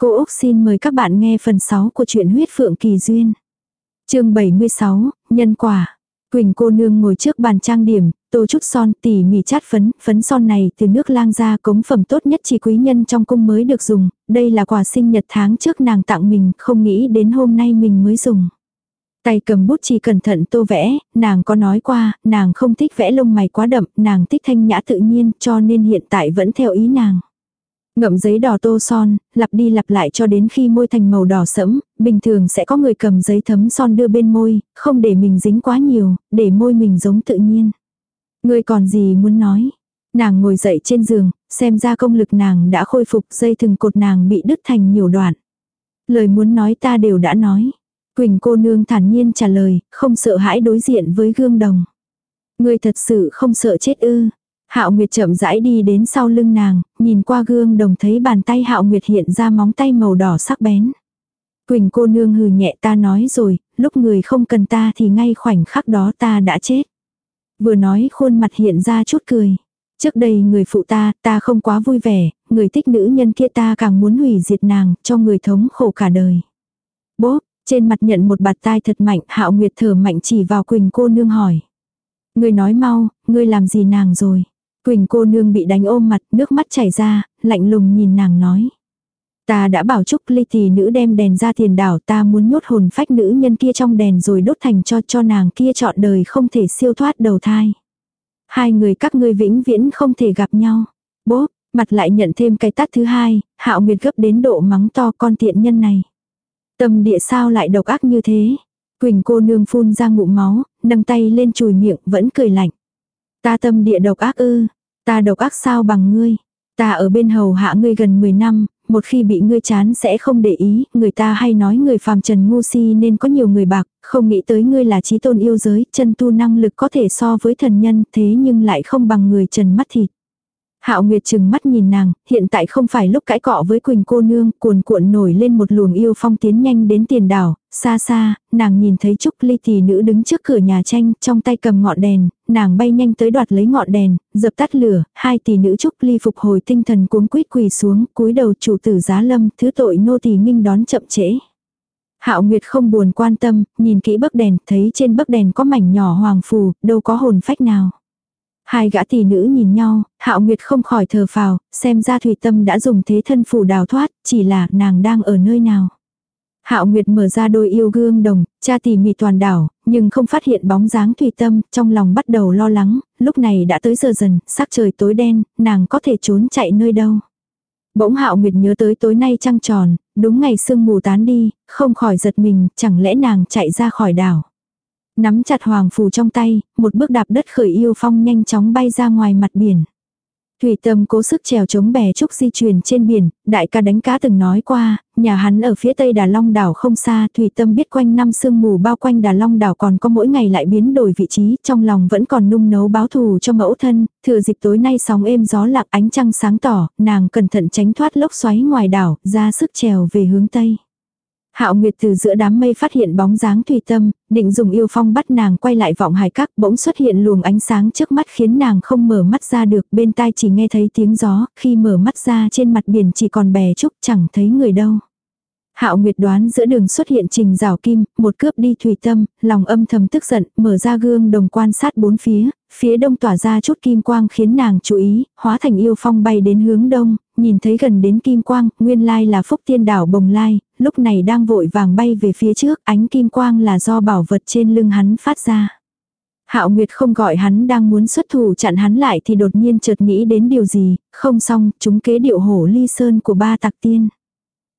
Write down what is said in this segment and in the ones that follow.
Cô Úc xin mời các bạn nghe phần 6 của truyện huyết phượng kỳ duyên. chương 76, Nhân quả. Quỳnh cô nương ngồi trước bàn trang điểm, tô chút son tỉ mỉ chát phấn, phấn son này từ nước lang ra cống phẩm tốt nhất chỉ quý nhân trong cung mới được dùng, đây là quà sinh nhật tháng trước nàng tặng mình, không nghĩ đến hôm nay mình mới dùng. Tay cầm bút chỉ cẩn thận tô vẽ, nàng có nói qua, nàng không thích vẽ lông mày quá đậm, nàng thích thanh nhã tự nhiên cho nên hiện tại vẫn theo ý nàng. Ngậm giấy đỏ tô son, lặp đi lặp lại cho đến khi môi thành màu đỏ sẫm, bình thường sẽ có người cầm giấy thấm son đưa bên môi, không để mình dính quá nhiều, để môi mình giống tự nhiên. Ngươi còn gì muốn nói? Nàng ngồi dậy trên giường, xem ra công lực nàng đã khôi phục dây thừng cột nàng bị đứt thành nhiều đoạn. Lời muốn nói ta đều đã nói. Quỳnh cô nương thản nhiên trả lời, không sợ hãi đối diện với gương đồng. Ngươi thật sự không sợ chết ư. Hạo Nguyệt chậm rãi đi đến sau lưng nàng, nhìn qua gương đồng thấy bàn tay Hạo Nguyệt hiện ra móng tay màu đỏ sắc bén. Quỳnh cô nương hừ nhẹ ta nói rồi, lúc người không cần ta thì ngay khoảnh khắc đó ta đã chết. Vừa nói khuôn mặt hiện ra chút cười. Trước đây người phụ ta, ta không quá vui vẻ, người thích nữ nhân kia ta càng muốn hủy diệt nàng, cho người thống khổ cả đời. Bốp, trên mặt nhận một bạt tai thật mạnh, hạo nguyệt thở mạnh chỉ vào Quỳnh cô nương hỏi. Người nói mau, ngươi làm gì nàng rồi? Quỳnh cô nương bị đánh ôm mặt, nước mắt chảy ra, lạnh lùng nhìn nàng nói. Ta đã bảo Trúc Ly thì nữ đem đèn ra tiền đảo ta muốn nhốt hồn phách nữ nhân kia trong đèn rồi đốt thành cho cho nàng kia chọn đời không thể siêu thoát đầu thai. Hai người các ngươi vĩnh viễn không thể gặp nhau. Bố mặt lại nhận thêm cái tát thứ hai, hạo nguyệt gấp đến độ mắng to con tiện nhân này. Tâm địa sao lại độc ác như thế? Quỳnh cô nương phun ra ngụm máu, nâng tay lên chùi miệng vẫn cười lạnh. Ta tâm địa độc ác ư, ta độc ác sao bằng ngươi. Ta ở bên hầu hạ ngươi gần 10 năm, một khi bị ngươi chán sẽ không để ý, người ta hay nói người phàm trần ngu si nên có nhiều người bạc, không nghĩ tới ngươi là trí tôn yêu giới, chân tu năng lực có thể so với thần nhân, thế nhưng lại không bằng người trần mắt thịt. Hạo Nguyệt chừng mắt nhìn nàng, hiện tại không phải lúc cãi cọ với Quỳnh cô nương, cuồn cuộn nổi lên một luồng yêu phong tiến nhanh đến tiền đảo, xa xa, nàng nhìn thấy Trúc Ly tỷ nữ đứng trước cửa nhà tranh, trong tay cầm ngọn đèn, nàng bay nhanh tới đoạt lấy ngọn đèn, dập tắt lửa, hai tỷ nữ Trúc Ly phục hồi tinh thần cuống quýt quỳ xuống, cúi đầu chủ tử giá lâm, thứ tội nô tỳ nghinh đón chậm trễ. Hạo Nguyệt không buồn quan tâm, nhìn kỹ bức đèn, thấy trên bức đèn có mảnh nhỏ hoàng phù, đâu có hồn phách nào. Hai gã tỷ nữ nhìn nhau, Hạo Nguyệt không khỏi thờ phào, xem ra Thủy Tâm đã dùng thế thân phủ đào thoát, chỉ là nàng đang ở nơi nào. Hạo Nguyệt mở ra đôi yêu gương đồng, cha tỉ mỉ toàn đảo, nhưng không phát hiện bóng dáng Thủy Tâm, trong lòng bắt đầu lo lắng, lúc này đã tới giờ dần, sắc trời tối đen, nàng có thể trốn chạy nơi đâu. Bỗng Hạo Nguyệt nhớ tới tối nay trăng tròn, đúng ngày sương mù tán đi, không khỏi giật mình, chẳng lẽ nàng chạy ra khỏi đảo. Nắm chặt hoàng phù trong tay, một bước đạp đất khởi yêu phong nhanh chóng bay ra ngoài mặt biển. Thủy tâm cố sức trèo chống bè trúc di chuyển trên biển, đại ca đánh cá từng nói qua, nhà hắn ở phía tây Đà Long đảo không xa, Thủy tâm biết quanh năm sương mù bao quanh Đà Long đảo còn có mỗi ngày lại biến đổi vị trí, trong lòng vẫn còn nung nấu báo thù cho mẫu thân, thừa dịp tối nay sóng êm gió lạc ánh trăng sáng tỏ, nàng cẩn thận tránh thoát lốc xoáy ngoài đảo, ra sức trèo về hướng tây. Hạo Nguyệt từ giữa đám mây phát hiện bóng dáng Thủy Tâm, định dùng yêu phong bắt nàng quay lại vọng hải các, bỗng xuất hiện luồng ánh sáng trước mắt khiến nàng không mở mắt ra được, bên tai chỉ nghe thấy tiếng gió, khi mở mắt ra trên mặt biển chỉ còn bè trúc chẳng thấy người đâu. Hạo Nguyệt đoán giữa đường xuất hiện trình rào kim, một cướp đi thủy tâm, lòng âm thầm tức giận, mở ra gương đồng quan sát bốn phía, phía đông tỏa ra chút kim quang khiến nàng chú ý, hóa thành yêu phong bay đến hướng đông, nhìn thấy gần đến kim quang, nguyên lai là phúc tiên đảo bồng lai, lúc này đang vội vàng bay về phía trước, ánh kim quang là do bảo vật trên lưng hắn phát ra. Hạo Nguyệt không gọi hắn đang muốn xuất thủ chặn hắn lại thì đột nhiên chợt nghĩ đến điều gì, không xong, chúng kế điệu hổ ly sơn của ba tặc tiên.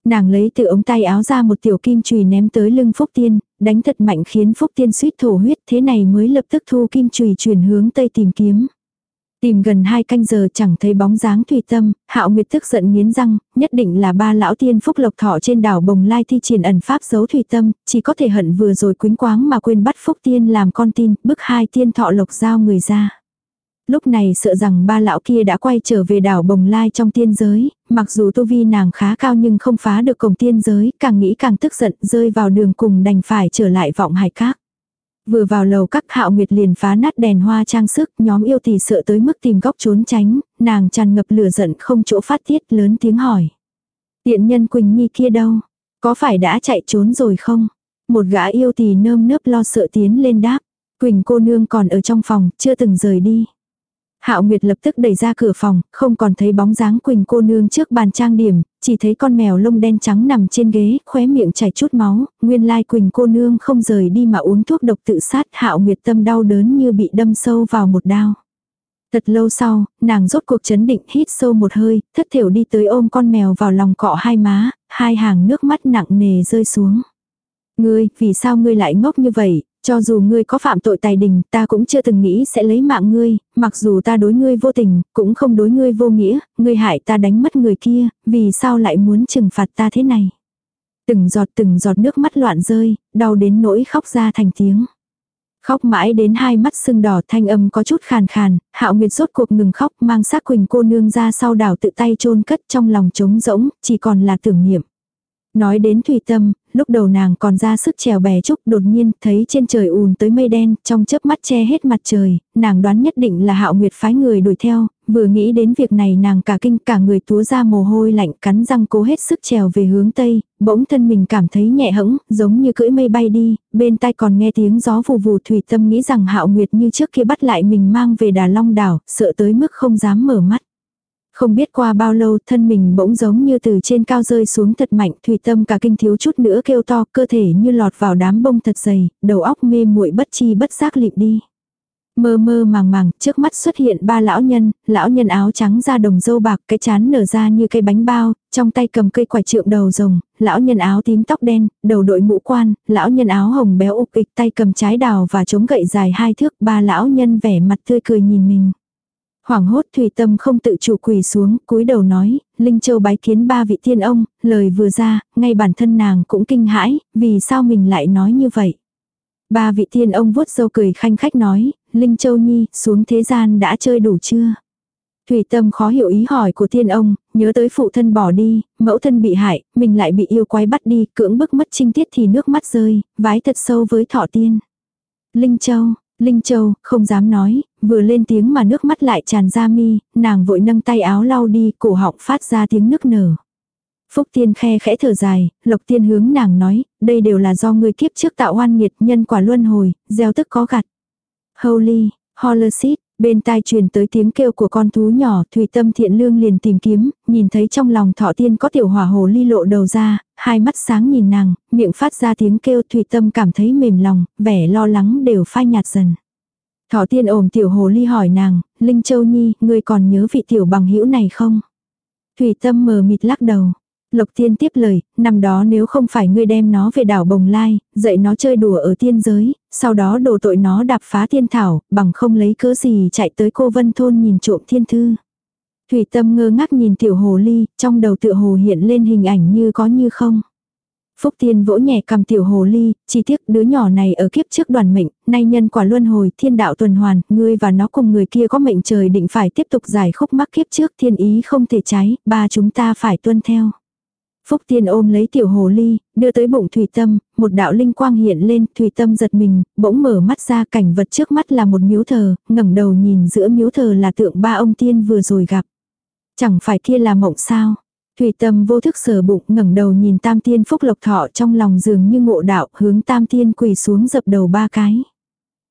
Nàng lấy từ ống tay áo ra một tiểu kim chùy ném tới lưng Phúc Tiên, đánh thật mạnh khiến Phúc Tiên suýt thổ huyết thế này mới lập tức thu kim chùy chuyển hướng tây tìm kiếm. Tìm gần hai canh giờ chẳng thấy bóng dáng thủy tâm, hạo nguyệt tức giận nghiến răng, nhất định là ba lão tiên phúc lộc thọ trên đảo bồng lai thi triển ẩn pháp giấu thủy tâm, chỉ có thể hận vừa rồi quính quáng mà quên bắt phúc tiên làm con tin, bức hai tiên thọ lộc giao người ra. Lúc này sợ rằng ba lão kia đã quay trở về đảo bồng lai trong tiên giới, mặc dù tu vi nàng khá cao nhưng không phá được cổng tiên giới, càng nghĩ càng tức giận rơi vào đường cùng đành phải trở lại vọng hải các. Vừa vào lầu các hạo nguyệt liền phá nát đèn hoa trang sức, nhóm yêu tỷ sợ tới mức tìm góc trốn tránh, nàng tràn ngập lửa giận không chỗ phát tiết lớn tiếng hỏi. Tiện nhân Quỳnh Nhi kia đâu? Có phải đã chạy trốn rồi không? Một gã yêu tỳ nơm nớp lo sợ tiến lên đáp. Quỳnh cô nương còn ở trong phòng, chưa từng rời đi. Hạo Nguyệt lập tức đẩy ra cửa phòng, không còn thấy bóng dáng Quỳnh cô nương trước bàn trang điểm, chỉ thấy con mèo lông đen trắng nằm trên ghế, khóe miệng chảy chút máu, nguyên lai Quỳnh cô nương không rời đi mà uống thuốc độc tự sát, Hạo Nguyệt tâm đau đớn như bị đâm sâu vào một đao. Thật lâu sau, nàng rốt cuộc chấn định hít sâu một hơi, thất thiểu đi tới ôm con mèo vào lòng cọ hai má, hai hàng nước mắt nặng nề rơi xuống. Ngươi, vì sao ngươi lại ngốc như vậy, cho dù ngươi có phạm tội tài đình, ta cũng chưa từng nghĩ sẽ lấy mạng ngươi, mặc dù ta đối ngươi vô tình, cũng không đối ngươi vô nghĩa, ngươi hại ta đánh mất người kia, vì sao lại muốn trừng phạt ta thế này. Từng giọt từng giọt nước mắt loạn rơi, đau đến nỗi khóc ra thành tiếng. Khóc mãi đến hai mắt sưng đỏ thanh âm có chút khàn khàn, hạo nguyệt rốt cuộc ngừng khóc mang xác quỳnh cô nương ra sau đảo tự tay chôn cất trong lòng trống rỗng, chỉ còn là tưởng niệm. Nói đến Thủy Tâm, lúc đầu nàng còn ra sức trèo bè trúc đột nhiên thấy trên trời ùn tới mây đen, trong chớp mắt che hết mặt trời, nàng đoán nhất định là hạo nguyệt phái người đuổi theo, vừa nghĩ đến việc này nàng cả kinh cả người túa ra mồ hôi lạnh cắn răng cố hết sức trèo về hướng tây, bỗng thân mình cảm thấy nhẹ hẫng, giống như cưỡi mây bay đi, bên tai còn nghe tiếng gió vù vù Thủy Tâm nghĩ rằng hạo nguyệt như trước kia bắt lại mình mang về đà long đảo, sợ tới mức không dám mở mắt. Không biết qua bao lâu thân mình bỗng giống như từ trên cao rơi xuống thật mạnh, thủy tâm cả kinh thiếu chút nữa kêu to, cơ thể như lọt vào đám bông thật dày, đầu óc mê muội bất chi bất giác lịm đi. Mơ mơ màng màng, trước mắt xuất hiện ba lão nhân, lão nhân áo trắng da đồng dâu bạc, cái chán nở ra như cây bánh bao, trong tay cầm cây quải trượng đầu rồng, lão nhân áo tím tóc đen, đầu đội mũ quan, lão nhân áo hồng béo ục ịch tay cầm trái đào và chống gậy dài hai thước, ba lão nhân vẻ mặt tươi cười nhìn mình. Hoảng hốt Thủy Tâm không tự chủ quỳ xuống, cúi đầu nói, Linh Châu bái kiến ba vị tiên ông, lời vừa ra, ngay bản thân nàng cũng kinh hãi, vì sao mình lại nói như vậy. Ba vị tiên ông vuốt râu cười khanh khách nói, Linh Châu Nhi, xuống thế gian đã chơi đủ chưa? Thủy Tâm khó hiểu ý hỏi của tiên ông, nhớ tới phụ thân bỏ đi, mẫu thân bị hại, mình lại bị yêu quái bắt đi, cưỡng bức mất trinh tiết thì nước mắt rơi, vái thật sâu với thọ tiên. Linh Châu, Linh Châu, không dám nói, vừa lên tiếng mà nước mắt lại tràn ra mi, nàng vội nâng tay áo lau đi, cổ họng phát ra tiếng nức nở. Phúc Tiên khe khẽ thở dài, Lộc Tiên hướng nàng nói, đây đều là do người kiếp trước tạo oan nghiệt nhân quả luân hồi, gieo tức có gặt. Holy, Holosit, bên tai truyền tới tiếng kêu của con thú nhỏ, Thủy Tâm Thiện Lương liền tìm kiếm, nhìn thấy trong lòng thọ tiên có tiểu hỏa hồ ly lộ đầu ra, hai mắt sáng nhìn nàng, miệng phát ra tiếng kêu Thủy Tâm cảm thấy mềm lòng, vẻ lo lắng đều phai nhạt dần. Thọ tiên ôm tiểu hồ ly hỏi nàng, Linh Châu Nhi, ngươi còn nhớ vị tiểu bằng hữu này không? Thủy Tâm mờ mịt lắc đầu. Lộc thiên tiếp lời, năm đó nếu không phải ngươi đem nó về đảo Bồng Lai, dạy nó chơi đùa ở tiên giới, sau đó đổ tội nó đạp phá thiên thảo, bằng không lấy cớ gì chạy tới cô Vân Thôn nhìn trộm thiên thư. Thủy Tâm ngơ ngác nhìn tiểu hồ ly, trong đầu tựa hồ hiện lên hình ảnh như có như không. Phúc Tiên vỗ nhẹ cầm tiểu hồ ly, chỉ tiếc đứa nhỏ này ở kiếp trước đoàn mệnh, nay nhân quả luân hồi, thiên đạo tuần hoàn, ngươi và nó cùng người kia có mệnh trời định phải tiếp tục giải khúc mắc kiếp trước thiên ý không thể cháy, ba chúng ta phải tuân theo. Phúc Tiên ôm lấy tiểu hồ ly, đưa tới bụng Thủy Tâm, một đạo linh quang hiện lên, Thủy Tâm giật mình, bỗng mở mắt ra cảnh vật trước mắt là một miếu thờ, ngẩng đầu nhìn giữa miếu thờ là tượng ba ông tiên vừa rồi gặp. Chẳng phải kia là mộng sao? Thủy Tâm vô thức sờ bụng ngẩng đầu nhìn Tam Tiên Phúc Lộc Thọ trong lòng dường như ngộ đạo hướng Tam Tiên quỳ xuống dập đầu ba cái.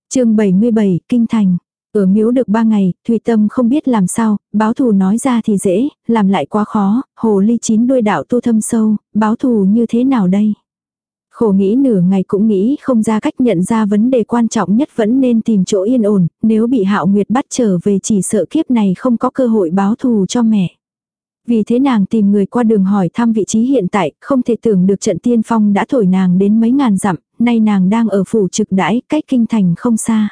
chương 77, Kinh Thành. Ở miếu được ba ngày, Thủy Tâm không biết làm sao, báo thù nói ra thì dễ, làm lại quá khó, hồ ly chín đuôi đạo tu thâm sâu, báo thù như thế nào đây? Khổ nghĩ nửa ngày cũng nghĩ không ra cách nhận ra vấn đề quan trọng nhất vẫn nên tìm chỗ yên ổn, nếu bị hạo nguyệt bắt trở về chỉ sợ kiếp này không có cơ hội báo thù cho mẹ. Vì thế nàng tìm người qua đường hỏi thăm vị trí hiện tại, không thể tưởng được trận tiên phong đã thổi nàng đến mấy ngàn dặm, nay nàng đang ở phủ trực đãi, cách kinh thành không xa.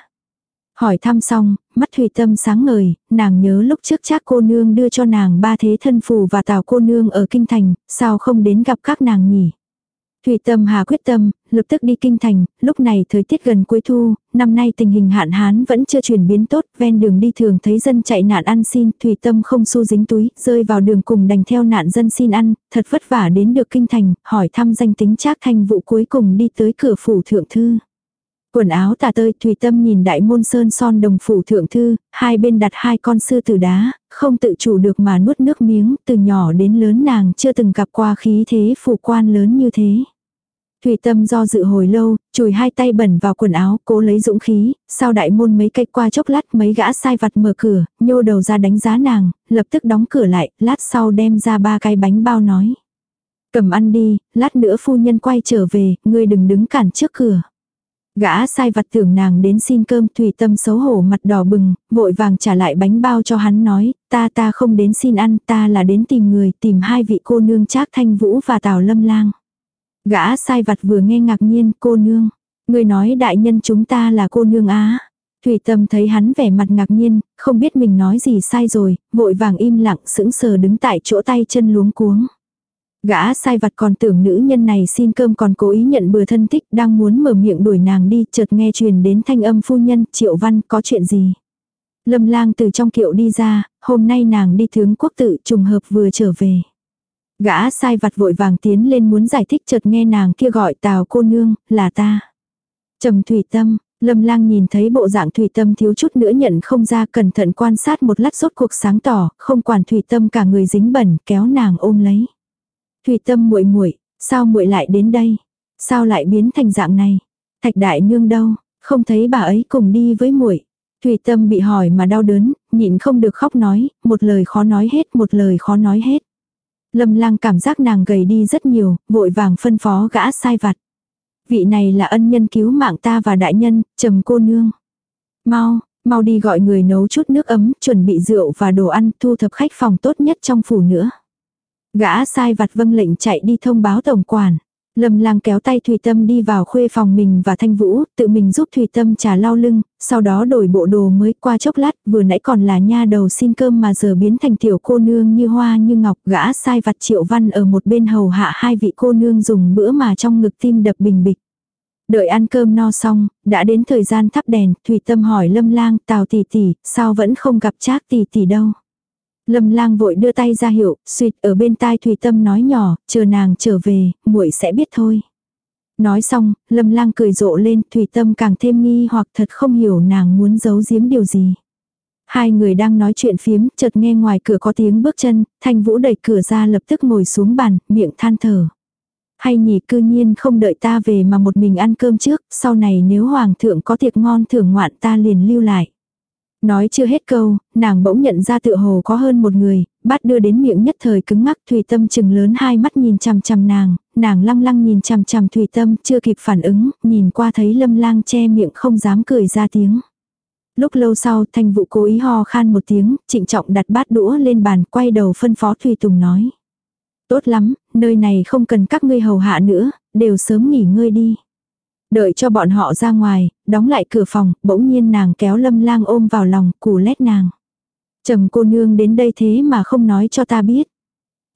Hỏi thăm xong, mắt thủy tâm sáng ngời, nàng nhớ lúc trước chắc cô nương đưa cho nàng ba thế thân phù và tào cô nương ở kinh thành, sao không đến gặp các nàng nhỉ? Thủy Tâm Hà quyết tâm, lập tức đi kinh thành, lúc này thời tiết gần cuối thu, năm nay tình hình hạn hán vẫn chưa chuyển biến tốt, ven đường đi thường thấy dân chạy nạn ăn xin, Thủy Tâm không xu dính túi, rơi vào đường cùng đành theo nạn dân xin ăn, thật vất vả đến được kinh thành, hỏi thăm danh tính Trác Thanh vụ cuối cùng đi tới cửa phủ thượng thư. Quần áo tà tơi Thủy Tâm nhìn đại môn sơn son đồng phủ thượng thư, hai bên đặt hai con sư tử đá, không tự chủ được mà nuốt nước miếng, từ nhỏ đến lớn nàng chưa từng gặp qua khí thế phủ quan lớn như thế. Thủy Tâm do dự hồi lâu, chùi hai tay bẩn vào quần áo, cố lấy dũng khí, sau đại môn mấy cách qua chốc lát mấy gã sai vặt mở cửa, nhô đầu ra đánh giá nàng, lập tức đóng cửa lại, lát sau đem ra ba cái bánh bao nói. Cầm ăn đi, lát nữa phu nhân quay trở về, ngươi đừng đứng cản trước cửa. Gã sai vặt tưởng nàng đến xin cơm Thủy Tâm xấu hổ mặt đỏ bừng, vội vàng trả lại bánh bao cho hắn nói, ta ta không đến xin ăn, ta là đến tìm người, tìm hai vị cô nương Trác Thanh Vũ và Tào Lâm Lang. Gã sai vặt vừa nghe ngạc nhiên, cô nương. Người nói đại nhân chúng ta là cô nương á. Thủy tâm thấy hắn vẻ mặt ngạc nhiên, không biết mình nói gì sai rồi, vội vàng im lặng sững sờ đứng tại chỗ tay chân luống cuống. Gã sai vặt còn tưởng nữ nhân này xin cơm còn cố ý nhận bừa thân thích đang muốn mở miệng đuổi nàng đi chợt nghe truyền đến thanh âm phu nhân triệu văn có chuyện gì. Lâm lang từ trong kiệu đi ra, hôm nay nàng đi tướng quốc tự trùng hợp vừa trở về. Gã sai vặt vội vàng tiến lên muốn giải thích chợt nghe nàng kia gọi tào cô nương, là ta. trầm thủy tâm, lâm lang nhìn thấy bộ dạng thủy tâm thiếu chút nữa nhận không ra cẩn thận quan sát một lát rốt cuộc sáng tỏ, không quản thủy tâm cả người dính bẩn kéo nàng ôm lấy. Thủy tâm muội muội sao muội lại đến đây? Sao lại biến thành dạng này? Thạch đại nương đâu? Không thấy bà ấy cùng đi với muội. Thủy tâm bị hỏi mà đau đớn, nhịn không được khóc nói, một lời khó nói hết, một lời khó nói hết. Lâm lang cảm giác nàng gầy đi rất nhiều, vội vàng phân phó gã sai vặt. Vị này là ân nhân cứu mạng ta và đại nhân, trầm cô nương. Mau, mau đi gọi người nấu chút nước ấm, chuẩn bị rượu và đồ ăn, thu thập khách phòng tốt nhất trong phủ nữa. Gã sai vặt vâng lệnh chạy đi thông báo tổng quản. Lâm lang kéo tay Thủy Tâm đi vào khuê phòng mình và Thanh Vũ, tự mình giúp Thủy Tâm trà lau lưng, sau đó đổi bộ đồ mới qua chốc lát, vừa nãy còn là nha đầu xin cơm mà giờ biến thành tiểu cô nương như hoa như ngọc, gã sai vặt triệu văn ở một bên hầu hạ hai vị cô nương dùng bữa mà trong ngực tim đập bình bịch. Đợi ăn cơm no xong, đã đến thời gian thắp đèn, Thủy Tâm hỏi Lâm lang, tào tỷ tỷ, sao vẫn không gặp trác tỷ tỷ đâu. Lâm lang vội đưa tay ra hiệu, suyệt ở bên tai Thùy Tâm nói nhỏ, chờ nàng trở về, muội sẽ biết thôi. Nói xong, Lâm lang cười rộ lên, Thùy Tâm càng thêm nghi hoặc thật không hiểu nàng muốn giấu giếm điều gì. Hai người đang nói chuyện phiếm, chợt nghe ngoài cửa có tiếng bước chân, Thanh Vũ đẩy cửa ra lập tức ngồi xuống bàn, miệng than thở. Hay nhỉ cư nhiên không đợi ta về mà một mình ăn cơm trước, sau này nếu hoàng thượng có tiệc ngon thưởng ngoạn ta liền lưu lại. Nói chưa hết câu, nàng bỗng nhận ra tựa hồ có hơn một người, bắt đưa đến miệng nhất thời cứng ngắc Thùy Tâm chừng lớn hai mắt nhìn chằm chằm nàng, nàng lăng lăng nhìn chằm chằm Thùy Tâm chưa kịp phản ứng, nhìn qua thấy lâm lang che miệng không dám cười ra tiếng. Lúc lâu sau thanh vụ cố ý ho khan một tiếng, trịnh trọng đặt bát đũa lên bàn quay đầu phân phó Thùy Tùng nói. Tốt lắm, nơi này không cần các ngươi hầu hạ nữa, đều sớm nghỉ ngơi đi. Đợi cho bọn họ ra ngoài, đóng lại cửa phòng, bỗng nhiên nàng kéo lâm lang ôm vào lòng, cù lét nàng. trầm cô nương đến đây thế mà không nói cho ta biết.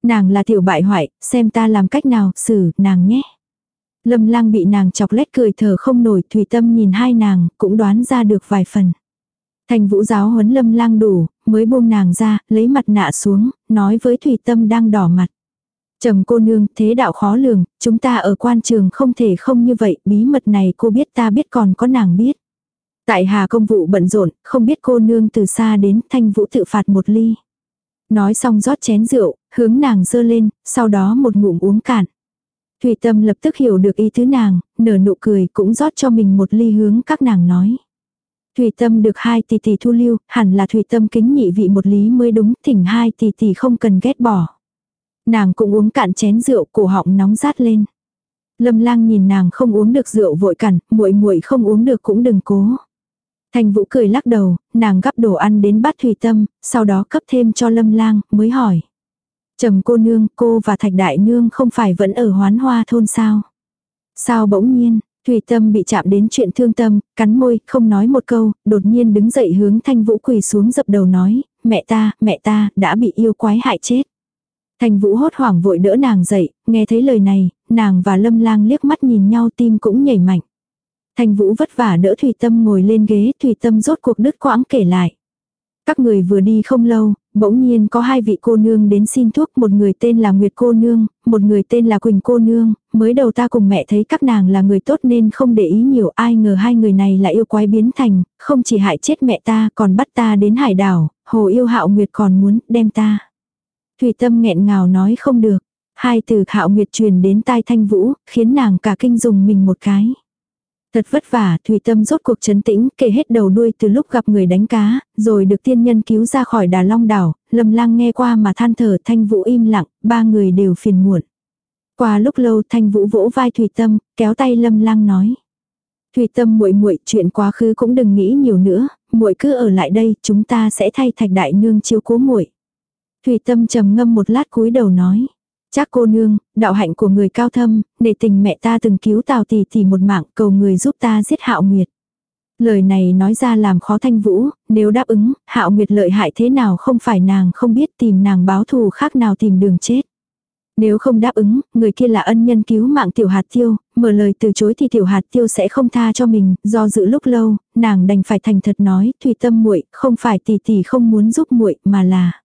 Nàng là tiểu bại hoại, xem ta làm cách nào, xử, nàng nhé. Lâm lang bị nàng chọc lét cười thở không nổi, thủy tâm nhìn hai nàng, cũng đoán ra được vài phần. Thành vũ giáo huấn lâm lang đủ, mới buông nàng ra, lấy mặt nạ xuống, nói với thủy tâm đang đỏ mặt. Trầm cô nương, thế đạo khó lường, chúng ta ở quan trường không thể không như vậy, bí mật này cô biết ta biết còn có nàng biết. Tại hà công vụ bận rộn, không biết cô nương từ xa đến thanh vũ tự phạt một ly. Nói xong rót chén rượu, hướng nàng dơ lên, sau đó một ngụm uống cạn. Thủy tâm lập tức hiểu được ý thứ nàng, nở nụ cười cũng rót cho mình một ly hướng các nàng nói. Thủy tâm được hai tỷ tỷ thu lưu, hẳn là thủy tâm kính nhị vị một lý mới đúng, thỉnh hai tỷ tỷ không cần ghét bỏ. Nàng cũng uống cạn chén rượu, cổ họng nóng rát lên. Lâm Lang nhìn nàng không uống được rượu vội cản, muội muội không uống được cũng đừng cố. Thành Vũ cười lắc đầu, nàng gắp đồ ăn đến bát thủy tâm, sau đó cấp thêm cho Lâm Lang, mới hỏi. Trầm cô nương, cô và Thạch Đại Nương không phải vẫn ở hoán hoa thôn sao? Sao bỗng nhiên, Thủy Tâm bị chạm đến chuyện thương tâm, cắn môi, không nói một câu, đột nhiên đứng dậy hướng Thanh Vũ quỳ xuống dập đầu nói, mẹ ta, mẹ ta, đã bị yêu quái hại chết. Thành vũ hốt hoảng vội đỡ nàng dậy, nghe thấy lời này, nàng và lâm lang liếc mắt nhìn nhau tim cũng nhảy mạnh. Thành vũ vất vả đỡ Thủy Tâm ngồi lên ghế, Thủy Tâm rốt cuộc đứt quãng kể lại. Các người vừa đi không lâu, bỗng nhiên có hai vị cô nương đến xin thuốc, một người tên là Nguyệt cô nương, một người tên là Quỳnh cô nương, mới đầu ta cùng mẹ thấy các nàng là người tốt nên không để ý nhiều, ai ngờ hai người này lại yêu quái biến thành, không chỉ hại chết mẹ ta còn bắt ta đến hải đảo, hồ yêu hạo Nguyệt còn muốn đem ta. Thủy tâm nghẹn ngào nói không được, hai từ hạo Nguyệt truyền đến tai thanh vũ, khiến nàng cả kinh dùng mình một cái. Thật vất vả, Thủy Tâm rốt cuộc chấn tĩnh, kể hết đầu đuôi từ lúc gặp người đánh cá, rồi được tiên nhân cứu ra khỏi đà long đảo, lâm lang nghe qua mà than thở thanh vũ im lặng, ba người đều phiền muộn. Qua lúc lâu thanh vũ vỗ vai Thủy Tâm, kéo tay lâm lang nói. Thủy Tâm muội muội chuyện quá khứ cũng đừng nghĩ nhiều nữa, muội cứ ở lại đây, chúng ta sẽ thay thạch đại nương chiếu cố muội. Thủy Tâm trầm ngâm một lát cúi đầu nói. Chắc cô nương, đạo hạnh của người cao thâm, để tình mẹ ta từng cứu tào tỷ tỷ một mạng cầu người giúp ta giết hạo nguyệt. Lời này nói ra làm khó thanh vũ, nếu đáp ứng, hạo nguyệt lợi hại thế nào không phải nàng không biết tìm nàng báo thù khác nào tìm đường chết. Nếu không đáp ứng, người kia là ân nhân cứu mạng tiểu hạt tiêu, mở lời từ chối thì tiểu hạt tiêu sẽ không tha cho mình, do dự lúc lâu, nàng đành phải thành thật nói, thủy tâm muội không phải tỷ tỷ không muốn giúp muội mà là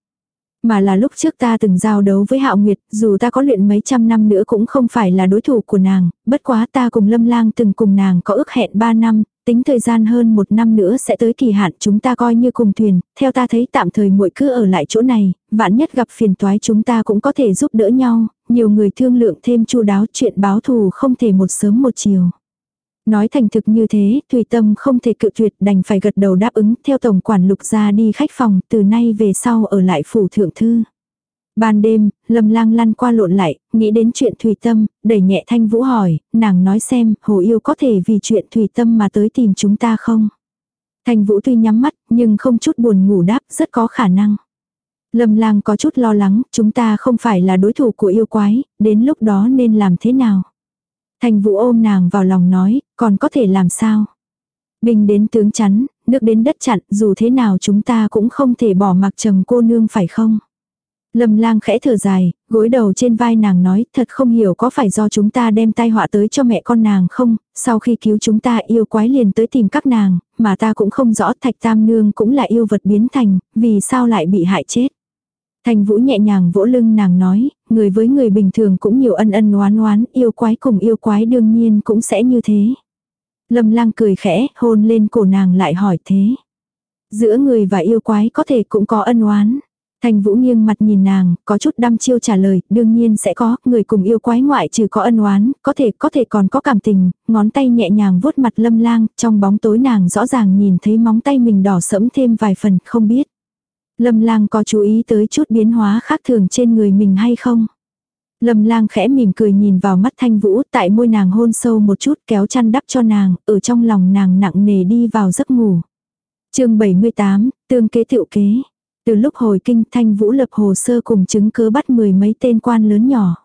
mà là lúc trước ta từng giao đấu với Hạo Nguyệt, dù ta có luyện mấy trăm năm nữa cũng không phải là đối thủ của nàng, bất quá ta cùng Lâm Lang từng cùng nàng có ước hẹn 3 năm, tính thời gian hơn một năm nữa sẽ tới kỳ hạn chúng ta coi như cùng thuyền, theo ta thấy tạm thời muội cứ ở lại chỗ này, vạn nhất gặp phiền toái chúng ta cũng có thể giúp đỡ nhau, nhiều người thương lượng thêm chu đáo chuyện báo thù không thể một sớm một chiều. Nói thành thực như thế, Thùy Tâm không thể cự tuyệt đành phải gật đầu đáp ứng theo tổng quản lục ra đi khách phòng từ nay về sau ở lại phủ thượng thư. Ban đêm, Lâm Lang lăn qua lộn lại, nghĩ đến chuyện Thùy Tâm, đẩy nhẹ Thanh Vũ hỏi, nàng nói xem, Hồ Yêu có thể vì chuyện Thùy Tâm mà tới tìm chúng ta không? Thanh Vũ tuy nhắm mắt, nhưng không chút buồn ngủ đáp, rất có khả năng. Lâm Lang có chút lo lắng, chúng ta không phải là đối thủ của yêu quái, đến lúc đó nên làm thế nào? Thành vũ ôm nàng vào lòng nói, còn có thể làm sao? Bình đến tướng chắn, nước đến đất chặn, dù thế nào chúng ta cũng không thể bỏ mặc trầm cô nương phải không? Lâm lang khẽ thở dài, gối đầu trên vai nàng nói, thật không hiểu có phải do chúng ta đem tai họa tới cho mẹ con nàng không, sau khi cứu chúng ta yêu quái liền tới tìm các nàng, mà ta cũng không rõ thạch tam nương cũng là yêu vật biến thành, vì sao lại bị hại chết. Thành Vũ nhẹ nhàng vỗ lưng nàng nói, người với người bình thường cũng nhiều ân ân oán oán, yêu quái cùng yêu quái đương nhiên cũng sẽ như thế. Lâm lang cười khẽ, hôn lên cổ nàng lại hỏi thế. Giữa người và yêu quái có thể cũng có ân oán. Thành Vũ nghiêng mặt nhìn nàng, có chút đăm chiêu trả lời, đương nhiên sẽ có, người cùng yêu quái ngoại trừ có ân oán, có thể có thể còn có cảm tình, ngón tay nhẹ nhàng vuốt mặt lâm lang, trong bóng tối nàng rõ ràng nhìn thấy móng tay mình đỏ sẫm thêm vài phần, không biết. Lâm lang có chú ý tới chút biến hóa khác thường trên người mình hay không? Lâm lang khẽ mỉm cười nhìn vào mắt thanh vũ tại môi nàng hôn sâu một chút kéo chăn đắp cho nàng, ở trong lòng nàng nặng nề đi vào giấc ngủ. chương 78, tương kế tiệu kế. Từ lúc hồi kinh thanh vũ lập hồ sơ cùng chứng cứ bắt mười mấy tên quan lớn nhỏ.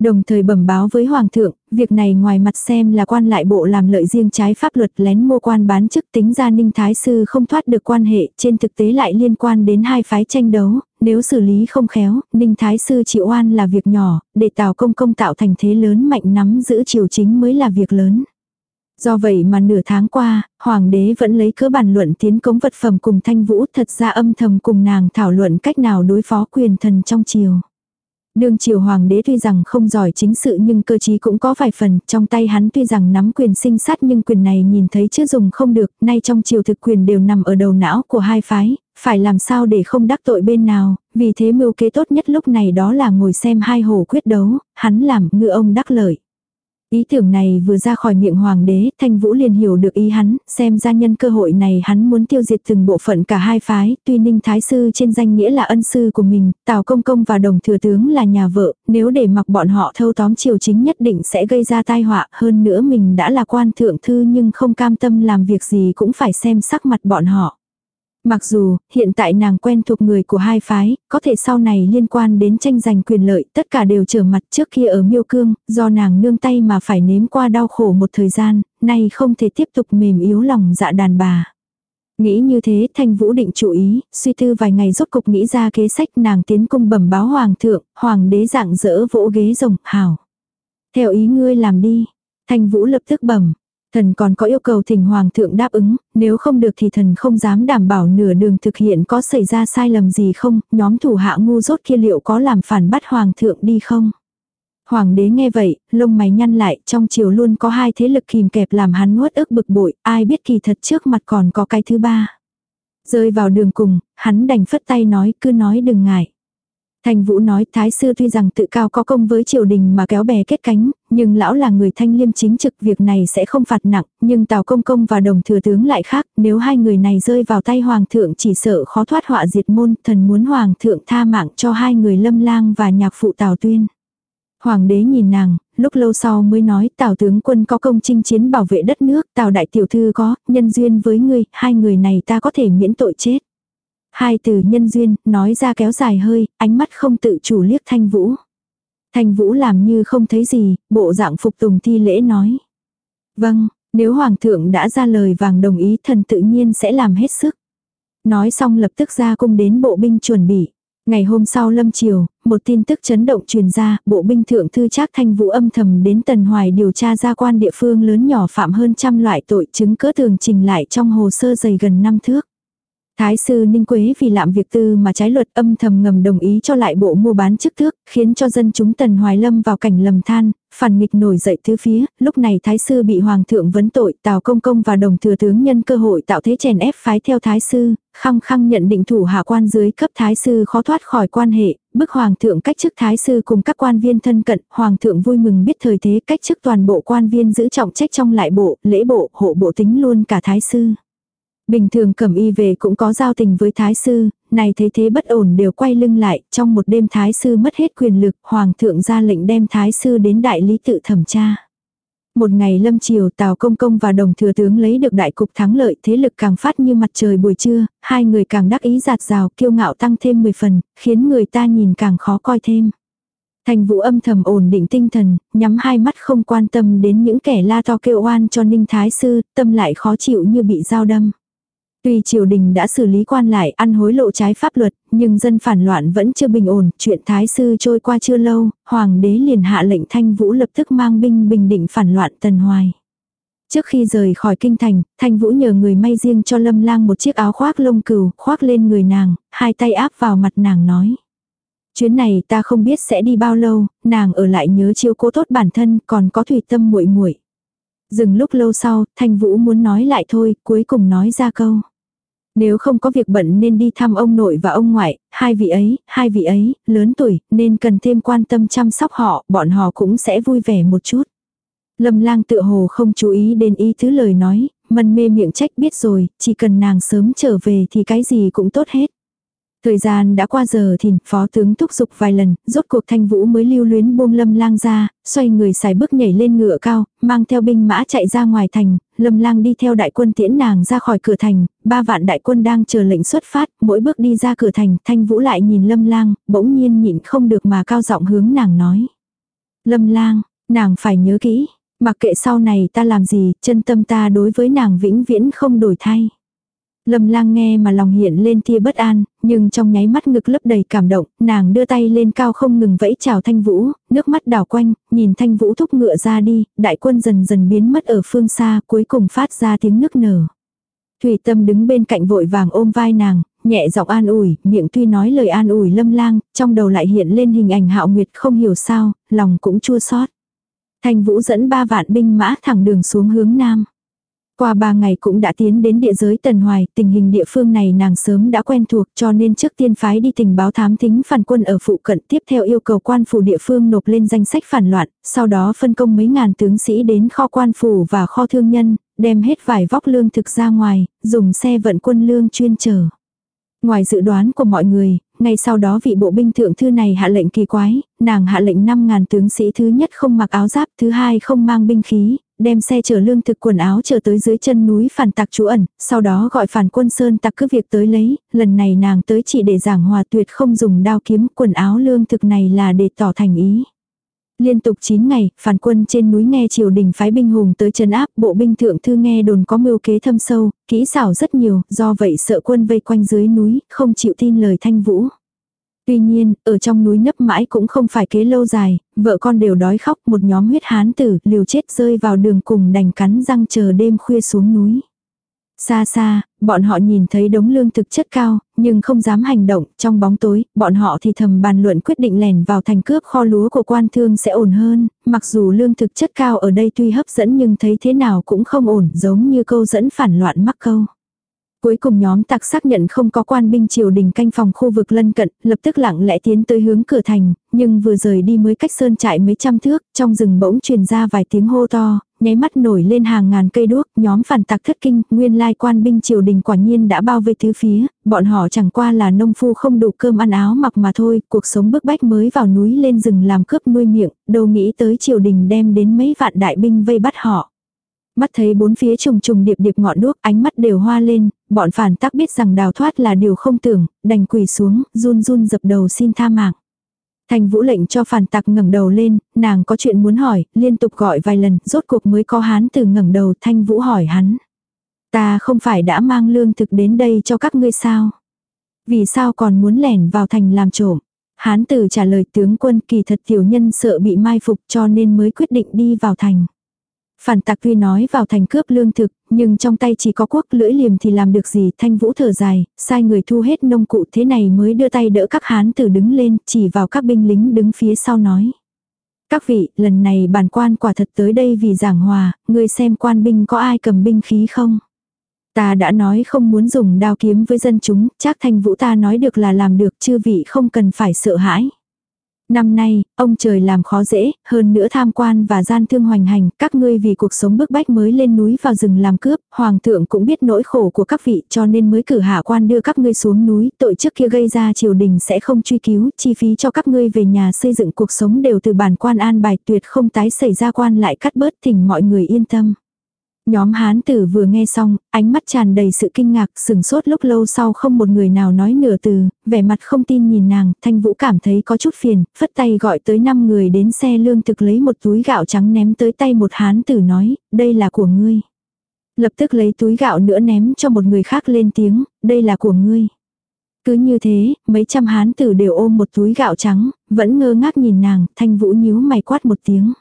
Đồng thời bẩm báo với Hoàng thượng, việc này ngoài mặt xem là quan lại bộ làm lợi riêng trái pháp luật lén mua quan bán chức tính ra Ninh Thái Sư không thoát được quan hệ, trên thực tế lại liên quan đến hai phái tranh đấu, nếu xử lý không khéo, Ninh Thái Sư chịu oan là việc nhỏ, để Tào Công Công tạo thành thế lớn mạnh nắm giữ triều chính mới là việc lớn. Do vậy mà nửa tháng qua, Hoàng đế vẫn lấy cớ bàn luận tiến cống vật phẩm cùng Thanh Vũ thật ra âm thầm cùng nàng thảo luận cách nào đối phó quyền thần trong triều. Đương triều hoàng đế tuy rằng không giỏi chính sự nhưng cơ chí cũng có vài phần, trong tay hắn tuy rằng nắm quyền sinh sát nhưng quyền này nhìn thấy chưa dùng không được, nay trong triều thực quyền đều nằm ở đầu não của hai phái, phải làm sao để không đắc tội bên nào, vì thế mưu kế tốt nhất lúc này đó là ngồi xem hai hồ quyết đấu, hắn làm ngựa ông đắc lợi. Ý tưởng này vừa ra khỏi miệng hoàng đế, thanh vũ liền hiểu được ý hắn, xem ra nhân cơ hội này hắn muốn tiêu diệt từng bộ phận cả hai phái, tuy ninh thái sư trên danh nghĩa là ân sư của mình, tào công công và đồng thừa tướng là nhà vợ, nếu để mặc bọn họ thâu tóm triều chính nhất định sẽ gây ra tai họa, hơn nữa mình đã là quan thượng thư nhưng không cam tâm làm việc gì cũng phải xem sắc mặt bọn họ. Mặc dù, hiện tại nàng quen thuộc người của hai phái, có thể sau này liên quan đến tranh giành quyền lợi, tất cả đều trở mặt trước kia ở miêu cương, do nàng nương tay mà phải nếm qua đau khổ một thời gian, nay không thể tiếp tục mềm yếu lòng dạ đàn bà. Nghĩ như thế thanh vũ định chủ ý, suy tư vài ngày rốt cục nghĩ ra kế sách nàng tiến cung bẩm báo hoàng thượng, hoàng đế dạng dỡ vỗ ghế rồng, hảo. Theo ý ngươi làm đi. Thanh vũ lập tức bẩm, Thần còn có yêu cầu thỉnh hoàng thượng đáp ứng, nếu không được thì thần không dám đảm bảo nửa đường thực hiện có xảy ra sai lầm gì không, nhóm thủ hạ ngu dốt kia liệu có làm phản bắt hoàng thượng đi không. Hoàng đế nghe vậy, lông mày nhăn lại, trong chiều luôn có hai thế lực kìm kẹp làm hắn nuốt ức bực bội, ai biết kỳ thật trước mặt còn có cái thứ ba. Rơi vào đường cùng, hắn đành phất tay nói cứ nói đừng ngại. Thanh Vũ nói Thái sư tuy rằng tự cao có công với triều đình mà kéo bè kết cánh, nhưng lão là người thanh liêm chính trực việc này sẽ không phạt nặng, nhưng Tào Công Công và đồng thừa tướng lại khác, nếu hai người này rơi vào tay Hoàng thượng chỉ sợ khó thoát họa diệt môn, thần muốn Hoàng thượng tha mạng cho hai người lâm lang và nhạc phụ Tào Tuyên. Hoàng đế nhìn nàng, lúc lâu sau mới nói Tào tướng quân có công chinh chiến bảo vệ đất nước, Tào đại tiểu thư có, nhân duyên với ngươi, hai người này ta có thể miễn tội chết. Hai từ nhân duyên, nói ra kéo dài hơi, ánh mắt không tự chủ liếc thanh vũ. Thanh vũ làm như không thấy gì, bộ dạng phục tùng thi lễ nói. Vâng, nếu hoàng thượng đã ra lời vàng đồng ý thần tự nhiên sẽ làm hết sức. Nói xong lập tức ra cung đến bộ binh chuẩn bị. Ngày hôm sau lâm chiều, một tin tức chấn động truyền ra, bộ binh thượng thư trác thanh vũ âm thầm đến tần hoài điều tra ra quan địa phương lớn nhỏ phạm hơn trăm loại tội chứng cỡ tường trình lại trong hồ sơ dày gần năm thước. Thái sư Ninh Quế vì làm việc tư mà trái luật âm thầm ngầm đồng ý cho lại bộ mua bán chức thước, khiến cho dân chúng Tần Hoài Lâm vào cảnh lầm than, phản nghịch nổi dậy thứ phía, lúc này Thái sư bị Hoàng thượng vấn tội, Tào Công Công và đồng thừa tướng nhân cơ hội tạo thế chèn ép phái theo Thái sư, khăng khăng nhận định thủ hạ quan dưới cấp Thái sư khó thoát khỏi quan hệ, bức Hoàng thượng cách chức Thái sư cùng các quan viên thân cận, Hoàng thượng vui mừng biết thời thế cách chức toàn bộ quan viên giữ trọng trách trong lại bộ, lễ bộ, hộ bộ tính luôn cả Thái sư. Bình thường cẩm y về cũng có giao tình với thái sư, này thấy thế bất ổn đều quay lưng lại, trong một đêm thái sư mất hết quyền lực, hoàng thượng ra lệnh đem thái sư đến đại lý tự thẩm tra. Một ngày lâm chiều Tào Công Công và đồng thừa tướng lấy được đại cục thắng lợi thế lực càng phát như mặt trời buổi trưa, hai người càng đắc ý giạt rào kiêu ngạo tăng thêm 10 phần, khiến người ta nhìn càng khó coi thêm. Thành vũ âm thầm ổn định tinh thần, nhắm hai mắt không quan tâm đến những kẻ la to kêu oan cho Ninh Thái Sư, tâm lại khó chịu như bị dao đâm. Tuy triều đình đã xử lý quan lại ăn hối lộ trái pháp luật, nhưng dân phản loạn vẫn chưa bình ổn, chuyện thái sư trôi qua chưa lâu, hoàng đế liền hạ lệnh thanh vũ lập tức mang binh bình định phản loạn tần hoài. Trước khi rời khỏi kinh thành, thanh vũ nhờ người may riêng cho lâm lang một chiếc áo khoác lông cừu, khoác lên người nàng, hai tay áp vào mặt nàng nói. Chuyến này ta không biết sẽ đi bao lâu, nàng ở lại nhớ chiêu cố tốt bản thân, còn có thủy tâm muội muội. Dừng lúc lâu sau, Thanh Vũ muốn nói lại thôi, cuối cùng nói ra câu. Nếu không có việc bận nên đi thăm ông nội và ông ngoại, hai vị ấy, hai vị ấy, lớn tuổi, nên cần thêm quan tâm chăm sóc họ, bọn họ cũng sẽ vui vẻ một chút. Lâm lang tự hồ không chú ý đến ý thứ lời nói, mân mê miệng trách biết rồi, chỉ cần nàng sớm trở về thì cái gì cũng tốt hết. Thời gian đã qua giờ thì phó tướng thúc giục vài lần, rốt cuộc thanh vũ mới lưu luyến buông lâm lang ra, xoay người xài bước nhảy lên ngựa cao, mang theo binh mã chạy ra ngoài thành, lâm lang đi theo đại quân tiễn nàng ra khỏi cửa thành, ba vạn đại quân đang chờ lệnh xuất phát, mỗi bước đi ra cửa thành, thanh vũ lại nhìn lâm lang, bỗng nhiên nhịn không được mà cao giọng hướng nàng nói. Lâm lang, nàng phải nhớ kỹ, mặc kệ sau này ta làm gì, chân tâm ta đối với nàng vĩnh viễn không đổi thay. Lâm lang nghe mà lòng hiện lên tia bất an, nhưng trong nháy mắt ngực lấp đầy cảm động, nàng đưa tay lên cao không ngừng vẫy chào thanh vũ, nước mắt đảo quanh, nhìn thanh vũ thúc ngựa ra đi, đại quân dần dần biến mất ở phương xa, cuối cùng phát ra tiếng nức nở. Thủy tâm đứng bên cạnh vội vàng ôm vai nàng, nhẹ giọng an ủi, miệng tuy nói lời an ủi lâm lang, trong đầu lại hiện lên hình ảnh hạo nguyệt không hiểu sao, lòng cũng chua xót. Thanh vũ dẫn ba vạn binh mã thẳng đường xuống hướng nam. Qua ba ngày cũng đã tiến đến địa giới Tần Hoài, tình hình địa phương này nàng sớm đã quen thuộc cho nên trước tiên phái đi tình báo thám thính phản quân ở phụ cận tiếp theo yêu cầu quan phủ địa phương nộp lên danh sách phản loạn, sau đó phân công mấy ngàn tướng sĩ đến kho quan phủ và kho thương nhân, đem hết vải vóc lương thực ra ngoài, dùng xe vận quân lương chuyên chở. Ngoài dự đoán của mọi người, ngay sau đó vị bộ binh thượng thư này hạ lệnh kỳ quái, nàng hạ lệnh 5.000 tướng sĩ thứ nhất không mặc áo giáp, thứ hai không mang binh khí, đem xe chở lương thực quần áo chờ tới dưới chân núi phản tặc trú ẩn, sau đó gọi phản quân sơn tặc cứ việc tới lấy, lần này nàng tới chỉ để giảng hòa tuyệt không dùng đao kiếm quần áo lương thực này là để tỏ thành ý. Liên tục 9 ngày, phản quân trên núi nghe triều đình phái binh hùng tới chân áp, bộ binh thượng thư nghe đồn có mưu kế thâm sâu, kỹ xảo rất nhiều, do vậy sợ quân vây quanh dưới núi, không chịu tin lời thanh vũ. Tuy nhiên, ở trong núi nấp mãi cũng không phải kế lâu dài, vợ con đều đói khóc một nhóm huyết hán tử liều chết rơi vào đường cùng đành cắn răng chờ đêm khuya xuống núi. Xa xa, bọn họ nhìn thấy đống lương thực chất cao, nhưng không dám hành động, trong bóng tối, bọn họ thì thầm bàn luận quyết định lèn vào thành cướp kho lúa của quan thương sẽ ổn hơn, mặc dù lương thực chất cao ở đây tuy hấp dẫn nhưng thấy thế nào cũng không ổn giống như câu dẫn phản loạn mắc câu. Cuối cùng nhóm tặc xác nhận không có quan binh triều đình canh phòng khu vực lân cận, lập tức lặng lẽ tiến tới hướng cửa thành, nhưng vừa rời đi mới cách sơn trại mấy trăm thước, trong rừng bỗng truyền ra vài tiếng hô to, nháy mắt nổi lên hàng ngàn cây đuốc, nhóm phản tặc thất kinh, nguyên lai quan binh triều đình quả nhiên đã bao vây tứ phía, bọn họ chẳng qua là nông phu không đủ cơm ăn áo mặc mà thôi, cuộc sống bức bách mới vào núi lên rừng làm cướp nuôi miệng, đâu nghĩ tới triều đình đem đến mấy vạn đại binh vây bắt họ. Mắt thấy bốn phía trùng trùng điệp điệp ngọn đuốc, ánh mắt đều hoa lên, bọn phản tắc biết rằng đào thoát là điều không tưởng, đành quỳ xuống, run run dập đầu xin tha mạng. Thành vũ lệnh cho phản tặc ngẩng đầu lên, nàng có chuyện muốn hỏi, liên tục gọi vài lần, rốt cuộc mới có hán từ ngẩng đầu thanh vũ hỏi hắn. Ta không phải đã mang lương thực đến đây cho các ngươi sao? Vì sao còn muốn lẻn vào thành làm trộm? Hán tử trả lời tướng quân kỳ thật tiểu nhân sợ bị mai phục cho nên mới quyết định đi vào thành. Phản tặc tuy nói vào thành cướp lương thực, nhưng trong tay chỉ có quốc lưỡi liềm thì làm được gì thanh vũ thở dài, sai người thu hết nông cụ thế này mới đưa tay đỡ các hán tử đứng lên, chỉ vào các binh lính đứng phía sau nói. Các vị, lần này bản quan quả thật tới đây vì giảng hòa, người xem quan binh có ai cầm binh khí không? Ta đã nói không muốn dùng đao kiếm với dân chúng, chắc thanh vũ ta nói được là làm được, chư vị không cần phải sợ hãi. Năm nay, ông trời làm khó dễ, hơn nữa tham quan và gian thương hoành hành, các ngươi vì cuộc sống bức bách mới lên núi vào rừng làm cướp, hoàng thượng cũng biết nỗi khổ của các vị cho nên mới cử hạ quan đưa các ngươi xuống núi, tội trước kia gây ra triều đình sẽ không truy cứu, chi phí cho các ngươi về nhà xây dựng cuộc sống đều từ bản quan an bài tuyệt không tái xảy ra quan lại cắt bớt thỉnh mọi người yên tâm. Nhóm hán tử vừa nghe xong, ánh mắt tràn đầy sự kinh ngạc, sừng sốt lúc lâu sau không một người nào nói nửa từ, vẻ mặt không tin nhìn nàng, thanh vũ cảm thấy có chút phiền, phất tay gọi tới 5 người đến xe lương thực lấy một túi gạo trắng ném tới tay một hán tử nói, đây là của ngươi. Lập tức lấy túi gạo nữa ném cho một người khác lên tiếng, đây là của ngươi. Cứ như thế, mấy trăm hán tử đều ôm một túi gạo trắng, vẫn ngơ ngác nhìn nàng, thanh vũ nhíu mày quát một tiếng.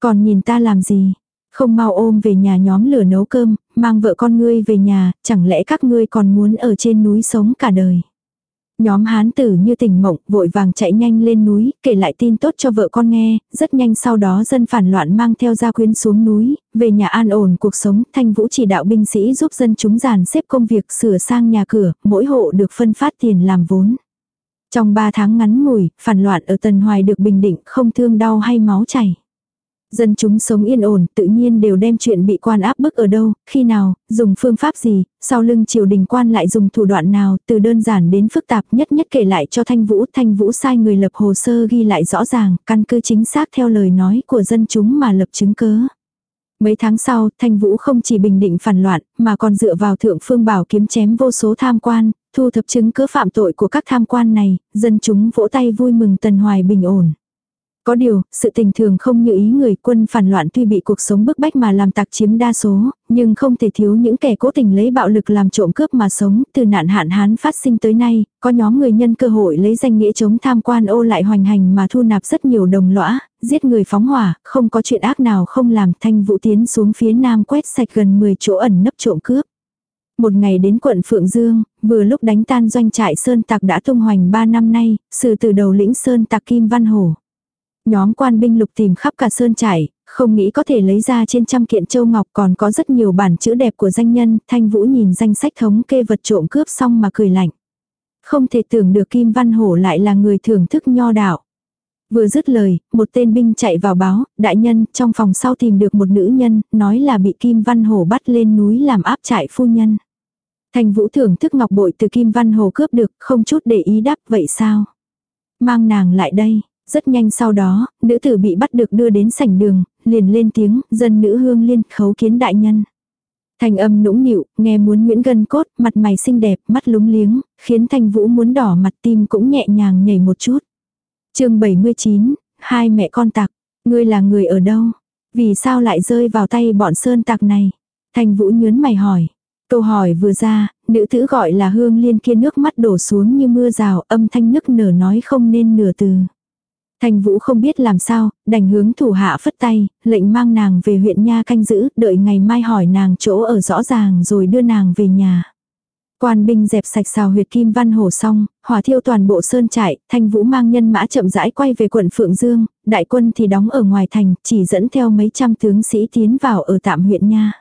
Còn nhìn ta làm gì? Không mau ôm về nhà nhóm lửa nấu cơm, mang vợ con ngươi về nhà, chẳng lẽ các ngươi còn muốn ở trên núi sống cả đời. Nhóm hán tử như tỉnh mộng, vội vàng chạy nhanh lên núi, kể lại tin tốt cho vợ con nghe, rất nhanh sau đó dân phản loạn mang theo gia quyến xuống núi, về nhà an ổn cuộc sống, thanh vũ chỉ đạo binh sĩ giúp dân chúng giàn xếp công việc sửa sang nhà cửa, mỗi hộ được phân phát tiền làm vốn. Trong 3 tháng ngắn ngủi, phản loạn ở Tần Hoài được bình định, không thương đau hay máu chảy. Dân chúng sống yên ổn, tự nhiên đều đem chuyện bị quan áp bức ở đâu, khi nào, dùng phương pháp gì, sau lưng triều đình quan lại dùng thủ đoạn nào, từ đơn giản đến phức tạp nhất nhất kể lại cho Thanh Vũ. Thanh Vũ sai người lập hồ sơ ghi lại rõ ràng, căn cứ chính xác theo lời nói của dân chúng mà lập chứng cớ. Mấy tháng sau, Thanh Vũ không chỉ bình định phản loạn, mà còn dựa vào thượng phương bảo kiếm chém vô số tham quan, thu thập chứng cứ phạm tội của các tham quan này, dân chúng vỗ tay vui mừng Tần Hoài bình ổn. Có điều, sự tình thường không như ý người quân phản loạn tuy bị cuộc sống bức bách mà làm tạc chiếm đa số, nhưng không thể thiếu những kẻ cố tình lấy bạo lực làm trộm cướp mà sống. Từ nạn hạn hán phát sinh tới nay, có nhóm người nhân cơ hội lấy danh nghĩa chống tham quan ô lại hoành hành mà thu nạp rất nhiều đồng lõa, giết người phóng hỏa, không có chuyện ác nào không làm thanh vũ tiến xuống phía nam quét sạch gần 10 chỗ ẩn nấp trộm cướp. Một ngày đến quận Phượng Dương, vừa lúc đánh tan doanh trại Sơn Tạc đã tung hoành 3 năm nay, sự từ đầu lĩnh Sơn Tạc Kim Văn Hổ. Nhóm quan binh lục tìm khắp cả sơn trải, không nghĩ có thể lấy ra trên trăm kiện châu ngọc còn có rất nhiều bản chữ đẹp của danh nhân, Thanh Vũ nhìn danh sách thống kê vật trộm cướp xong mà cười lạnh. Không thể tưởng được Kim Văn Hổ lại là người thưởng thức nho đạo. Vừa dứt lời, một tên binh chạy vào báo, đại nhân, trong phòng sau tìm được một nữ nhân, nói là bị Kim Văn Hổ bắt lên núi làm áp trại phu nhân. Thanh Vũ thưởng thức ngọc bội từ Kim Văn Hồ cướp được, không chút để ý đáp vậy sao? Mang nàng lại đây. Rất nhanh sau đó, nữ tử bị bắt được đưa đến sảnh đường, liền lên tiếng, dân nữ hương liên khấu kiến đại nhân. Thành âm nũng nịu, nghe muốn Nguyễn Gân cốt, mặt mày xinh đẹp, mắt lúng liếng, khiến Thanh Vũ muốn đỏ mặt tim cũng nhẹ nhàng nhảy một chút. chương 79, hai mẹ con tặc, ngươi là người ở đâu? Vì sao lại rơi vào tay bọn sơn tặc này? Thanh Vũ nhớn mày hỏi. Câu hỏi vừa ra, nữ tử gọi là hương liên kia nước mắt đổ xuống như mưa rào, âm thanh nức nở nói không nên nửa từ. Thành Vũ không biết làm sao, đành hướng thủ hạ phất tay, lệnh mang nàng về huyện Nha canh giữ, đợi ngày mai hỏi nàng chỗ ở rõ ràng rồi đưa nàng về nhà. Quan binh dẹp sạch xào huyệt kim văn hồ xong, hỏa thiêu toàn bộ sơn trại, thanh vũ mang nhân mã chậm rãi quay về quận Phượng Dương, đại quân thì đóng ở ngoài thành, chỉ dẫn theo mấy trăm tướng sĩ tiến vào ở tạm huyện Nha.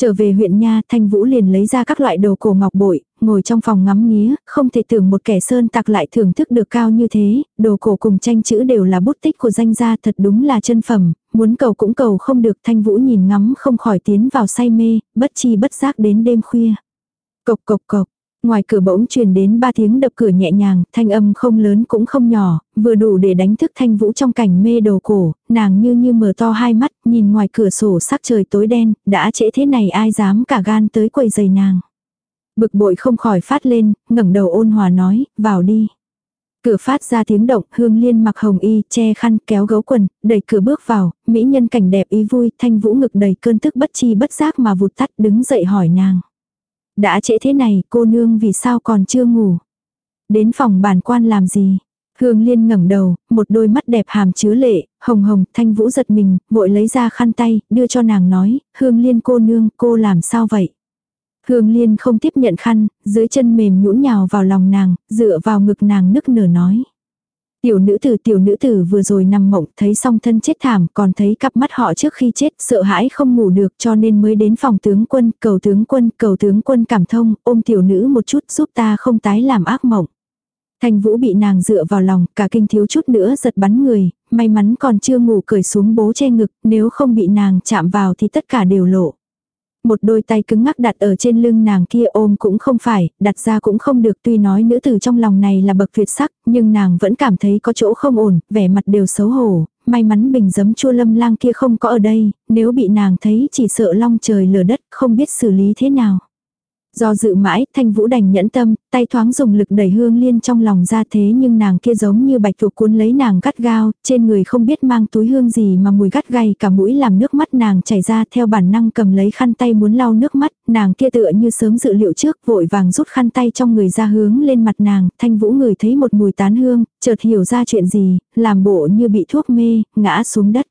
Trở về huyện Nha, Thanh Vũ liền lấy ra các loại đồ cổ ngọc bội, ngồi trong phòng ngắm nghía, không thể tưởng một kẻ sơn tặc lại thưởng thức được cao như thế, đồ cổ cùng tranh chữ đều là bút tích của danh gia thật đúng là chân phẩm, muốn cầu cũng cầu không được Thanh Vũ nhìn ngắm không khỏi tiến vào say mê, bất chi bất giác đến đêm khuya. Cộc cộc cộc, ngoài cửa bỗng truyền đến ba tiếng đập cửa nhẹ nhàng, thanh âm không lớn cũng không nhỏ, vừa đủ để đánh thức thanh vũ trong cảnh mê đồ cổ, nàng như như mở to hai mắt, nhìn ngoài cửa sổ sắc trời tối đen, đã trễ thế này ai dám cả gan tới quầy giày nàng. Bực bội không khỏi phát lên, ngẩng đầu ôn hòa nói, vào đi. Cửa phát ra tiếng động, hương liên mặc hồng y, che khăn, kéo gấu quần, đẩy cửa bước vào, mỹ nhân cảnh đẹp ý vui, thanh vũ ngực đầy cơn tức bất chi bất giác mà vụt tắt đứng dậy hỏi nàng. Đã trễ thế này, cô nương vì sao còn chưa ngủ? Đến phòng bản quan làm gì? Hương Liên ngẩng đầu, một đôi mắt đẹp hàm chứa lệ, hồng hồng, thanh vũ giật mình, vội lấy ra khăn tay, đưa cho nàng nói, Hương Liên cô nương, cô làm sao vậy? Hương Liên không tiếp nhận khăn, dưới chân mềm nhũn nhào vào lòng nàng, dựa vào ngực nàng nức nở nói. Tiểu nữ tử, tiểu nữ tử vừa rồi nằm mộng, thấy song thân chết thảm, còn thấy cặp mắt họ trước khi chết, sợ hãi không ngủ được, cho nên mới đến phòng tướng quân, cầu tướng quân, cầu tướng quân cảm thông, ôm tiểu nữ một chút giúp ta không tái làm ác mộng. Thanh vũ bị nàng dựa vào lòng, cả kinh thiếu chút nữa giật bắn người, may mắn còn chưa ngủ, cởi xuống bố che ngực, nếu không bị nàng chạm vào thì tất cả đều lộ một đôi tay cứng ngắc đặt ở trên lưng nàng kia ôm cũng không phải, đặt ra cũng không được tuy nói nữ tử trong lòng này là bậc tuyệt sắc, nhưng nàng vẫn cảm thấy có chỗ không ổn, vẻ mặt đều xấu hổ, may mắn bình giấm chua lâm lang kia không có ở đây, nếu bị nàng thấy chỉ sợ long trời lở đất, không biết xử lý thế nào. Do dự mãi, thanh vũ đành nhẫn tâm, tay thoáng dùng lực đẩy hương liên trong lòng ra thế nhưng nàng kia giống như bạch thuộc cuốn lấy nàng gắt gao, trên người không biết mang túi hương gì mà mùi gắt gay cả mũi làm nước mắt nàng chảy ra theo bản năng cầm lấy khăn tay muốn lau nước mắt, nàng kia tựa như sớm dự liệu trước vội vàng rút khăn tay trong người ra hướng lên mặt nàng, thanh vũ người thấy một mùi tán hương, chợt hiểu ra chuyện gì, làm bộ như bị thuốc mê, ngã xuống đất.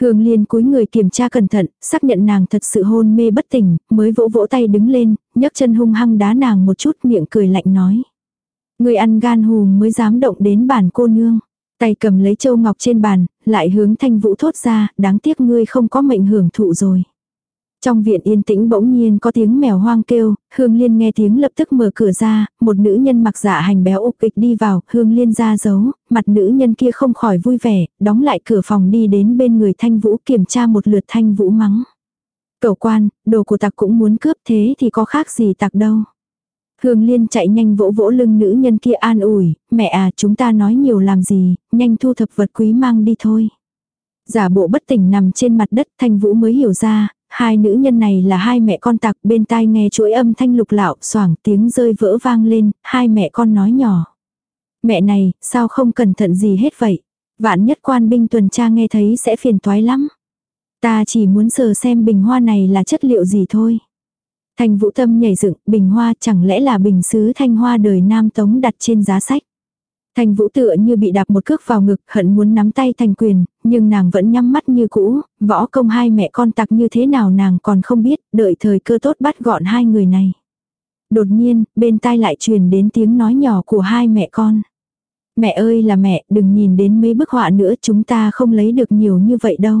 Hương Liên cúi người kiểm tra cẩn thận, xác nhận nàng thật sự hôn mê bất tỉnh, mới vỗ vỗ tay đứng lên, nhấc chân hung hăng đá nàng một chút miệng cười lạnh nói. Người ăn gan hùm mới dám động đến bản cô nương. Tay cầm lấy châu ngọc trên bàn, lại hướng thanh vũ thốt ra, đáng tiếc ngươi không có mệnh hưởng thụ rồi. Trong viện yên tĩnh bỗng nhiên có tiếng mèo hoang kêu, Hương Liên nghe tiếng lập tức mở cửa ra, một nữ nhân mặc dạ hành béo ục kịch đi vào, Hương Liên ra giấu, mặt nữ nhân kia không khỏi vui vẻ, đóng lại cửa phòng đi đến bên người Thanh Vũ kiểm tra một lượt Thanh Vũ mắng. Cậu quan, đồ của tặc cũng muốn cướp thế thì có khác gì tặc đâu. Hương Liên chạy nhanh vỗ vỗ lưng nữ nhân kia an ủi, mẹ à chúng ta nói nhiều làm gì, nhanh thu thập vật quý mang đi thôi. Giả bộ bất tỉnh nằm trên mặt đất Thanh Vũ mới hiểu ra, Hai nữ nhân này là hai mẹ con tặc bên tai nghe chuỗi âm thanh lục lạo xoảng tiếng rơi vỡ vang lên, hai mẹ con nói nhỏ. Mẹ này, sao không cẩn thận gì hết vậy? Vạn nhất quan binh tuần tra nghe thấy sẽ phiền toái lắm. Ta chỉ muốn sờ xem bình hoa này là chất liệu gì thôi. thành vũ tâm nhảy dựng, bình hoa chẳng lẽ là bình sứ thanh hoa đời Nam Tống đặt trên giá sách. Thành vũ tựa như bị đạp một cước vào ngực, hận muốn nắm tay thành quyền, nhưng nàng vẫn nhắm mắt như cũ, võ công hai mẹ con tặc như thế nào nàng còn không biết, đợi thời cơ tốt bắt gọn hai người này. Đột nhiên, bên tai lại truyền đến tiếng nói nhỏ của hai mẹ con. Mẹ ơi là mẹ, đừng nhìn đến mấy bức họa nữa chúng ta không lấy được nhiều như vậy đâu.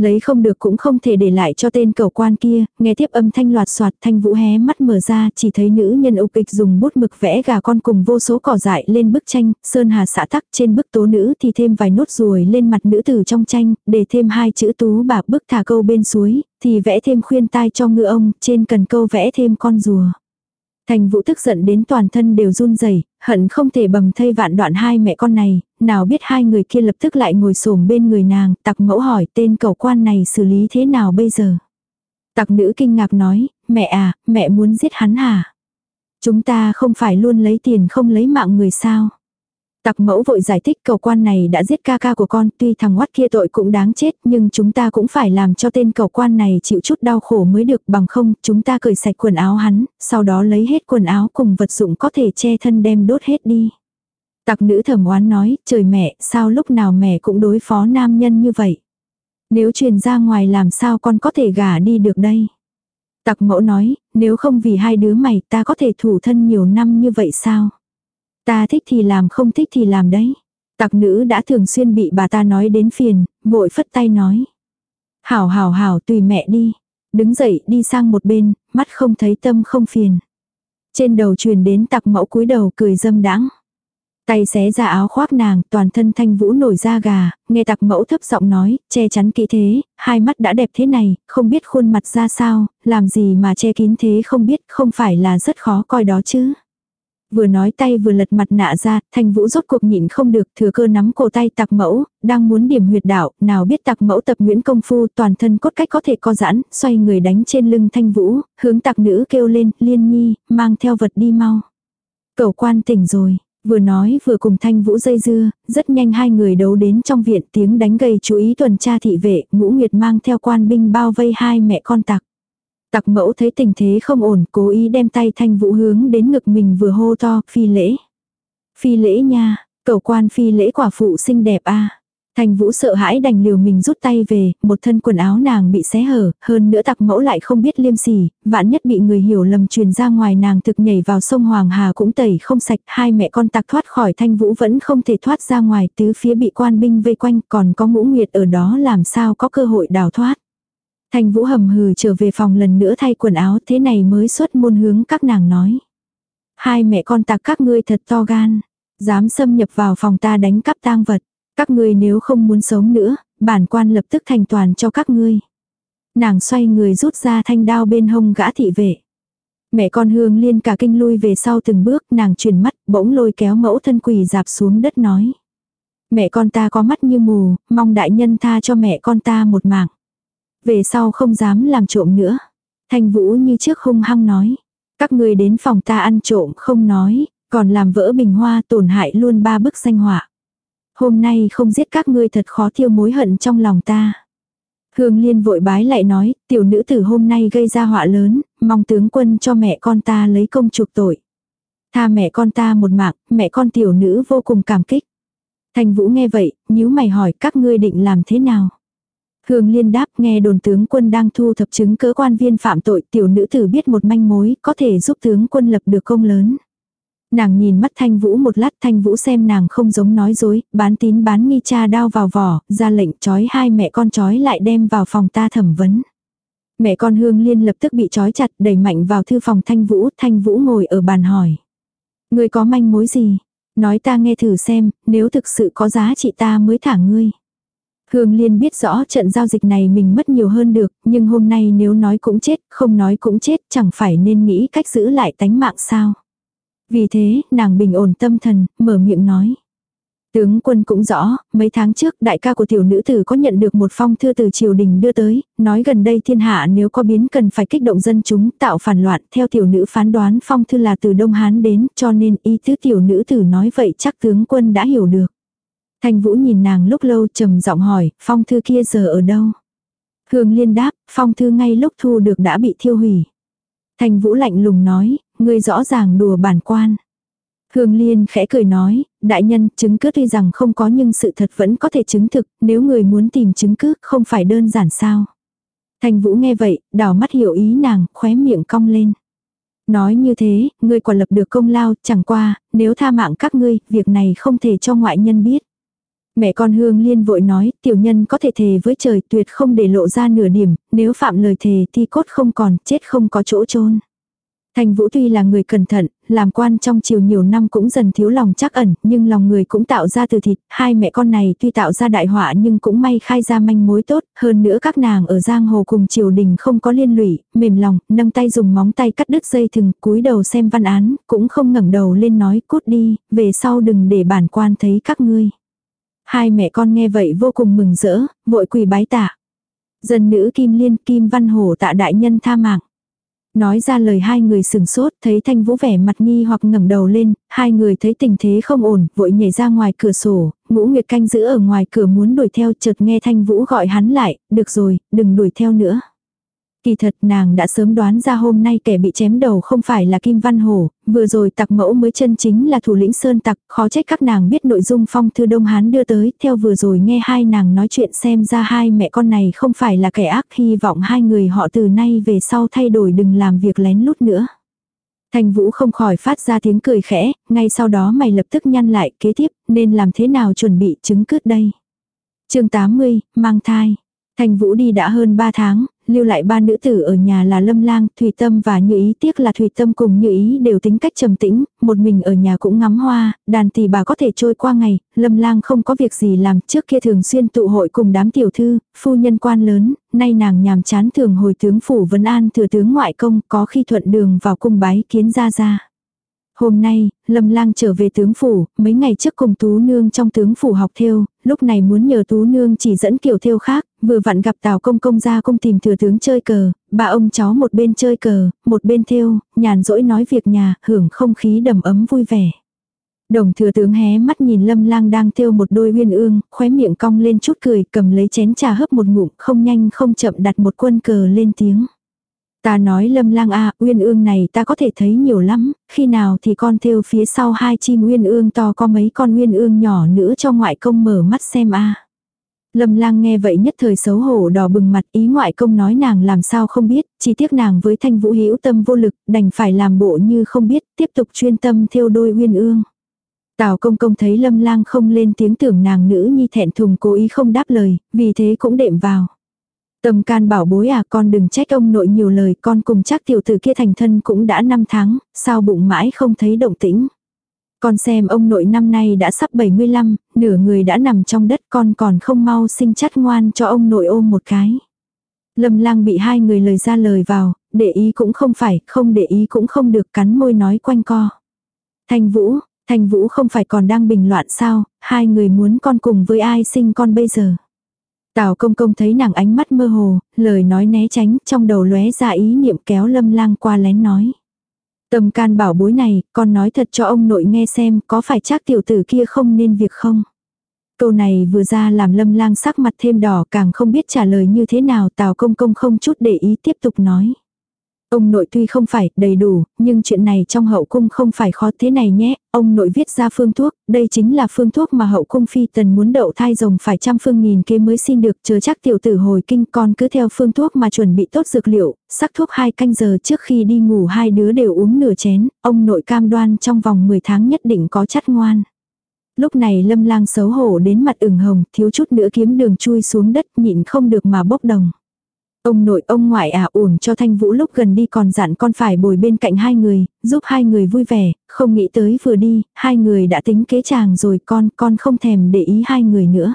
Lấy không được cũng không thể để lại cho tên cầu quan kia, nghe tiếp âm thanh loạt soạt thanh vũ hé mắt mở ra chỉ thấy nữ nhân ục kịch dùng bút mực vẽ gà con cùng vô số cỏ dại lên bức tranh, sơn hà xã tắc trên bức tố nữ thì thêm vài nốt ruồi lên mặt nữ tử trong tranh, để thêm hai chữ tú bà bức thả câu bên suối, thì vẽ thêm khuyên tai cho ngựa ông, trên cần câu vẽ thêm con rùa. Thành vũ tức giận đến toàn thân đều run rẩy hận không thể bầm thây vạn đoạn hai mẹ con này, nào biết hai người kia lập tức lại ngồi xổm bên người nàng, tặc mẫu hỏi tên cầu quan này xử lý thế nào bây giờ. Tặc nữ kinh ngạc nói, mẹ à, mẹ muốn giết hắn hả? Chúng ta không phải luôn lấy tiền không lấy mạng người sao? Tặc mẫu vội giải thích cầu quan này đã giết ca ca của con, tuy thằng oát kia tội cũng đáng chết, nhưng chúng ta cũng phải làm cho tên cầu quan này chịu chút đau khổ mới được, bằng không, chúng ta cởi sạch quần áo hắn, sau đó lấy hết quần áo cùng vật dụng có thể che thân đem đốt hết đi. Tặc nữ thẩm oán nói, trời mẹ, sao lúc nào mẹ cũng đối phó nam nhân như vậy. Nếu truyền ra ngoài làm sao con có thể gả đi được đây. Tặc mẫu nói, nếu không vì hai đứa mày ta có thể thủ thân nhiều năm như vậy sao? Ta thích thì làm không thích thì làm đấy. Tặc nữ đã thường xuyên bị bà ta nói đến phiền, vội phất tay nói. Hảo hảo hảo tùy mẹ đi. Đứng dậy đi sang một bên, mắt không thấy tâm không phiền. Trên đầu truyền đến tặc mẫu cúi đầu cười dâm đãng Tay xé ra áo khoác nàng, toàn thân thanh vũ nổi da gà, nghe tặc mẫu thấp giọng nói, che chắn kỹ thế, hai mắt đã đẹp thế này, không biết khuôn mặt ra sao, làm gì mà che kín thế không biết, không phải là rất khó coi đó chứ. Vừa nói tay vừa lật mặt nạ ra, thanh vũ rốt cuộc nhịn không được, thừa cơ nắm cổ tay tặc mẫu, đang muốn điểm huyệt đạo, nào biết tặc mẫu tập nguyễn công phu, toàn thân cốt cách có thể co giãn, xoay người đánh trên lưng thanh vũ, hướng tặc nữ kêu lên, liên nhi, mang theo vật đi mau. Cầu quan tỉnh rồi, Vừa nói vừa cùng thanh vũ dây dưa, rất nhanh hai người đấu đến trong viện tiếng đánh gây chú ý tuần tra thị vệ, ngũ nguyệt mang theo quan binh bao vây hai mẹ con tặc. Tặc mẫu thấy tình thế không ổn, cố ý đem tay thanh vũ hướng đến ngực mình vừa hô to, phi lễ. Phi lễ nha, cầu quan phi lễ quả phụ xinh đẹp a Thành vũ sợ hãi đành liều mình rút tay về, một thân quần áo nàng bị xé hở, hơn nữa tặc mẫu lại không biết liêm sỉ, vạn nhất bị người hiểu lầm truyền ra ngoài nàng thực nhảy vào sông Hoàng Hà cũng tẩy không sạch, hai mẹ con tặc thoát khỏi thanh vũ vẫn không thể thoát ra ngoài, tứ phía bị quan binh vây quanh, còn có ngũ nguyệt ở đó làm sao có cơ hội đào thoát. Thanh vũ hầm hừ trở về phòng lần nữa thay quần áo thế này mới xuất môn hướng các nàng nói. Hai mẹ con tạc các ngươi thật to gan, dám xâm nhập vào phòng ta đánh cắp tang vật. Các ngươi nếu không muốn sống nữa, bản quan lập tức thành toàn cho các ngươi. Nàng xoay người rút ra thanh đao bên hông gã thị vệ. Mẹ con hương liên cả kinh lui về sau từng bước, nàng chuyển mắt, bỗng lôi kéo mẫu thân quỳ dạp xuống đất nói. Mẹ con ta có mắt như mù, mong đại nhân tha cho mẹ con ta một mạng. Về sau không dám làm trộm nữa. Thanh vũ như trước hung hăng nói. Các ngươi đến phòng ta ăn trộm không nói, còn làm vỡ bình hoa tổn hại luôn ba bức danh họa. Hôm nay không giết các ngươi thật khó tiêu mối hận trong lòng ta. Hương Liên vội bái lại nói, tiểu nữ tử hôm nay gây ra họa lớn, mong tướng quân cho mẹ con ta lấy công chuộc tội. Tha mẹ con ta một mạng, mẹ con tiểu nữ vô cùng cảm kích. Thành Vũ nghe vậy, nhíu mày hỏi các ngươi định làm thế nào. Hương Liên đáp nghe đồn tướng quân đang thu thập chứng cớ quan viên phạm tội tiểu nữ tử biết một manh mối có thể giúp tướng quân lập được công lớn. Nàng nhìn mắt Thanh Vũ một lát Thanh Vũ xem nàng không giống nói dối, bán tín bán nghi cha đao vào vỏ, ra lệnh trói hai mẹ con trói lại đem vào phòng ta thẩm vấn. Mẹ con Hương Liên lập tức bị trói chặt đẩy mạnh vào thư phòng Thanh Vũ, Thanh Vũ ngồi ở bàn hỏi. Người có manh mối gì? Nói ta nghe thử xem, nếu thực sự có giá trị ta mới thả ngươi. Hương Liên biết rõ trận giao dịch này mình mất nhiều hơn được, nhưng hôm nay nếu nói cũng chết, không nói cũng chết, chẳng phải nên nghĩ cách giữ lại tánh mạng sao. Vì thế, nàng bình ổn tâm thần, mở miệng nói. Tướng quân cũng rõ, mấy tháng trước đại ca của tiểu nữ tử có nhận được một phong thư từ triều đình đưa tới, nói gần đây thiên hạ nếu có biến cần phải kích động dân chúng tạo phản loạn, theo tiểu nữ phán đoán phong thư là từ Đông Hán đến, cho nên ý tứ tiểu nữ tử nói vậy chắc tướng quân đã hiểu được. Thanh Vũ nhìn nàng lúc lâu trầm giọng hỏi, phong thư kia giờ ở đâu? Hương liên đáp, phong thư ngay lúc thu được đã bị thiêu hủy. Thanh Vũ lạnh lùng nói, Ngươi rõ ràng đùa bản quan. Hương Liên khẽ cười nói, đại nhân, chứng cứ tuy rằng không có nhưng sự thật vẫn có thể chứng thực, nếu người muốn tìm chứng cứ không phải đơn giản sao. Thanh Vũ nghe vậy, đảo mắt hiểu ý nàng, khóe miệng cong lên. Nói như thế, ngươi quả lập được công lao, chẳng qua, nếu tha mạng các ngươi, việc này không thể cho ngoại nhân biết. Mẹ con Hương Liên vội nói, tiểu nhân có thể thề với trời tuyệt không để lộ ra nửa điểm, nếu phạm lời thề thì cốt không còn, chết không có chỗ chôn Thành Vũ tuy là người cẩn thận, làm quan trong chiều nhiều năm cũng dần thiếu lòng chắc ẩn, nhưng lòng người cũng tạo ra từ thịt, hai mẹ con này tuy tạo ra đại họa nhưng cũng may khai ra manh mối tốt, hơn nữa các nàng ở giang hồ cùng triều đình không có liên lụy, mềm lòng, nâng tay dùng móng tay cắt đứt dây thừng, cúi đầu xem văn án, cũng không ngẩng đầu lên nói cút đi, về sau đừng để bản quan thấy các ngươi. Hai mẹ con nghe vậy vô cùng mừng rỡ, vội quỳ bái tạ. Dân nữ Kim Liên Kim Văn Hổ tạ đại nhân tha mạng. Nói ra lời hai người sừng sốt, thấy Thanh Vũ vẻ mặt nghi hoặc ngẩng đầu lên, hai người thấy tình thế không ổn, vội nhảy ra ngoài cửa sổ, ngũ nguyệt canh giữ ở ngoài cửa muốn đuổi theo chợt nghe Thanh Vũ gọi hắn lại, được rồi, đừng đuổi theo nữa. Kỳ thật nàng đã sớm đoán ra hôm nay kẻ bị chém đầu không phải là Kim Văn Hổ, vừa rồi tặc mẫu mới chân chính là thủ lĩnh Sơn tặc, khó trách các nàng biết nội dung phong thư Đông Hán đưa tới, theo vừa rồi nghe hai nàng nói chuyện xem ra hai mẹ con này không phải là kẻ ác, hy vọng hai người họ từ nay về sau thay đổi đừng làm việc lén lút nữa. Thành Vũ không khỏi phát ra tiếng cười khẽ, ngay sau đó mày lập tức nhăn lại kế tiếp, nên làm thế nào chuẩn bị chứng cướp đây. chương 80, mang thai. Thành Vũ đi đã hơn 3 tháng, lưu lại ba nữ tử ở nhà là Lâm Lang, Thủy Tâm và Như Ý, tiếc là Thủy Tâm cùng Như Ý đều tính cách trầm tĩnh, một mình ở nhà cũng ngắm hoa, đàn tỳ bà có thể trôi qua ngày, Lâm Lang không có việc gì làm, trước kia thường xuyên tụ hội cùng đám tiểu thư, phu nhân quan lớn, nay nàng nhàm chán thường hồi tướng phủ Vân An thừa tướng ngoại công, có khi thuận đường vào cung bái kiến ra ra. Hôm nay, Lâm Lang trở về tướng phủ, mấy ngày trước cùng Tú Nương trong tướng phủ học theo, lúc này muốn nhờ Tú Nương chỉ dẫn kiểu thêu khác, vừa vặn gặp Tào Công Công ra công tìm thừa tướng chơi cờ, ba ông cháu một bên chơi cờ, một bên thêu, nhàn rỗi nói việc nhà, hưởng không khí đầm ấm vui vẻ. Đồng thừa tướng hé mắt nhìn lâm lang đang thêu một đôi uyên ương, khóe miệng cong lên chút cười, cầm lấy chén trà hấp một ngụm, không nhanh không chậm đặt một quân cờ lên tiếng. Ta nói lâm lang a uyên ương này ta có thể thấy nhiều lắm, khi nào thì con theo phía sau hai chim uyên ương to có mấy con uyên ương nhỏ nữa cho ngoại công mở mắt xem a Lâm lang nghe vậy nhất thời xấu hổ đỏ bừng mặt ý ngoại công nói nàng làm sao không biết, chỉ tiếc nàng với thanh vũ hữu tâm vô lực, đành phải làm bộ như không biết, tiếp tục chuyên tâm theo đôi uyên ương. Tào công công thấy lâm lang không lên tiếng tưởng nàng nữ nhi thẹn thùng cố ý không đáp lời, vì thế cũng đệm vào. Tâm can bảo bối à con đừng trách ông nội nhiều lời con cùng chắc tiểu tử kia thành thân cũng đã 5 tháng, sao bụng mãi không thấy động tĩnh. Con xem ông nội năm nay đã sắp 75, nửa người đã nằm trong đất con còn không mau sinh chắt ngoan cho ông nội ôm một cái. Lâm lang bị hai người lời ra lời vào, để ý cũng không phải, không để ý cũng không được cắn môi nói quanh co. Thanh Vũ, Thanh Vũ không phải còn đang bình loạn sao, hai người muốn con cùng với ai sinh con bây giờ. Tào công công thấy nàng ánh mắt mơ hồ, lời nói né tránh, trong đầu lóe ra ý niệm kéo lâm lang qua lén nói. Tầm can bảo bối này, con nói thật cho ông nội nghe xem có phải chắc tiểu tử kia không nên việc không. Câu này vừa ra làm lâm lang sắc mặt thêm đỏ càng không biết trả lời như thế nào tào công công không chút để ý tiếp tục nói. Ông nội tuy không phải đầy đủ, nhưng chuyện này trong hậu cung không phải khó thế này nhé, ông nội viết ra phương thuốc, đây chính là phương thuốc mà hậu cung phi tần muốn đậu thai rồng phải trăm phương nghìn kế mới xin được, chờ chắc tiểu tử hồi kinh con cứ theo phương thuốc mà chuẩn bị tốt dược liệu, sắc thuốc hai canh giờ trước khi đi ngủ hai đứa đều uống nửa chén, ông nội cam đoan trong vòng 10 tháng nhất định có chắt ngoan. Lúc này lâm lang xấu hổ đến mặt ửng hồng, thiếu chút nữa kiếm đường chui xuống đất nhịn không được mà bốc đồng. Ông nội ông ngoại à uổng cho Thanh Vũ lúc gần đi còn dặn con phải bồi bên cạnh hai người, giúp hai người vui vẻ, không nghĩ tới vừa đi, hai người đã tính kế chàng rồi con, con không thèm để ý hai người nữa.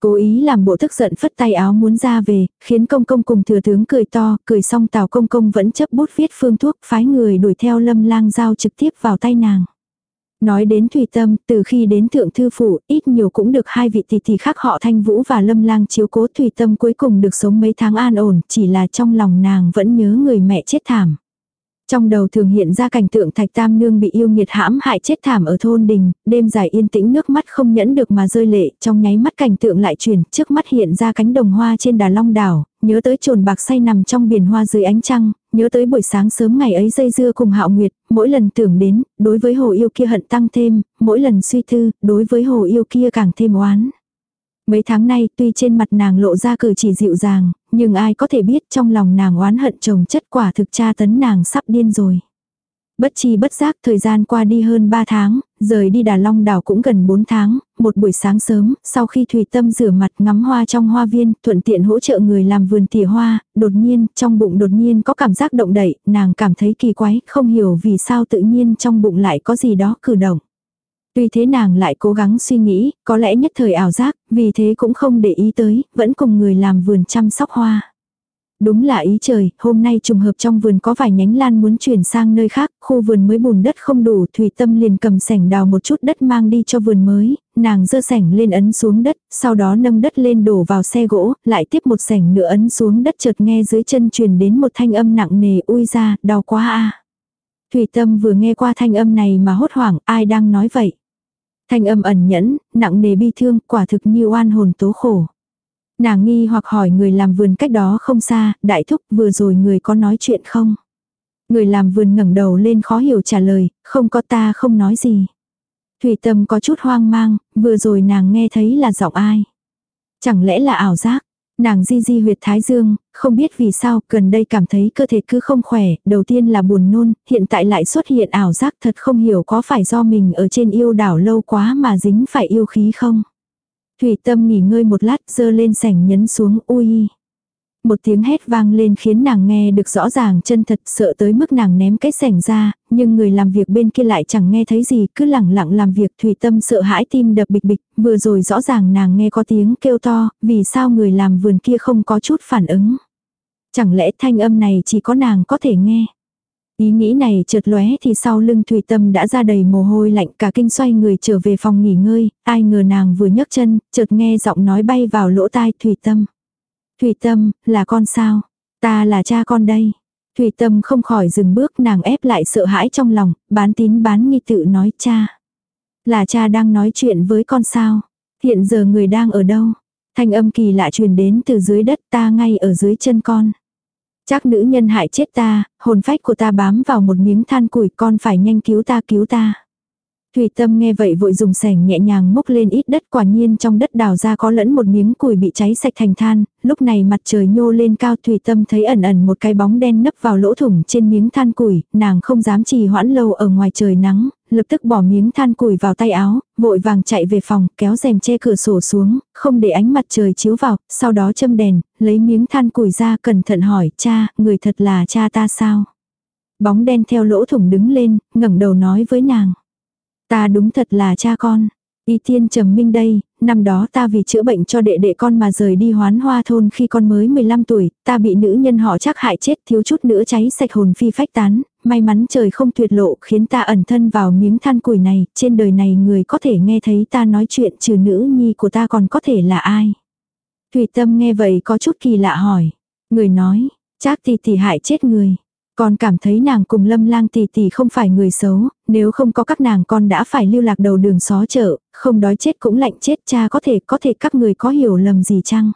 Cố ý làm bộ tức giận phất tay áo muốn ra về, khiến công công cùng thừa tướng cười to, cười xong tào công công vẫn chấp bút viết phương thuốc phái người đuổi theo lâm lang giao trực tiếp vào tay nàng. Nói đến Thủy Tâm, từ khi đến Thượng Thư Phủ, ít nhiều cũng được hai vị tỷ tỷ khác họ Thanh Vũ và Lâm Lang chiếu cố Thủy Tâm cuối cùng được sống mấy tháng an ổn, chỉ là trong lòng nàng vẫn nhớ người mẹ chết thảm. Trong đầu thường hiện ra cảnh tượng Thạch Tam Nương bị yêu nghiệt hãm hại chết thảm ở thôn đình, đêm dài yên tĩnh nước mắt không nhẫn được mà rơi lệ, trong nháy mắt cảnh tượng lại chuyển, trước mắt hiện ra cánh đồng hoa trên đà long đảo, nhớ tới trồn bạc say nằm trong biển hoa dưới ánh trăng, nhớ tới buổi sáng sớm ngày ấy dây dưa cùng hạo nguyệt, mỗi lần tưởng đến, đối với hồ yêu kia hận tăng thêm, mỗi lần suy tư, đối với hồ yêu kia càng thêm oán. Mấy tháng nay tuy trên mặt nàng lộ ra cử chỉ dịu dàng, nhưng ai có thể biết trong lòng nàng oán hận chồng chất quả thực tra tấn nàng sắp điên rồi. Bất chi bất giác thời gian qua đi hơn 3 tháng, rời đi Đà Long đảo cũng gần 4 tháng, một buổi sáng sớm, sau khi Thủy Tâm rửa mặt ngắm hoa trong hoa viên, thuận tiện hỗ trợ người làm vườn tỉa hoa, đột nhiên, trong bụng đột nhiên có cảm giác động đậy, nàng cảm thấy kỳ quái, không hiểu vì sao tự nhiên trong bụng lại có gì đó cử động. Tuy thế nàng lại cố gắng suy nghĩ, có lẽ nhất thời ảo giác, vì thế cũng không để ý tới, vẫn cùng người làm vườn chăm sóc hoa. Đúng là ý trời, hôm nay trùng hợp trong vườn có vài nhánh lan muốn chuyển sang nơi khác, khu vườn mới bùn đất không đủ, Thủy Tâm liền cầm sẻng đào một chút đất mang đi cho vườn mới, nàng dơ sẻng lên ấn xuống đất, sau đó nâng đất lên đổ vào xe gỗ, lại tiếp một sẻng nữa ấn xuống đất chợt nghe dưới chân truyền đến một thanh âm nặng nề ui ra, đau quá a. Thủy Tâm vừa nghe qua thanh âm này mà hốt hoảng, ai đang nói vậy? Thanh âm ẩn nhẫn, nặng nề bi thương, quả thực như oan hồn tố khổ. Nàng nghi hoặc hỏi người làm vườn cách đó không xa, đại thúc vừa rồi người có nói chuyện không? Người làm vườn ngẩng đầu lên khó hiểu trả lời, không có ta không nói gì. Thủy tâm có chút hoang mang, vừa rồi nàng nghe thấy là giọng ai? Chẳng lẽ là ảo giác? Nàng di di huyệt thái dương, không biết vì sao, gần đây cảm thấy cơ thể cứ không khỏe, đầu tiên là buồn nôn, hiện tại lại xuất hiện ảo giác thật không hiểu có phải do mình ở trên yêu đảo lâu quá mà dính phải yêu khí không. Thủy tâm nghỉ ngơi một lát dơ lên sảnh nhấn xuống ui. Một tiếng hét vang lên khiến nàng nghe được rõ ràng chân thật sợ tới mức nàng ném cái sảnh ra, nhưng người làm việc bên kia lại chẳng nghe thấy gì cứ lẳng lặng làm việc thủy tâm sợ hãi tim đập bịch bịch, vừa rồi rõ ràng nàng nghe có tiếng kêu to, vì sao người làm vườn kia không có chút phản ứng. Chẳng lẽ thanh âm này chỉ có nàng có thể nghe. Ý nghĩ này chợt lóe thì sau lưng Thủy Tâm đã ra đầy mồ hôi lạnh cả kinh xoay người trở về phòng nghỉ ngơi, ai ngờ nàng vừa nhấc chân, chợt nghe giọng nói bay vào lỗ tai Thủy Tâm. Thủy Tâm, là con sao? Ta là cha con đây. Thủy Tâm không khỏi dừng bước nàng ép lại sợ hãi trong lòng, bán tín bán nghi tự nói cha. Là cha đang nói chuyện với con sao? Hiện giờ người đang ở đâu? Thanh âm kỳ lạ truyền đến từ dưới đất ta ngay ở dưới chân con. Chắc nữ nhân hại chết ta, hồn phách của ta bám vào một miếng than củi con phải nhanh cứu ta cứu ta. Thủy Tâm nghe vậy vội dùng sẻng nhẹ nhàng múc lên ít đất quả nhiên trong đất đào ra có lẫn một miếng củi bị cháy sạch thành than, lúc này mặt trời nhô lên cao Thủy Tâm thấy ẩn ẩn một cái bóng đen nấp vào lỗ thủng trên miếng than củi, nàng không dám trì hoãn lâu ở ngoài trời nắng, lập tức bỏ miếng than củi vào tay áo, vội vàng chạy về phòng, kéo rèm che cửa sổ xuống, không để ánh mặt trời chiếu vào, sau đó châm đèn, lấy miếng than củi ra cẩn thận hỏi, cha, người thật là cha ta sao? Bóng đen theo lỗ thủng đứng lên, ngẩng đầu nói với nàng. Ta đúng thật là cha con. Y tiên trầm minh đây, năm đó ta vì chữa bệnh cho đệ đệ con mà rời đi hoán hoa thôn khi con mới 15 tuổi, ta bị nữ nhân họ chắc hại chết thiếu chút nữa cháy sạch hồn phi phách tán, may mắn trời không tuyệt lộ khiến ta ẩn thân vào miếng than củi này, trên đời này người có thể nghe thấy ta nói chuyện trừ nữ nhi của ta còn có thể là ai. Thủy tâm nghe vậy có chút kỳ lạ hỏi, người nói, chắc thì thì hại chết người. Con cảm thấy nàng cùng lâm lang tỷ tỷ không phải người xấu, nếu không có các nàng con đã phải lưu lạc đầu đường xó chợ, không đói chết cũng lạnh chết cha có thể có thể các người có hiểu lầm gì chăng?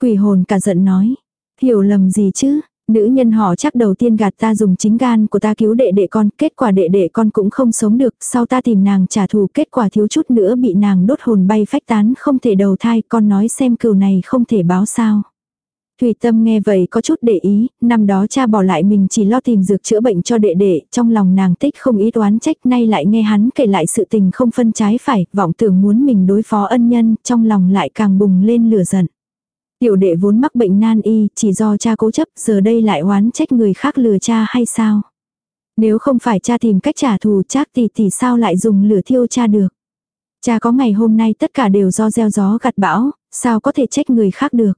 Quỷ hồn cả giận nói, hiểu lầm gì chứ, nữ nhân họ chắc đầu tiên gạt ta dùng chính gan của ta cứu đệ đệ con, kết quả đệ đệ con cũng không sống được, sau ta tìm nàng trả thù kết quả thiếu chút nữa bị nàng đốt hồn bay phách tán không thể đầu thai, con nói xem cừu này không thể báo sao. Thủy Tâm nghe vậy có chút để ý, năm đó cha bỏ lại mình chỉ lo tìm dược chữa bệnh cho đệ đệ, trong lòng nàng tích không ý đoán trách nay lại nghe hắn kể lại sự tình không phân trái phải, vọng tưởng muốn mình đối phó ân nhân, trong lòng lại càng bùng lên lửa giận. Tiểu đệ vốn mắc bệnh nan y, chỉ do cha cố chấp, giờ đây lại oán trách người khác lừa cha hay sao? Nếu không phải cha tìm cách trả thù chắc thì thì sao lại dùng lửa thiêu cha được? Cha có ngày hôm nay tất cả đều do gieo gió gặt bão, sao có thể trách người khác được?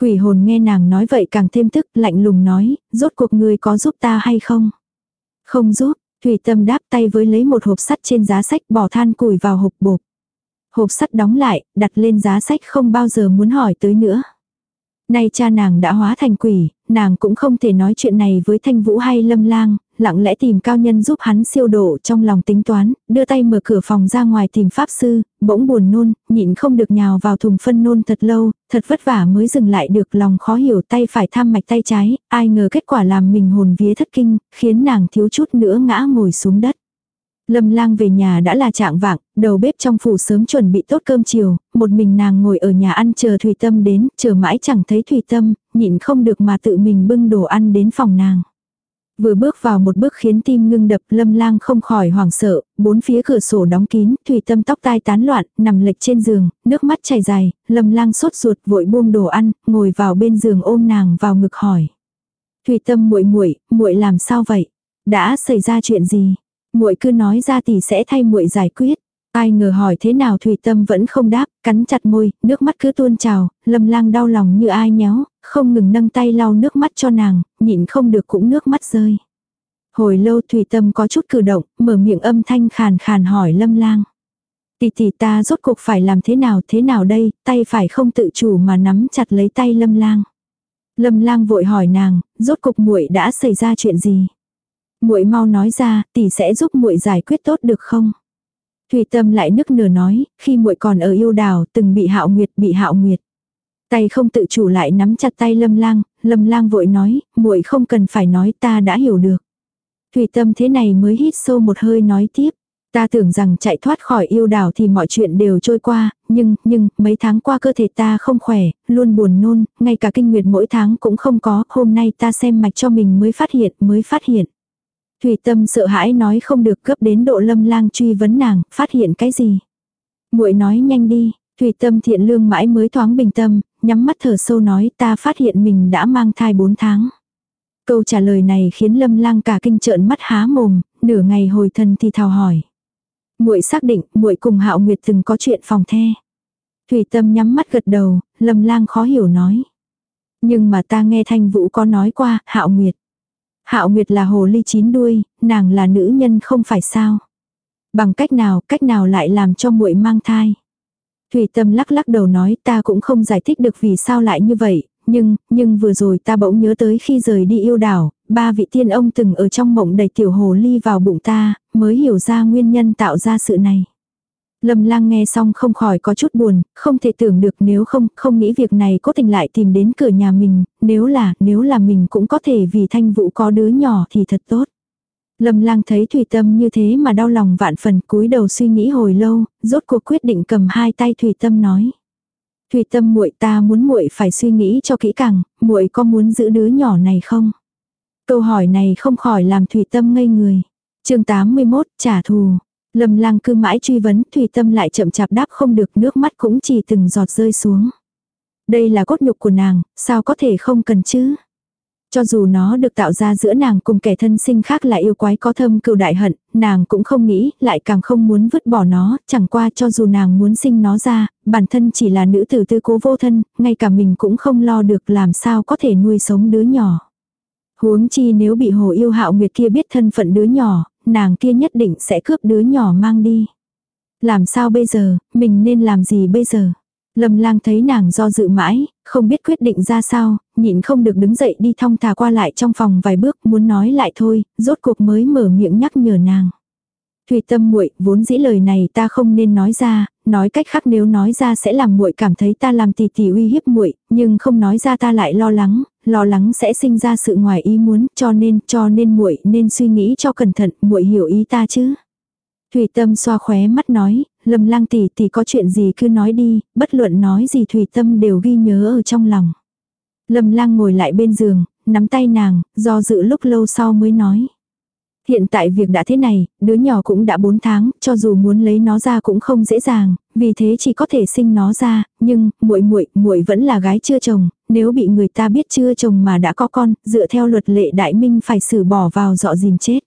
Quỷ hồn nghe nàng nói vậy càng thêm tức, lạnh lùng nói, rốt cuộc người có giúp ta hay không? Không giúp, Thủy Tâm đáp tay với lấy một hộp sắt trên giá sách bỏ than củi vào hộp bột. Hộp sắt đóng lại, đặt lên giá sách không bao giờ muốn hỏi tới nữa. Nay cha nàng đã hóa thành quỷ, nàng cũng không thể nói chuyện này với Thanh Vũ hay Lâm Lang, lặng lẽ tìm cao nhân giúp hắn siêu độ trong lòng tính toán, đưa tay mở cửa phòng ra ngoài tìm pháp sư, bỗng buồn nôn, nhịn không được nhào vào thùng phân nôn thật lâu, thật vất vả mới dừng lại được lòng khó hiểu tay phải tham mạch tay trái, ai ngờ kết quả làm mình hồn vía thất kinh, khiến nàng thiếu chút nữa ngã ngồi xuống đất. Lâm lang về nhà đã là trạng vạng, đầu bếp trong phủ sớm chuẩn bị tốt cơm chiều, một mình nàng ngồi ở nhà ăn chờ Thủy Tâm đến, chờ mãi chẳng thấy Thủy Tâm, nhịn không được mà tự mình bưng đồ ăn đến phòng nàng. Vừa bước vào một bước khiến tim ngưng đập lâm lang không khỏi hoảng sợ, bốn phía cửa sổ đóng kín, thủy tâm tóc tai tán loạn, nằm lệch trên giường, nước mắt chảy dài, lâm lang sốt ruột vội buông đồ ăn, ngồi vào bên giường ôm nàng vào ngực hỏi. Thủy tâm muội muội muội làm sao vậy? Đã xảy ra chuyện gì? Muội cứ nói ra thì sẽ thay muội giải quyết. Ai ngờ hỏi thế nào Thủy Tâm vẫn không đáp, cắn chặt môi, nước mắt cứ tuôn trào, lâm lang đau lòng như ai nhéo, không ngừng nâng tay lau nước mắt cho nàng, nhịn không được cũng nước mắt rơi. Hồi lâu Thủy Tâm có chút cử động, mở miệng âm thanh khàn khàn hỏi Lâm Lang. Tỷ tỷ ta rốt cuộc phải làm thế nào thế nào đây, tay phải không tự chủ mà nắm chặt lấy tay Lâm Lang. Lâm Lang vội hỏi nàng, rốt cuộc muội đã xảy ra chuyện gì? Muội mau nói ra, tỷ sẽ giúp muội giải quyết tốt được không? Thủy Tâm lại nức nở nói, khi muội còn ở yêu đảo, từng bị Hạo Nguyệt, bị Hạo Nguyệt. Tay không tự chủ lại nắm chặt tay Lâm Lang, Lâm Lang vội nói, muội không cần phải nói, ta đã hiểu được. Thủy Tâm thế này mới hít sâu một hơi nói tiếp. Ta tưởng rằng chạy thoát khỏi yêu đảo thì mọi chuyện đều trôi qua, nhưng, nhưng, mấy tháng qua cơ thể ta không khỏe, luôn buồn nôn, ngay cả kinh nguyệt mỗi tháng cũng không có, hôm nay ta xem mạch cho mình mới phát hiện, mới phát hiện. Thủy tâm sợ hãi nói không được gấp đến độ lâm lang truy vấn nàng, phát hiện cái gì. muội nói nhanh đi, thủy tâm thiện lương mãi mới thoáng bình tâm, nhắm mắt thở sâu nói ta phát hiện mình đã mang thai 4 tháng. Câu trả lời này khiến lâm lang cả kinh trợn mắt há mồm, nửa ngày hồi thân thì thào hỏi muội xác định muội cùng Hạo Nguyệt từng có chuyện phòng the. Thủy Tâm nhắm mắt gật đầu, Lâm Lang khó hiểu nói. Nhưng mà ta nghe Thanh Vũ có nói qua, Hạo Nguyệt. Hạo Nguyệt là hồ ly chín đuôi, nàng là nữ nhân không phải sao? Bằng cách nào, cách nào lại làm cho muội mang thai? Thủy Tâm lắc lắc đầu nói ta cũng không giải thích được vì sao lại như vậy, nhưng, nhưng vừa rồi ta bỗng nhớ tới khi rời đi yêu đảo, ba vị tiên ông từng ở trong mộng đầy tiểu hồ ly vào bụng ta, mới hiểu ra nguyên nhân tạo ra sự này. Lâm lang nghe xong không khỏi có chút buồn, không thể tưởng được nếu không, không nghĩ việc này cố tình lại tìm đến cửa nhà mình, nếu là, nếu là mình cũng có thể vì thanh vũ có đứa nhỏ thì thật tốt. Lâm lang thấy Thủy Tâm như thế mà đau lòng vạn phần cúi đầu suy nghĩ hồi lâu, rốt cuộc quyết định cầm hai tay Thủy Tâm nói. Thủy Tâm muội ta muốn muội phải suy nghĩ cho kỹ càng, muội có muốn giữ đứa nhỏ này không? Câu hỏi này không khỏi làm Thủy Tâm ngây người. chương 81, trả thù. Lâm lang cứ mãi truy vấn, Thủy Tâm lại chậm chạp đáp không được nước mắt cũng chỉ từng giọt rơi xuống. Đây là cốt nhục của nàng, sao có thể không cần chứ? Cho dù nó được tạo ra giữa nàng cùng kẻ thân sinh khác là yêu quái có thâm cừu đại hận, nàng cũng không nghĩ, lại càng không muốn vứt bỏ nó, chẳng qua cho dù nàng muốn sinh nó ra, bản thân chỉ là nữ tử tư cố vô thân, ngay cả mình cũng không lo được làm sao có thể nuôi sống đứa nhỏ. Huống chi nếu bị hồ yêu hạo nguyệt kia biết thân phận đứa nhỏ, nàng kia nhất định sẽ cướp đứa nhỏ mang đi. Làm sao bây giờ, mình nên làm gì bây giờ? Lâm lang thấy nàng do dự mãi, không biết quyết định ra sao, nhịn không được đứng dậy đi thong thả qua lại trong phòng vài bước muốn nói lại thôi, rốt cuộc mới mở miệng nhắc nhở nàng. Thủy tâm muội vốn dĩ lời này ta không nên nói ra, nói cách khác nếu nói ra sẽ làm muội cảm thấy ta làm tì tì uy hiếp muội, nhưng không nói ra ta lại lo lắng, lo lắng sẽ sinh ra sự ngoài ý muốn, cho nên, cho nên muội nên suy nghĩ cho cẩn thận, muội hiểu ý ta chứ. Thủy Tâm xoa khóe mắt nói, Lâm Lang tỷ tỷ có chuyện gì cứ nói đi, bất luận nói gì Thủy Tâm đều ghi nhớ ở trong lòng. Lâm Lang ngồi lại bên giường, nắm tay nàng, do dự lúc lâu sau mới nói. Hiện tại việc đã thế này, đứa nhỏ cũng đã 4 tháng, cho dù muốn lấy nó ra cũng không dễ dàng, vì thế chỉ có thể sinh nó ra, nhưng muội muội, muội vẫn là gái chưa chồng, nếu bị người ta biết chưa chồng mà đã có con, dựa theo luật lệ đại minh phải xử bỏ vào dọ dìm chết.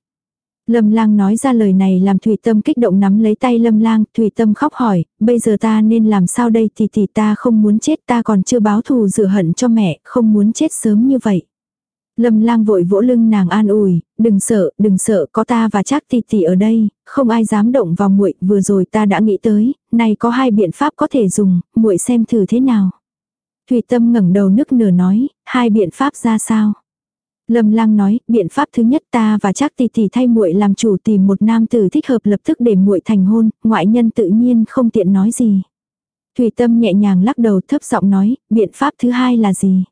Lâm lang nói ra lời này làm Thủy Tâm kích động nắm lấy tay Lâm lang, Thủy Tâm khóc hỏi, bây giờ ta nên làm sao đây thì thì ta không muốn chết ta còn chưa báo thù rửa hận cho mẹ, không muốn chết sớm như vậy. Lâm lang vội vỗ lưng nàng an ủi, đừng sợ, đừng sợ, có ta và chắc tỷ tỷ ở đây, không ai dám động vào muội, vừa rồi ta đã nghĩ tới, này có hai biện pháp có thể dùng, muội xem thử thế nào. Thủy Tâm ngẩng đầu nước nửa nói, hai biện pháp ra sao? Lâm Lang nói, biện pháp thứ nhất ta và chắc tỷ tỷ thay muội làm chủ tìm một nam tử thích hợp lập tức để muội thành hôn, ngoại nhân tự nhiên không tiện nói gì. Thủy Tâm nhẹ nhàng lắc đầu thấp giọng nói, biện pháp thứ hai là gì?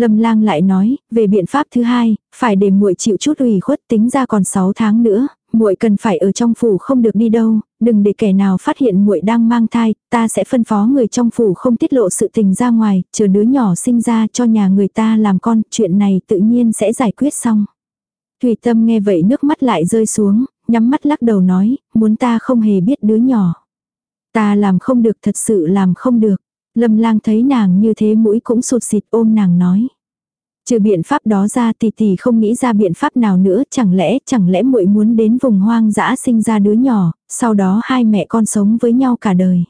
Lâm Lang lại nói, về biện pháp thứ hai, phải để muội chịu chút ủy khuất tính ra còn 6 tháng nữa, muội cần phải ở trong phủ không được đi đâu, đừng để kẻ nào phát hiện muội đang mang thai, ta sẽ phân phó người trong phủ không tiết lộ sự tình ra ngoài, chờ đứa nhỏ sinh ra cho nhà người ta làm con, chuyện này tự nhiên sẽ giải quyết xong. Thủy Tâm nghe vậy nước mắt lại rơi xuống, nhắm mắt lắc đầu nói, muốn ta không hề biết đứa nhỏ. Ta làm không được thật sự làm không được. Lâm lang thấy nàng như thế mũi cũng sụt xịt ôm nàng nói. Trừ biện pháp đó ra tỷ tỷ không nghĩ ra biện pháp nào nữa, chẳng lẽ, chẳng lẽ muội muốn đến vùng hoang dã sinh ra đứa nhỏ, sau đó hai mẹ con sống với nhau cả đời.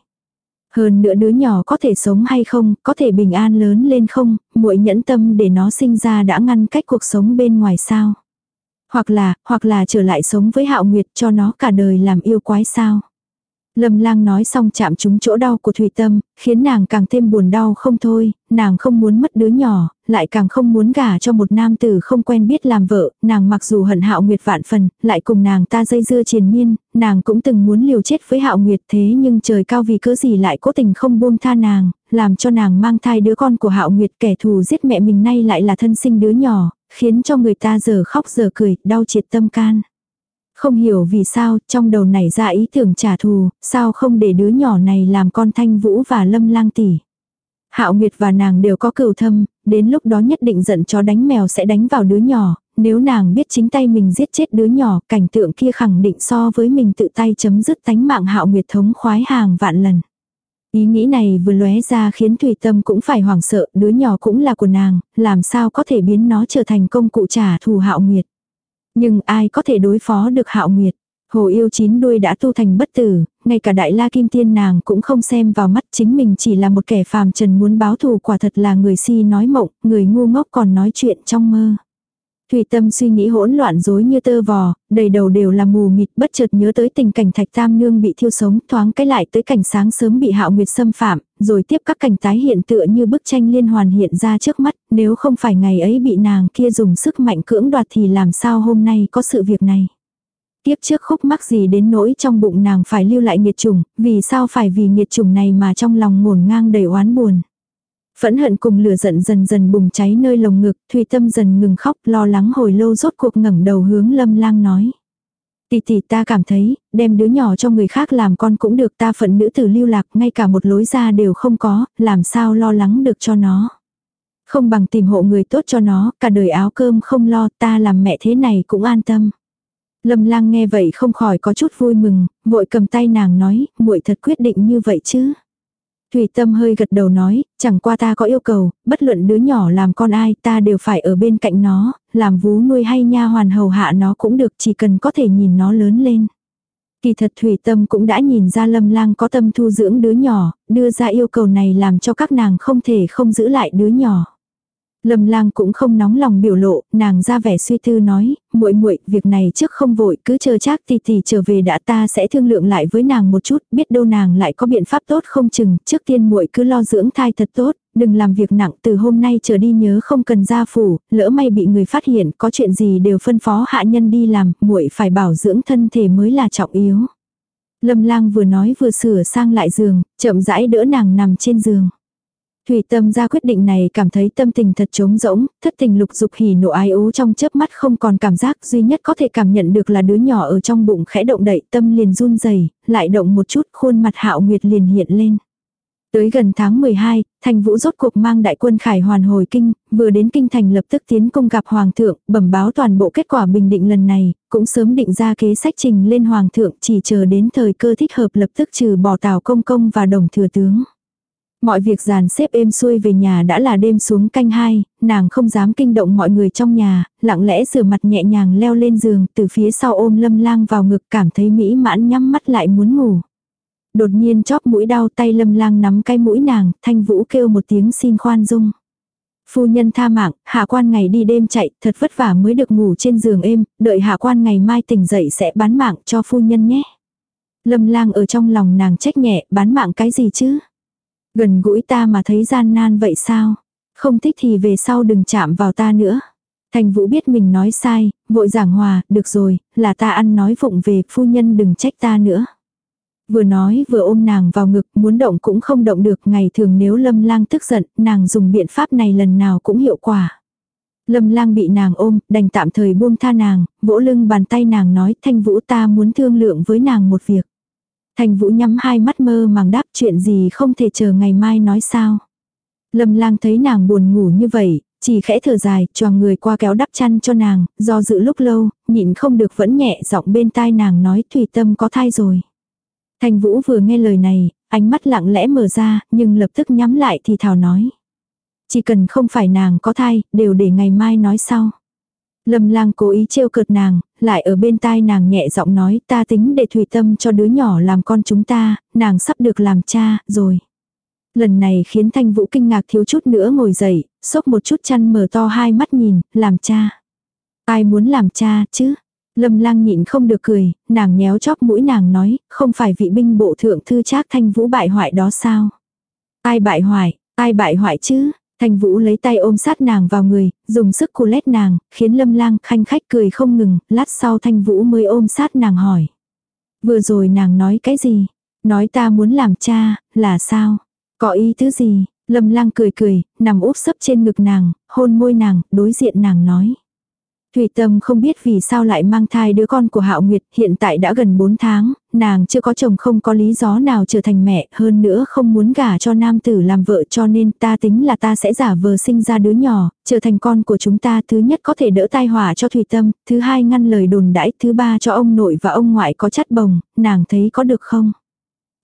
Hơn nữa đứa nhỏ có thể sống hay không, có thể bình an lớn lên không, muội nhẫn tâm để nó sinh ra đã ngăn cách cuộc sống bên ngoài sao. Hoặc là, hoặc là trở lại sống với hạo nguyệt cho nó cả đời làm yêu quái sao. Lâm lang nói xong chạm trúng chỗ đau của Thủy Tâm, khiến nàng càng thêm buồn đau không thôi, nàng không muốn mất đứa nhỏ, lại càng không muốn gả cho một nam tử không quen biết làm vợ, nàng mặc dù hận hạo nguyệt vạn phần, lại cùng nàng ta dây dưa triền miên, nàng cũng từng muốn liều chết với hạo nguyệt thế nhưng trời cao vì cớ gì lại cố tình không buông tha nàng, làm cho nàng mang thai đứa con của hạo nguyệt kẻ thù giết mẹ mình nay lại là thân sinh đứa nhỏ, khiến cho người ta giờ khóc giờ cười, đau triệt tâm can. Không hiểu vì sao, trong đầu nảy ra ý tưởng trả thù, sao không để đứa nhỏ này làm con thanh vũ và lâm lang tỷ. Hạo Nguyệt và nàng đều có cừu thâm, đến lúc đó nhất định giận chó đánh mèo sẽ đánh vào đứa nhỏ, nếu nàng biết chính tay mình giết chết đứa nhỏ, cảnh tượng kia khẳng định so với mình tự tay chấm dứt tánh mạng Hạo Nguyệt thống khoái hàng vạn lần. Ý nghĩ này vừa lóe ra khiến Thủy Tâm cũng phải hoảng sợ, đứa nhỏ cũng là của nàng, làm sao có thể biến nó trở thành công cụ trả thù Hạo Nguyệt. Nhưng ai có thể đối phó được hạo nguyệt. Hồ yêu chín đuôi đã tu thành bất tử, ngay cả đại la kim tiên nàng cũng không xem vào mắt chính mình chỉ là một kẻ phàm trần muốn báo thù quả thật là người si nói mộng, người ngu ngốc còn nói chuyện trong mơ. Thủy tâm suy nghĩ hỗn loạn rối như tơ vò, đầy đầu đều là mù mịt bất chợt nhớ tới tình cảnh thạch tam nương bị thiêu sống thoáng cái lại tới cảnh sáng sớm bị hạo nguyệt xâm phạm, rồi tiếp các cảnh tái hiện tựa như bức tranh liên hoàn hiện ra trước mắt, nếu không phải ngày ấy bị nàng kia dùng sức mạnh cưỡng đoạt thì làm sao hôm nay có sự việc này. Tiếp trước khúc mắc gì đến nỗi trong bụng nàng phải lưu lại nghiệt trùng, vì sao phải vì nghiệt trùng này mà trong lòng ngổn ngang đầy oán buồn. Phẫn hận cùng lửa giận dần dần bùng cháy nơi lồng ngực, Thủy Tâm dần ngừng khóc, lo lắng hồi lâu rốt cuộc ngẩng đầu hướng Lâm Lang nói. Tỷ tỷ ta cảm thấy, đem đứa nhỏ cho người khác làm con cũng được ta phận nữ tử lưu lạc, ngay cả một lối ra đều không có, làm sao lo lắng được cho nó. Không bằng tìm hộ người tốt cho nó, cả đời áo cơm không lo, ta làm mẹ thế này cũng an tâm. Lâm lang nghe vậy không khỏi có chút vui mừng, vội cầm tay nàng nói, muội thật quyết định như vậy chứ. Thủy Tâm hơi gật đầu nói, chẳng qua ta có yêu cầu, bất luận đứa nhỏ làm con ai ta đều phải ở bên cạnh nó, làm vú nuôi hay nha hoàn hầu hạ nó cũng được chỉ cần có thể nhìn nó lớn lên. Kỳ thật Thủy Tâm cũng đã nhìn ra Lâm Lang có tâm thu dưỡng đứa nhỏ, đưa ra yêu cầu này làm cho các nàng không thể không giữ lại đứa nhỏ. Lâm Lang cũng không nóng lòng biểu lộ, nàng ra vẻ suy tư nói, muội muội, việc này trước không vội, cứ chờ chắc tỷ tỷ trở về đã ta sẽ thương lượng lại với nàng một chút, biết đâu nàng lại có biện pháp tốt không chừng, trước tiên muội cứ lo dưỡng thai thật tốt, đừng làm việc nặng, từ hôm nay trở đi nhớ không cần ra phủ, lỡ may bị người phát hiện, có chuyện gì đều phân phó hạ nhân đi làm, muội phải bảo dưỡng thân thể mới là trọng yếu. Lâm Lang vừa nói vừa sửa sang lại giường, chậm rãi đỡ nàng nằm trên giường. Thủy tâm ra quyết định này cảm thấy tâm tình thật trống rỗng, thất tình lục dục hỉ nộ ai ố trong chớp mắt không còn cảm giác duy nhất có thể cảm nhận được là đứa nhỏ ở trong bụng khẽ động đậy tâm liền run rẩy lại động một chút khuôn mặt hạo nguyệt liền hiện lên. Tới gần tháng 12, thành vũ rốt cuộc mang đại quân khải hoàn hồi kinh, vừa đến kinh thành lập tức tiến công gặp hoàng thượng, bẩm báo toàn bộ kết quả bình định lần này, cũng sớm định ra kế sách trình lên hoàng thượng chỉ chờ đến thời cơ thích hợp lập tức trừ bỏ tào công công và đồng thừa tướng. Mọi việc dàn xếp êm xuôi về nhà đã là đêm xuống canh hai, nàng không dám kinh động mọi người trong nhà, lặng lẽ rửa mặt nhẹ nhàng leo lên giường, từ phía sau ôm lâm lang vào ngực cảm thấy mỹ mãn nhắm mắt lại muốn ngủ. Đột nhiên chóp mũi đau tay lâm lang nắm cái mũi nàng, thanh vũ kêu một tiếng xin khoan dung. Phu nhân tha mạng, hạ quan ngày đi đêm chạy, thật vất vả mới được ngủ trên giường êm, đợi hạ quan ngày mai tỉnh dậy sẽ bán mạng cho phu nhân nhé. Lâm lang ở trong lòng nàng trách nhẹ, bán mạng cái gì chứ? Gần gũi ta mà thấy gian nan vậy sao? Không thích thì về sau đừng chạm vào ta nữa. Thành Vũ biết mình nói sai, vội giảng hòa, được rồi, là ta ăn nói vụng về, phu nhân đừng trách ta nữa. Vừa nói vừa ôm nàng vào ngực, muốn động cũng không động được, ngày thường nếu lâm lang tức giận, nàng dùng biện pháp này lần nào cũng hiệu quả. Lâm lang bị nàng ôm, đành tạm thời buông tha nàng, vỗ lưng bàn tay nàng nói, thanh vũ ta muốn thương lượng với nàng một việc. Thành Vũ nhắm hai mắt mơ màng đáp chuyện gì không thể chờ ngày mai nói sao. Lâm lang thấy nàng buồn ngủ như vậy, chỉ khẽ thở dài, cho người qua kéo đắp chăn cho nàng, do dự lúc lâu, nhịn không được vẫn nhẹ giọng bên tai nàng nói thủy tâm có thai rồi. Thành Vũ vừa nghe lời này, ánh mắt lặng lẽ mở ra, nhưng lập tức nhắm lại thì thảo nói. Chỉ cần không phải nàng có thai, đều để ngày mai nói sau. Lâm lang cố ý trêu cợt nàng, lại ở bên tai nàng nhẹ giọng nói ta tính để Thủy Tâm cho đứa nhỏ làm con chúng ta, nàng sắp được làm cha, rồi. Lần này khiến Thanh Vũ kinh ngạc thiếu chút nữa ngồi dậy, sốc một chút chăn mở to hai mắt nhìn, làm cha. Ai muốn làm cha chứ? Lâm lang nhịn không được cười, nàng nhéo chóp mũi nàng nói, không phải vị binh bộ thượng thư trác Thanh Vũ bại hoại đó sao? Ai bại hoại, ai bại hoại chứ? Thanh Vũ lấy tay ôm sát nàng vào người, dùng sức cù lét nàng, khiến Lâm Lang khanh khách cười không ngừng, lát sau Thanh Vũ mới ôm sát nàng hỏi. Vừa rồi nàng nói cái gì? Nói ta muốn làm cha, là sao? Có ý thứ gì? Lâm Lang cười cười, nằm úp sấp trên ngực nàng, hôn môi nàng, đối diện nàng nói. Thủy Tâm không biết vì sao lại mang thai đứa con của Hạo Nguyệt, hiện tại đã gần 4 tháng, nàng chưa có chồng không có lý do nào trở thành mẹ, hơn nữa không muốn gả cho nam tử làm vợ cho nên ta tính là ta sẽ giả vờ sinh ra đứa nhỏ, trở thành con của chúng ta, thứ nhất có thể đỡ tai họa cho Thủy Tâm, thứ hai ngăn lời đồn đãi, thứ ba cho ông nội và ông ngoại có chắt bồng, nàng thấy có được không?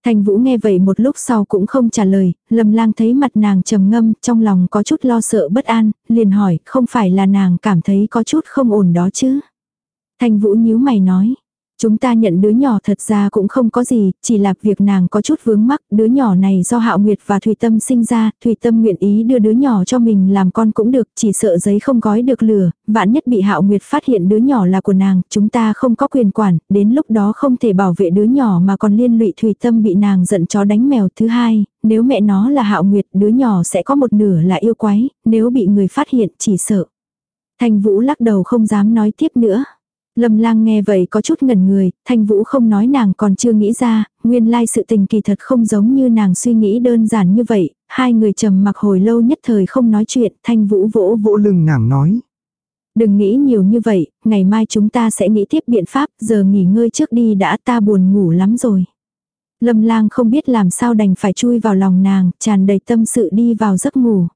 Thành Vũ nghe vậy một lúc sau cũng không trả lời, Lâm Lang thấy mặt nàng trầm ngâm, trong lòng có chút lo sợ bất an, liền hỏi, không phải là nàng cảm thấy có chút không ổn đó chứ? Thành Vũ nhíu mày nói, Chúng ta nhận đứa nhỏ thật ra cũng không có gì, chỉ là việc nàng có chút vướng mắc, đứa nhỏ này do Hạo Nguyệt và thủy Tâm sinh ra, thủy Tâm nguyện ý đưa đứa nhỏ cho mình làm con cũng được, chỉ sợ giấy không gói được lửa, vạn nhất bị Hạo Nguyệt phát hiện đứa nhỏ là của nàng, chúng ta không có quyền quản, đến lúc đó không thể bảo vệ đứa nhỏ mà còn liên lụy thủy Tâm bị nàng giận chó đánh mèo thứ hai, nếu mẹ nó là Hạo Nguyệt, đứa nhỏ sẽ có một nửa là yêu quái, nếu bị người phát hiện chỉ sợ. Thành Vũ lắc đầu không dám nói tiếp nữa. Lâm lang nghe vậy có chút ngẩn người, thanh vũ không nói nàng còn chưa nghĩ ra, nguyên lai sự tình kỳ thật không giống như nàng suy nghĩ đơn giản như vậy, hai người trầm mặc hồi lâu nhất thời không nói chuyện, thanh vũ vỗ vỗ lưng nàng nói. Đừng nghĩ nhiều như vậy, ngày mai chúng ta sẽ nghĩ tiếp biện pháp, giờ nghỉ ngơi trước đi đã ta buồn ngủ lắm rồi. Lâm lang không biết làm sao đành phải chui vào lòng nàng, tràn đầy tâm sự đi vào giấc ngủ.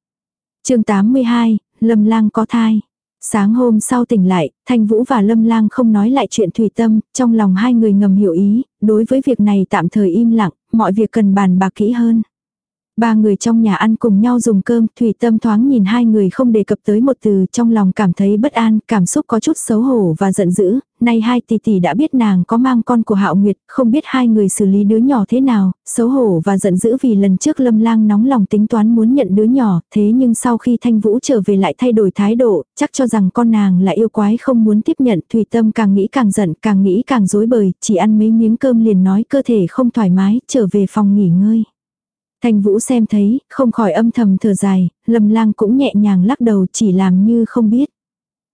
chương 82, Lâm lang có thai. Sáng hôm sau tỉnh lại, Thanh Vũ và Lâm Lang không nói lại chuyện Thủy Tâm, trong lòng hai người ngầm hiểu ý, đối với việc này tạm thời im lặng, mọi việc cần bàn bạc kỹ hơn. Ba người trong nhà ăn cùng nhau dùng cơm, Thủy Tâm thoáng nhìn hai người không đề cập tới một từ, trong lòng cảm thấy bất an, cảm xúc có chút xấu hổ và giận dữ, nay hai tỷ tỷ đã biết nàng có mang con của Hạo Nguyệt, không biết hai người xử lý đứa nhỏ thế nào, xấu hổ và giận dữ vì lần trước Lâm Lang nóng lòng tính toán muốn nhận đứa nhỏ, thế nhưng sau khi Thanh Vũ trở về lại thay đổi thái độ, chắc cho rằng con nàng là yêu quái không muốn tiếp nhận, Thủy Tâm càng nghĩ càng giận, càng nghĩ càng rối bời, chỉ ăn mấy miếng cơm liền nói cơ thể không thoải mái, trở về phòng nghỉ ngơi. Thanh Vũ xem thấy, không khỏi âm thầm thở dài, Lâm Lang cũng nhẹ nhàng lắc đầu chỉ làm như không biết.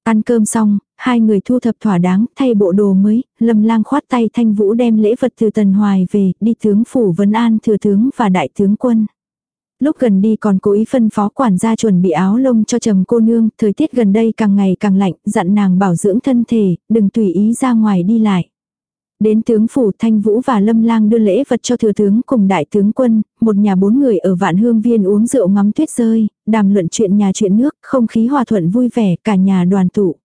Ăn cơm xong, hai người thu thập thỏa đáng, thay bộ đồ mới, Lâm Lang khoát tay Thanh Vũ đem lễ vật từ Tần Hoài về, đi tướng phủ vấn an thừa tướng và đại tướng quân. Lúc gần đi còn cố ý phân phó quản gia chuẩn bị áo lông cho trầm cô nương, thời tiết gần đây càng ngày càng lạnh, dặn nàng bảo dưỡng thân thể, đừng tùy ý ra ngoài đi lại. Đến tướng phủ Thanh Vũ và Lâm Lang đưa lễ vật cho thừa tướng cùng đại tướng quân, một nhà bốn người ở vạn hương viên uống rượu ngắm tuyết rơi, đàm luận chuyện nhà chuyện nước, không khí hòa thuận vui vẻ, cả nhà đoàn tụ.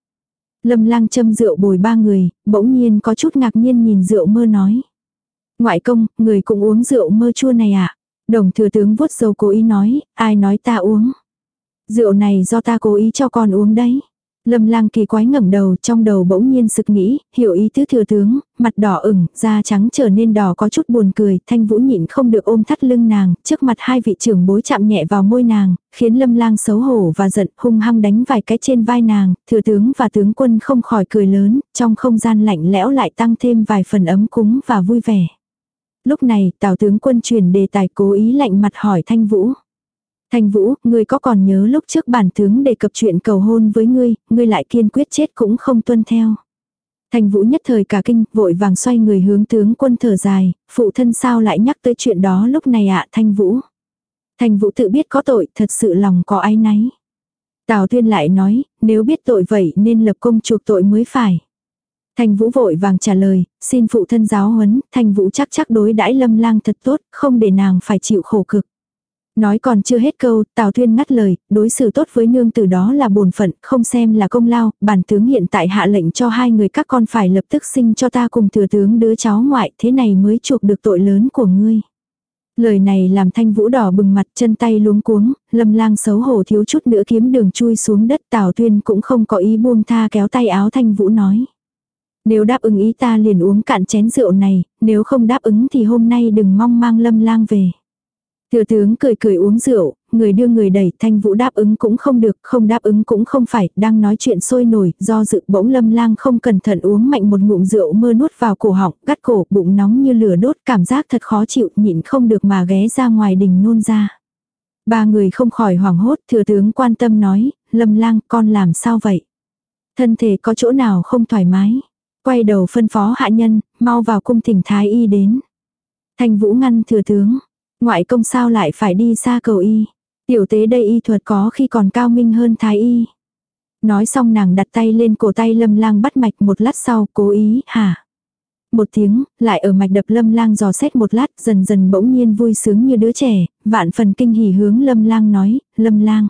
Lâm Lang châm rượu bồi ba người, bỗng nhiên có chút ngạc nhiên nhìn rượu mơ nói. Ngoại công, người cũng uống rượu mơ chua này à? Đồng thừa tướng vuốt dầu cố ý nói, ai nói ta uống? Rượu này do ta cố ý cho con uống đấy. Lâm lang kỳ quái ngẩng đầu trong đầu bỗng nhiên sực nghĩ, hiểu ý tứ thừa tướng, mặt đỏ ửng, da trắng trở nên đỏ có chút buồn cười, thanh vũ nhịn không được ôm thắt lưng nàng, trước mặt hai vị trưởng bối chạm nhẹ vào môi nàng, khiến lâm lang xấu hổ và giận hung hăng đánh vài cái trên vai nàng, thừa tướng và tướng quân không khỏi cười lớn, trong không gian lạnh lẽo lại tăng thêm vài phần ấm cúng và vui vẻ. Lúc này, tào tướng quân truyền đề tài cố ý lạnh mặt hỏi thanh vũ. Thanh Vũ, ngươi có còn nhớ lúc trước bản tướng đề cập chuyện cầu hôn với ngươi, ngươi lại kiên quyết chết cũng không tuân theo. Thanh Vũ nhất thời cả kinh, vội vàng xoay người hướng tướng quân thở dài, phụ thân sao lại nhắc tới chuyện đó lúc này ạ Thanh Vũ. Thanh Vũ tự biết có tội, thật sự lòng có ai náy. Tào Tuyên lại nói, nếu biết tội vậy nên lập công chuộc tội mới phải. Thanh Vũ vội vàng trả lời, xin phụ thân giáo huấn, Thanh Vũ chắc chắc đối đãi lâm lang thật tốt, không để nàng phải chịu khổ cực. Nói còn chưa hết câu, Tào Thuyên ngắt lời, đối xử tốt với nương từ đó là bổn phận, không xem là công lao, bản tướng hiện tại hạ lệnh cho hai người các con phải lập tức sinh cho ta cùng thừa tướng đứa cháu ngoại, thế này mới chuộc được tội lớn của ngươi. Lời này làm thanh vũ đỏ bừng mặt chân tay luống cuống, lâm lang xấu hổ thiếu chút nữa kiếm đường chui xuống đất Tào Thuyên cũng không có ý buông tha kéo tay áo thanh vũ nói. Nếu đáp ứng ý ta liền uống cạn chén rượu này, nếu không đáp ứng thì hôm nay đừng mong mang lâm lang về. Thừa tướng cười cười uống rượu, người đưa người đẩy thanh vũ đáp ứng cũng không được, không đáp ứng cũng không phải, đang nói chuyện sôi nổi, do dự bỗng lâm lang không cẩn thận uống mạnh một ngụm rượu mơ nuốt vào cổ họng, gắt cổ, bụng nóng như lửa đốt, cảm giác thật khó chịu, nhịn không được mà ghé ra ngoài đình nôn ra. Ba người không khỏi hoảng hốt, thừa tướng quan tâm nói, lâm lang con làm sao vậy? Thân thể có chỗ nào không thoải mái? Quay đầu phân phó hạ nhân, mau vào cung thỉnh thái y đến. Thanh vũ ngăn thừa tướng, ngoại công sao lại phải đi xa cầu y? Tiểu tế đây y thuật có khi còn cao minh hơn thái y. Nói xong nàng đặt tay lên cổ tay lâm lang bắt mạch một lát sau cố ý hả. Một tiếng, lại ở mạch đập lâm lang dò xét một lát dần dần bỗng nhiên vui sướng như đứa trẻ, vạn phần kinh hỉ hướng lâm lang nói, lâm lang.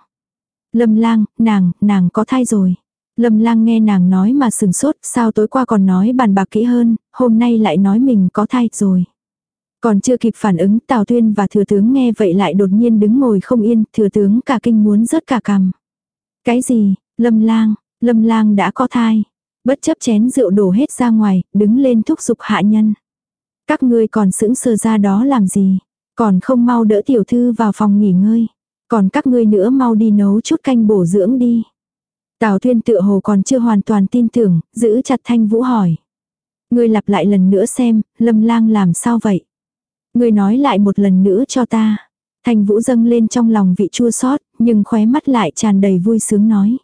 Lâm lang, nàng, nàng có thai rồi. Lâm lang nghe nàng nói mà sừng sốt, sao tối qua còn nói bàn bạc kỹ hơn, hôm nay lại nói mình có thai rồi. Còn chưa kịp phản ứng Tào Tuyên và thừa tướng nghe vậy lại đột nhiên đứng ngồi không yên, thừa tướng cả kinh muốn rớt cả cằm. Cái gì, lâm lang, lâm lang đã có thai. Bất chấp chén rượu đổ hết ra ngoài, đứng lên thúc giục hạ nhân. Các ngươi còn sững sờ ra đó làm gì? Còn không mau đỡ tiểu thư vào phòng nghỉ ngơi. Còn các ngươi nữa mau đi nấu chút canh bổ dưỡng đi. Tào Thuyên tựa hồ còn chưa hoàn toàn tin tưởng, giữ chặt Thanh Vũ hỏi. Ngươi lặp lại lần nữa xem, Lâm Lang làm sao vậy? Người nói lại một lần nữa cho ta. thành Vũ dâng lên trong lòng vị chua xót, nhưng khóe mắt lại tràn đầy vui sướng nói.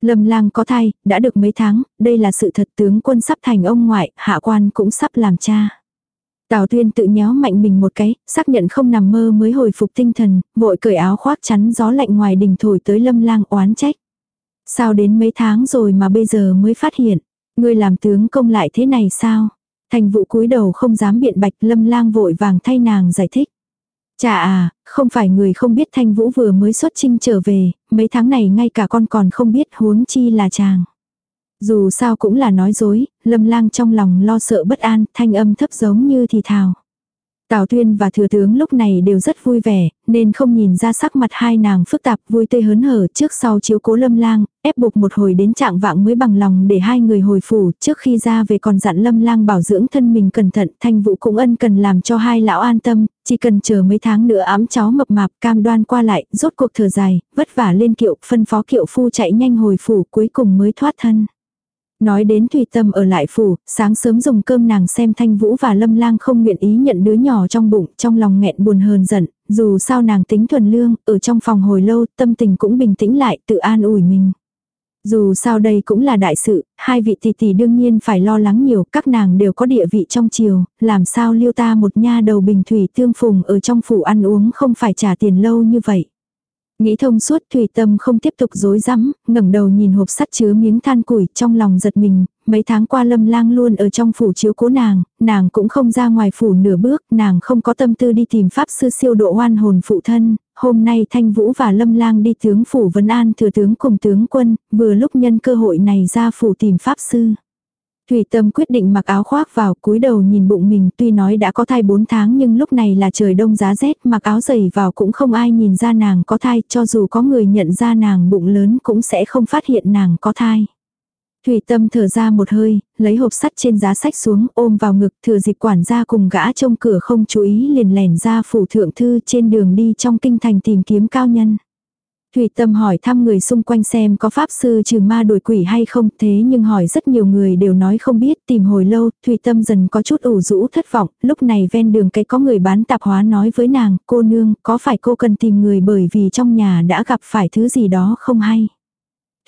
Lâm lang có thai, đã được mấy tháng, đây là sự thật tướng quân sắp thành ông ngoại, hạ quan cũng sắp làm cha. Tào tuyên tự nhéo mạnh mình một cái, xác nhận không nằm mơ mới hồi phục tinh thần, vội cởi áo khoác chắn gió lạnh ngoài đình thổi tới lâm lang oán trách. Sao đến mấy tháng rồi mà bây giờ mới phát hiện, ngươi làm tướng công lại thế này sao? Thành vụ cúi đầu không dám biện bạch lâm lang vội vàng thay nàng giải thích. Chà à, không phải người không biết Thanh Vũ vừa mới xuất trinh trở về, mấy tháng này ngay cả con còn không biết huống chi là chàng. Dù sao cũng là nói dối, lâm lang trong lòng lo sợ bất an, thanh âm thấp giống như thì thào. Tào Tuyên và Thừa Tướng lúc này đều rất vui vẻ, nên không nhìn ra sắc mặt hai nàng phức tạp vui tươi hớn hở trước sau chiếu cố lâm lang, ép buộc một hồi đến trạng vạng mới bằng lòng để hai người hồi phủ, trước khi ra về còn dặn lâm lang bảo dưỡng thân mình cẩn thận, thanh vũ cũng ân cần làm cho hai lão an tâm, chỉ cần chờ mấy tháng nữa ám cháu mập mạp cam đoan qua lại, rốt cuộc thở dài, vất vả lên kiệu, phân phó kiệu phu chạy nhanh hồi phủ cuối cùng mới thoát thân. Nói đến Thùy Tâm ở lại phủ, sáng sớm dùng cơm nàng xem Thanh Vũ và Lâm Lang không nguyện ý nhận đứa nhỏ trong bụng, trong lòng nghẹn buồn hờn giận, dù sao nàng tính thuần lương, ở trong phòng hồi lâu, tâm tình cũng bình tĩnh lại, tự an ủi mình. Dù sao đây cũng là đại sự, hai vị tỷ tỷ đương nhiên phải lo lắng nhiều, các nàng đều có địa vị trong triều, làm sao liêu ta một nha đầu bình thủy tương phùng ở trong phủ ăn uống không phải trả tiền lâu như vậy. Nghĩ thông suốt Thủy Tâm không tiếp tục dối rắm ngẩng đầu nhìn hộp sắt chứa miếng than củi trong lòng giật mình, mấy tháng qua lâm lang luôn ở trong phủ chiếu cố nàng, nàng cũng không ra ngoài phủ nửa bước, nàng không có tâm tư đi tìm pháp sư siêu độ oan hồn phụ thân, hôm nay Thanh Vũ và lâm lang đi tướng phủ vân an thừa tướng cùng tướng quân, vừa lúc nhân cơ hội này ra phủ tìm pháp sư. Thủy Tâm quyết định mặc áo khoác vào, cúi đầu nhìn bụng mình, tuy nói đã có thai 4 tháng nhưng lúc này là trời đông giá rét, mặc áo dày vào cũng không ai nhìn ra nàng có thai, cho dù có người nhận ra nàng bụng lớn cũng sẽ không phát hiện nàng có thai. Thủy Tâm thở ra một hơi, lấy hộp sắt trên giá sách xuống, ôm vào ngực, thừa dịp quản gia cùng gã trông cửa không chú ý liền lẻn ra phủ thượng thư trên đường đi trong kinh thành tìm kiếm cao nhân. Thủy Tâm hỏi thăm người xung quanh xem có pháp sư trừ ma đuổi quỷ hay không, thế nhưng hỏi rất nhiều người đều nói không biết, tìm hồi lâu, Thủy Tâm dần có chút ủ rũ thất vọng, lúc này ven đường cái có người bán tạp hóa nói với nàng, cô nương, có phải cô cần tìm người bởi vì trong nhà đã gặp phải thứ gì đó không hay.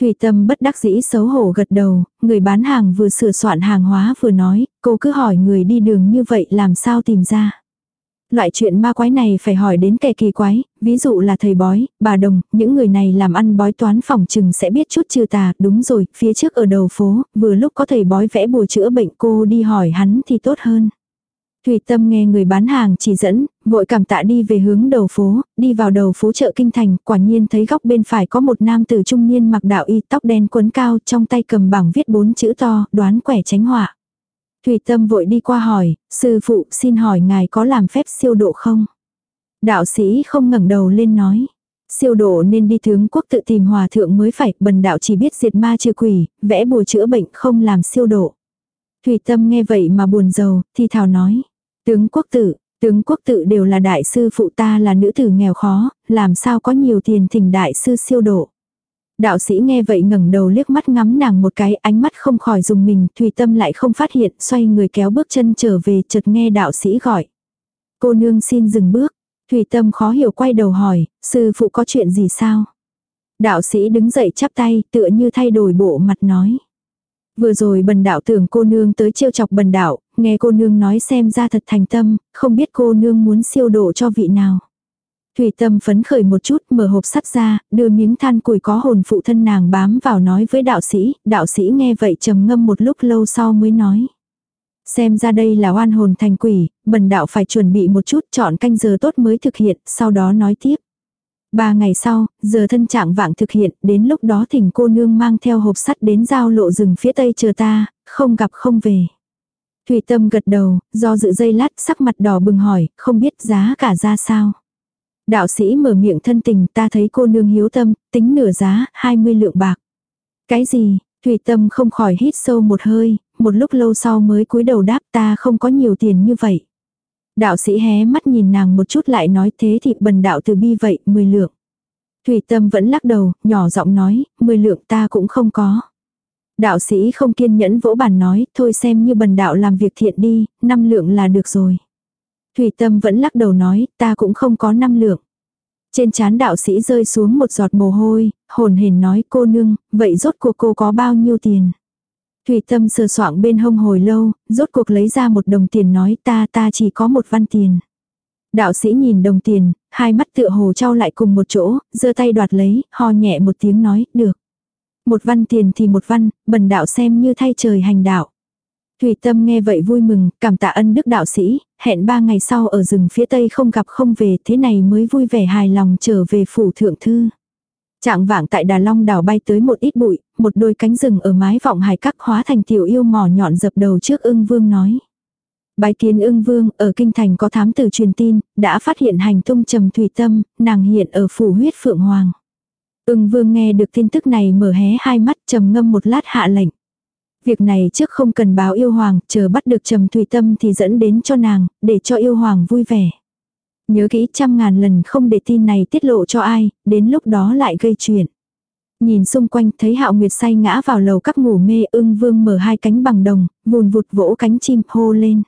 Thủy Tâm bất đắc dĩ xấu hổ gật đầu, người bán hàng vừa sửa soạn hàng hóa vừa nói, cô cứ hỏi người đi đường như vậy làm sao tìm ra. Loại chuyện ma quái này phải hỏi đến kẻ kỳ quái, ví dụ là thầy bói, bà đồng, những người này làm ăn bói toán phòng chừng sẽ biết chút trừ tà, đúng rồi, phía trước ở đầu phố, vừa lúc có thầy bói vẽ bùa chữa bệnh cô đi hỏi hắn thì tốt hơn. Thủy Tâm nghe người bán hàng chỉ dẫn, vội cảm tạ đi về hướng đầu phố, đi vào đầu phố chợ Kinh Thành, quả nhiên thấy góc bên phải có một nam tử trung niên mặc đạo y tóc đen quấn cao trong tay cầm bảng viết bốn chữ to, đoán quẻ tránh họa. Thủy Tâm vội đi qua hỏi, sư phụ xin hỏi ngài có làm phép siêu độ không? Đạo sĩ không ngẩng đầu lên nói. Siêu độ nên đi tướng quốc tự tìm hòa thượng mới phải, bần đạo chỉ biết diệt ma trừ quỷ, vẽ bùa chữa bệnh không làm siêu độ. Thủy Tâm nghe vậy mà buồn rầu, thì thảo nói. Tướng quốc tự tướng quốc tự đều là đại sư phụ ta là nữ tử nghèo khó, làm sao có nhiều tiền thỉnh đại sư siêu độ. Đạo sĩ nghe vậy ngẩng đầu liếc mắt ngắm nàng một cái ánh mắt không khỏi dùng mình, Thủy Tâm lại không phát hiện, xoay người kéo bước chân trở về chợt nghe đạo sĩ gọi. Cô nương xin dừng bước, Thủy Tâm khó hiểu quay đầu hỏi, sư phụ có chuyện gì sao? Đạo sĩ đứng dậy chắp tay tựa như thay đổi bộ mặt nói. Vừa rồi bần đạo tưởng cô nương tới trêu chọc bần đạo, nghe cô nương nói xem ra thật thành tâm, không biết cô nương muốn siêu độ cho vị nào. Thủy tâm phấn khởi một chút mở hộp sắt ra, đưa miếng than củi có hồn phụ thân nàng bám vào nói với đạo sĩ, đạo sĩ nghe vậy trầm ngâm một lúc lâu sau mới nói. Xem ra đây là oan hồn thành quỷ, bần đạo phải chuẩn bị một chút chọn canh giờ tốt mới thực hiện, sau đó nói tiếp. Ba ngày sau, giờ thân trạng vạng thực hiện, đến lúc đó thỉnh cô nương mang theo hộp sắt đến giao lộ rừng phía tây chờ ta, không gặp không về. Thủy tâm gật đầu, do dự dây lát sắc mặt đỏ bừng hỏi, không biết giá cả ra sao. Đạo sĩ mở miệng thân tình ta thấy cô nương hiếu tâm, tính nửa giá, 20 lượng bạc. Cái gì, Thủy tâm không khỏi hít sâu một hơi, một lúc lâu sau mới cúi đầu đáp ta không có nhiều tiền như vậy. Đạo sĩ hé mắt nhìn nàng một chút lại nói thế thì bần đạo từ bi vậy, 10 lượng. Thủy tâm vẫn lắc đầu, nhỏ giọng nói, 10 lượng ta cũng không có. Đạo sĩ không kiên nhẫn vỗ bàn nói, thôi xem như bần đạo làm việc thiện đi, năm lượng là được rồi. Thủy tâm vẫn lắc đầu nói, ta cũng không có năm lượng. Trên chán đạo sĩ rơi xuống một giọt mồ hôi, hồn hển nói cô nương, vậy rốt cuộc cô có bao nhiêu tiền? Thủy tâm sờ soạng bên hông hồi lâu, rốt cuộc lấy ra một đồng tiền nói ta ta chỉ có một văn tiền. Đạo sĩ nhìn đồng tiền, hai mắt tựa hồ trao lại cùng một chỗ, giơ tay đoạt lấy, ho nhẹ một tiếng nói, được. Một văn tiền thì một văn, bần đạo xem như thay trời hành đạo. Thủy tâm nghe vậy vui mừng, cảm tạ ân đức đạo sĩ, hẹn ba ngày sau ở rừng phía tây không gặp không về, thế này mới vui vẻ hài lòng trở về phủ thượng thư. Trạng vạng tại Đà Long đảo bay tới một ít bụi, một đôi cánh rừng ở mái vọng hải các hóa thành tiểu yêu mỏ nhọn dập đầu trước ưng vương nói. Bái kiến ưng vương, ở kinh thành có thám tử truyền tin, đã phát hiện hành tung trầm thủy tâm, nàng hiện ở phủ huyết phượng hoàng. Ưng vương nghe được tin tức này mở hé hai mắt trầm ngâm một lát hạ lệnh. Việc này trước không cần báo yêu hoàng, chờ bắt được trầm thủy tâm thì dẫn đến cho nàng, để cho yêu hoàng vui vẻ. Nhớ kỹ trăm ngàn lần không để tin này tiết lộ cho ai, đến lúc đó lại gây chuyện. Nhìn xung quanh thấy hạo nguyệt say ngã vào lầu các ngủ mê ưng vương mở hai cánh bằng đồng, vùn vụt vỗ cánh chim hô lên.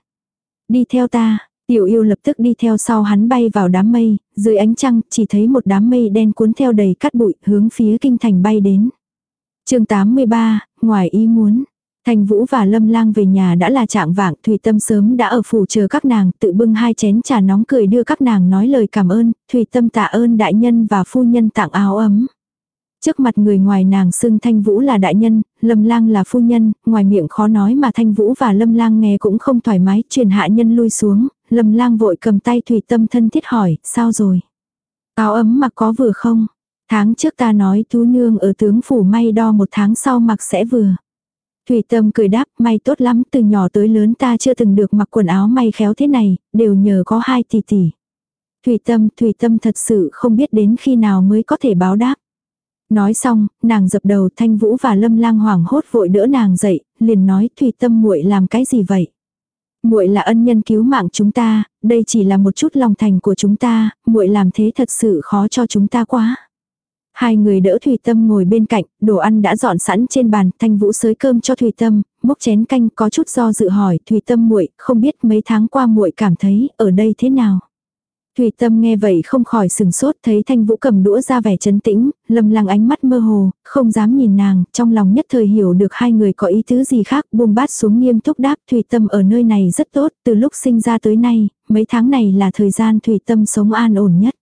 Đi theo ta, tiểu yêu lập tức đi theo sau hắn bay vào đám mây, dưới ánh trăng chỉ thấy một đám mây đen cuốn theo đầy cát bụi hướng phía kinh thành bay đến. chương 83, ngoài ý muốn. Thành Vũ và Lâm Lang về nhà đã là trạng vạng, Thủy Tâm sớm đã ở phủ chờ các nàng, tự bưng hai chén trà nóng cười đưa các nàng nói lời cảm ơn, Thủy Tâm tạ ơn đại nhân và phu nhân tặng áo ấm. Trước mặt người ngoài nàng xưng Thanh Vũ là đại nhân, Lâm Lang là phu nhân, ngoài miệng khó nói mà Thanh Vũ và Lâm Lang nghe cũng không thoải mái, truyền hạ nhân lui xuống, Lâm Lang vội cầm tay Thủy Tâm thân thiết hỏi, sao rồi? Áo ấm mặc có vừa không? Tháng trước ta nói tú nương ở tướng phủ may đo một tháng sau mặc sẽ vừa. Thủy Tâm cười đáp, may tốt lắm, từ nhỏ tới lớn ta chưa từng được mặc quần áo may khéo thế này, đều nhờ có hai tỷ tỷ. Thủy Tâm, Thủy Tâm thật sự không biết đến khi nào mới có thể báo đáp. Nói xong, nàng dập đầu Thanh Vũ và Lâm Lang hoảng hốt vội đỡ nàng dậy, liền nói Thủy Tâm muội làm cái gì vậy? Muội là ân nhân cứu mạng chúng ta, đây chỉ là một chút lòng thành của chúng ta, muội làm thế thật sự khó cho chúng ta quá. Hai người đỡ Thủy Tâm ngồi bên cạnh, đồ ăn đã dọn sẵn trên bàn, Thanh Vũ sới cơm cho Thủy Tâm, múc chén canh có chút do dự hỏi, Thủy Tâm muội, không biết mấy tháng qua muội cảm thấy ở đây thế nào? Thủy Tâm nghe vậy không khỏi sừng sốt, thấy Thanh Vũ cầm đũa ra vẻ chấn tĩnh, Lâm Lăng ánh mắt mơ hồ, không dám nhìn nàng, trong lòng nhất thời hiểu được hai người có ý tứ gì khác, buông bát xuống nghiêm túc đáp, Thủy Tâm ở nơi này rất tốt, từ lúc sinh ra tới nay, mấy tháng này là thời gian Thủy Tâm sống an ổn nhất.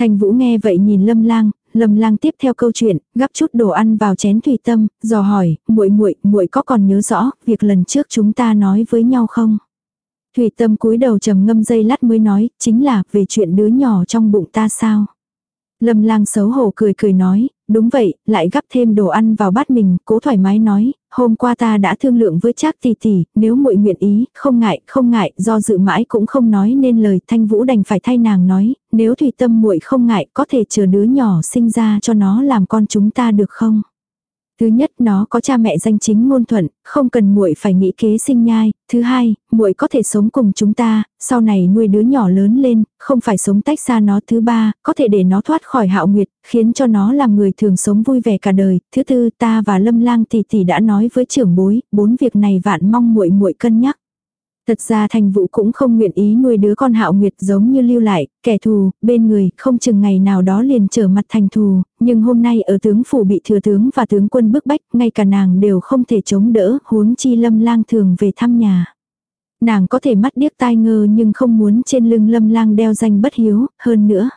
Thanh Vũ nghe vậy nhìn Lâm Lang, Lâm Lang tiếp theo câu chuyện, gắp chút đồ ăn vào chén thủy tâm, dò hỏi, muội muội, muội có còn nhớ rõ việc lần trước chúng ta nói với nhau không? Thủy tâm cúi đầu trầm ngâm dây lát mới nói, chính là về chuyện đứa nhỏ trong bụng ta sao? Lâm lang xấu hổ cười cười nói, đúng vậy, lại gắp thêm đồ ăn vào bát mình, cố thoải mái nói, hôm qua ta đã thương lượng với Trác tỷ tỷ, nếu muội nguyện ý, không ngại, không ngại, do dự mãi cũng không nói nên lời, Thanh Vũ đành phải thay nàng nói, nếu thủy tâm muội không ngại, có thể chờ đứa nhỏ sinh ra cho nó làm con chúng ta được không? Thứ nhất, nó có cha mẹ danh chính ngôn thuận, không cần muội phải nghĩ kế sinh nhai. Thứ hai, muội có thể sống cùng chúng ta, sau này nuôi đứa nhỏ lớn lên, không phải sống tách xa nó. Thứ ba, có thể để nó thoát khỏi hạo nguyệt, khiến cho nó làm người thường sống vui vẻ cả đời. Thứ tư, ta và Lâm Lang tỷ tỷ đã nói với trưởng bối, bốn việc này vạn mong muội muội cân nhắc. Thật ra thành vũ cũng không nguyện ý nuôi đứa con hạo nguyệt giống như lưu lại, kẻ thù, bên người, không chừng ngày nào đó liền trở mặt thành thù, nhưng hôm nay ở tướng phủ bị thừa tướng và tướng quân bức bách, ngay cả nàng đều không thể chống đỡ, huống chi lâm lang thường về thăm nhà. Nàng có thể mắt điếc tai ngơ nhưng không muốn trên lưng lâm lang đeo danh bất hiếu, hơn nữa.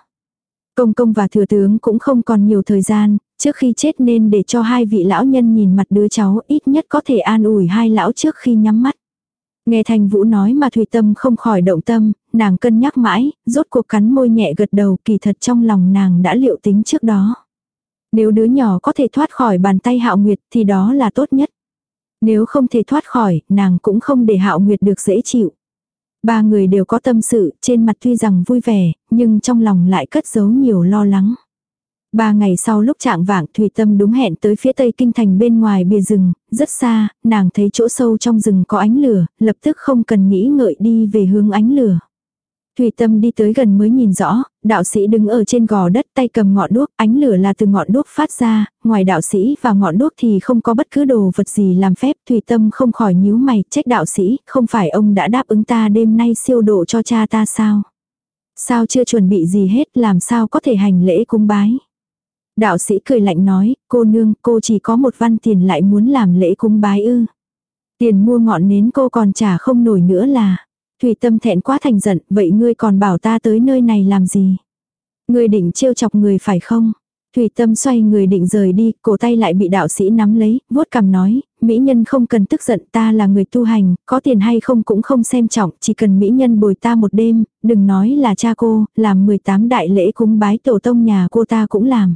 Công công và thừa tướng cũng không còn nhiều thời gian, trước khi chết nên để cho hai vị lão nhân nhìn mặt đứa cháu ít nhất có thể an ủi hai lão trước khi nhắm mắt. Nghe Thanh Vũ nói mà Thủy Tâm không khỏi động tâm, nàng cân nhắc mãi, rốt cuộc cắn môi nhẹ gật đầu kỳ thật trong lòng nàng đã liệu tính trước đó. Nếu đứa nhỏ có thể thoát khỏi bàn tay Hạo Nguyệt thì đó là tốt nhất. Nếu không thể thoát khỏi, nàng cũng không để Hạo Nguyệt được dễ chịu. Ba người đều có tâm sự, trên mặt tuy rằng vui vẻ, nhưng trong lòng lại cất giấu nhiều lo lắng. Ba ngày sau lúc trạng vạng Thủy Tâm đúng hẹn tới phía tây kinh thành bên ngoài bìa rừng, rất xa, nàng thấy chỗ sâu trong rừng có ánh lửa, lập tức không cần nghĩ ngợi đi về hướng ánh lửa. Thủy Tâm đi tới gần mới nhìn rõ, đạo sĩ đứng ở trên gò đất tay cầm ngọn đuốc, ánh lửa là từ ngọn đuốc phát ra, ngoài đạo sĩ và ngọn đuốc thì không có bất cứ đồ vật gì làm phép. Thủy Tâm không khỏi nhíu mày, trách đạo sĩ, không phải ông đã đáp ứng ta đêm nay siêu độ cho cha ta sao? Sao chưa chuẩn bị gì hết làm sao có thể hành lễ cung bái? Đạo sĩ cười lạnh nói, cô nương, cô chỉ có một văn tiền lại muốn làm lễ cúng bái ư. Tiền mua ngọn nến cô còn trả không nổi nữa là. Thủy tâm thẹn quá thành giận, vậy ngươi còn bảo ta tới nơi này làm gì? Ngươi định trêu chọc người phải không? Thủy tâm xoay người định rời đi, cổ tay lại bị đạo sĩ nắm lấy, vuốt cằm nói, mỹ nhân không cần tức giận ta là người tu hành, có tiền hay không cũng không xem trọng, chỉ cần mỹ nhân bồi ta một đêm, đừng nói là cha cô, làm 18 đại lễ cúng bái tổ tông nhà cô ta cũng làm.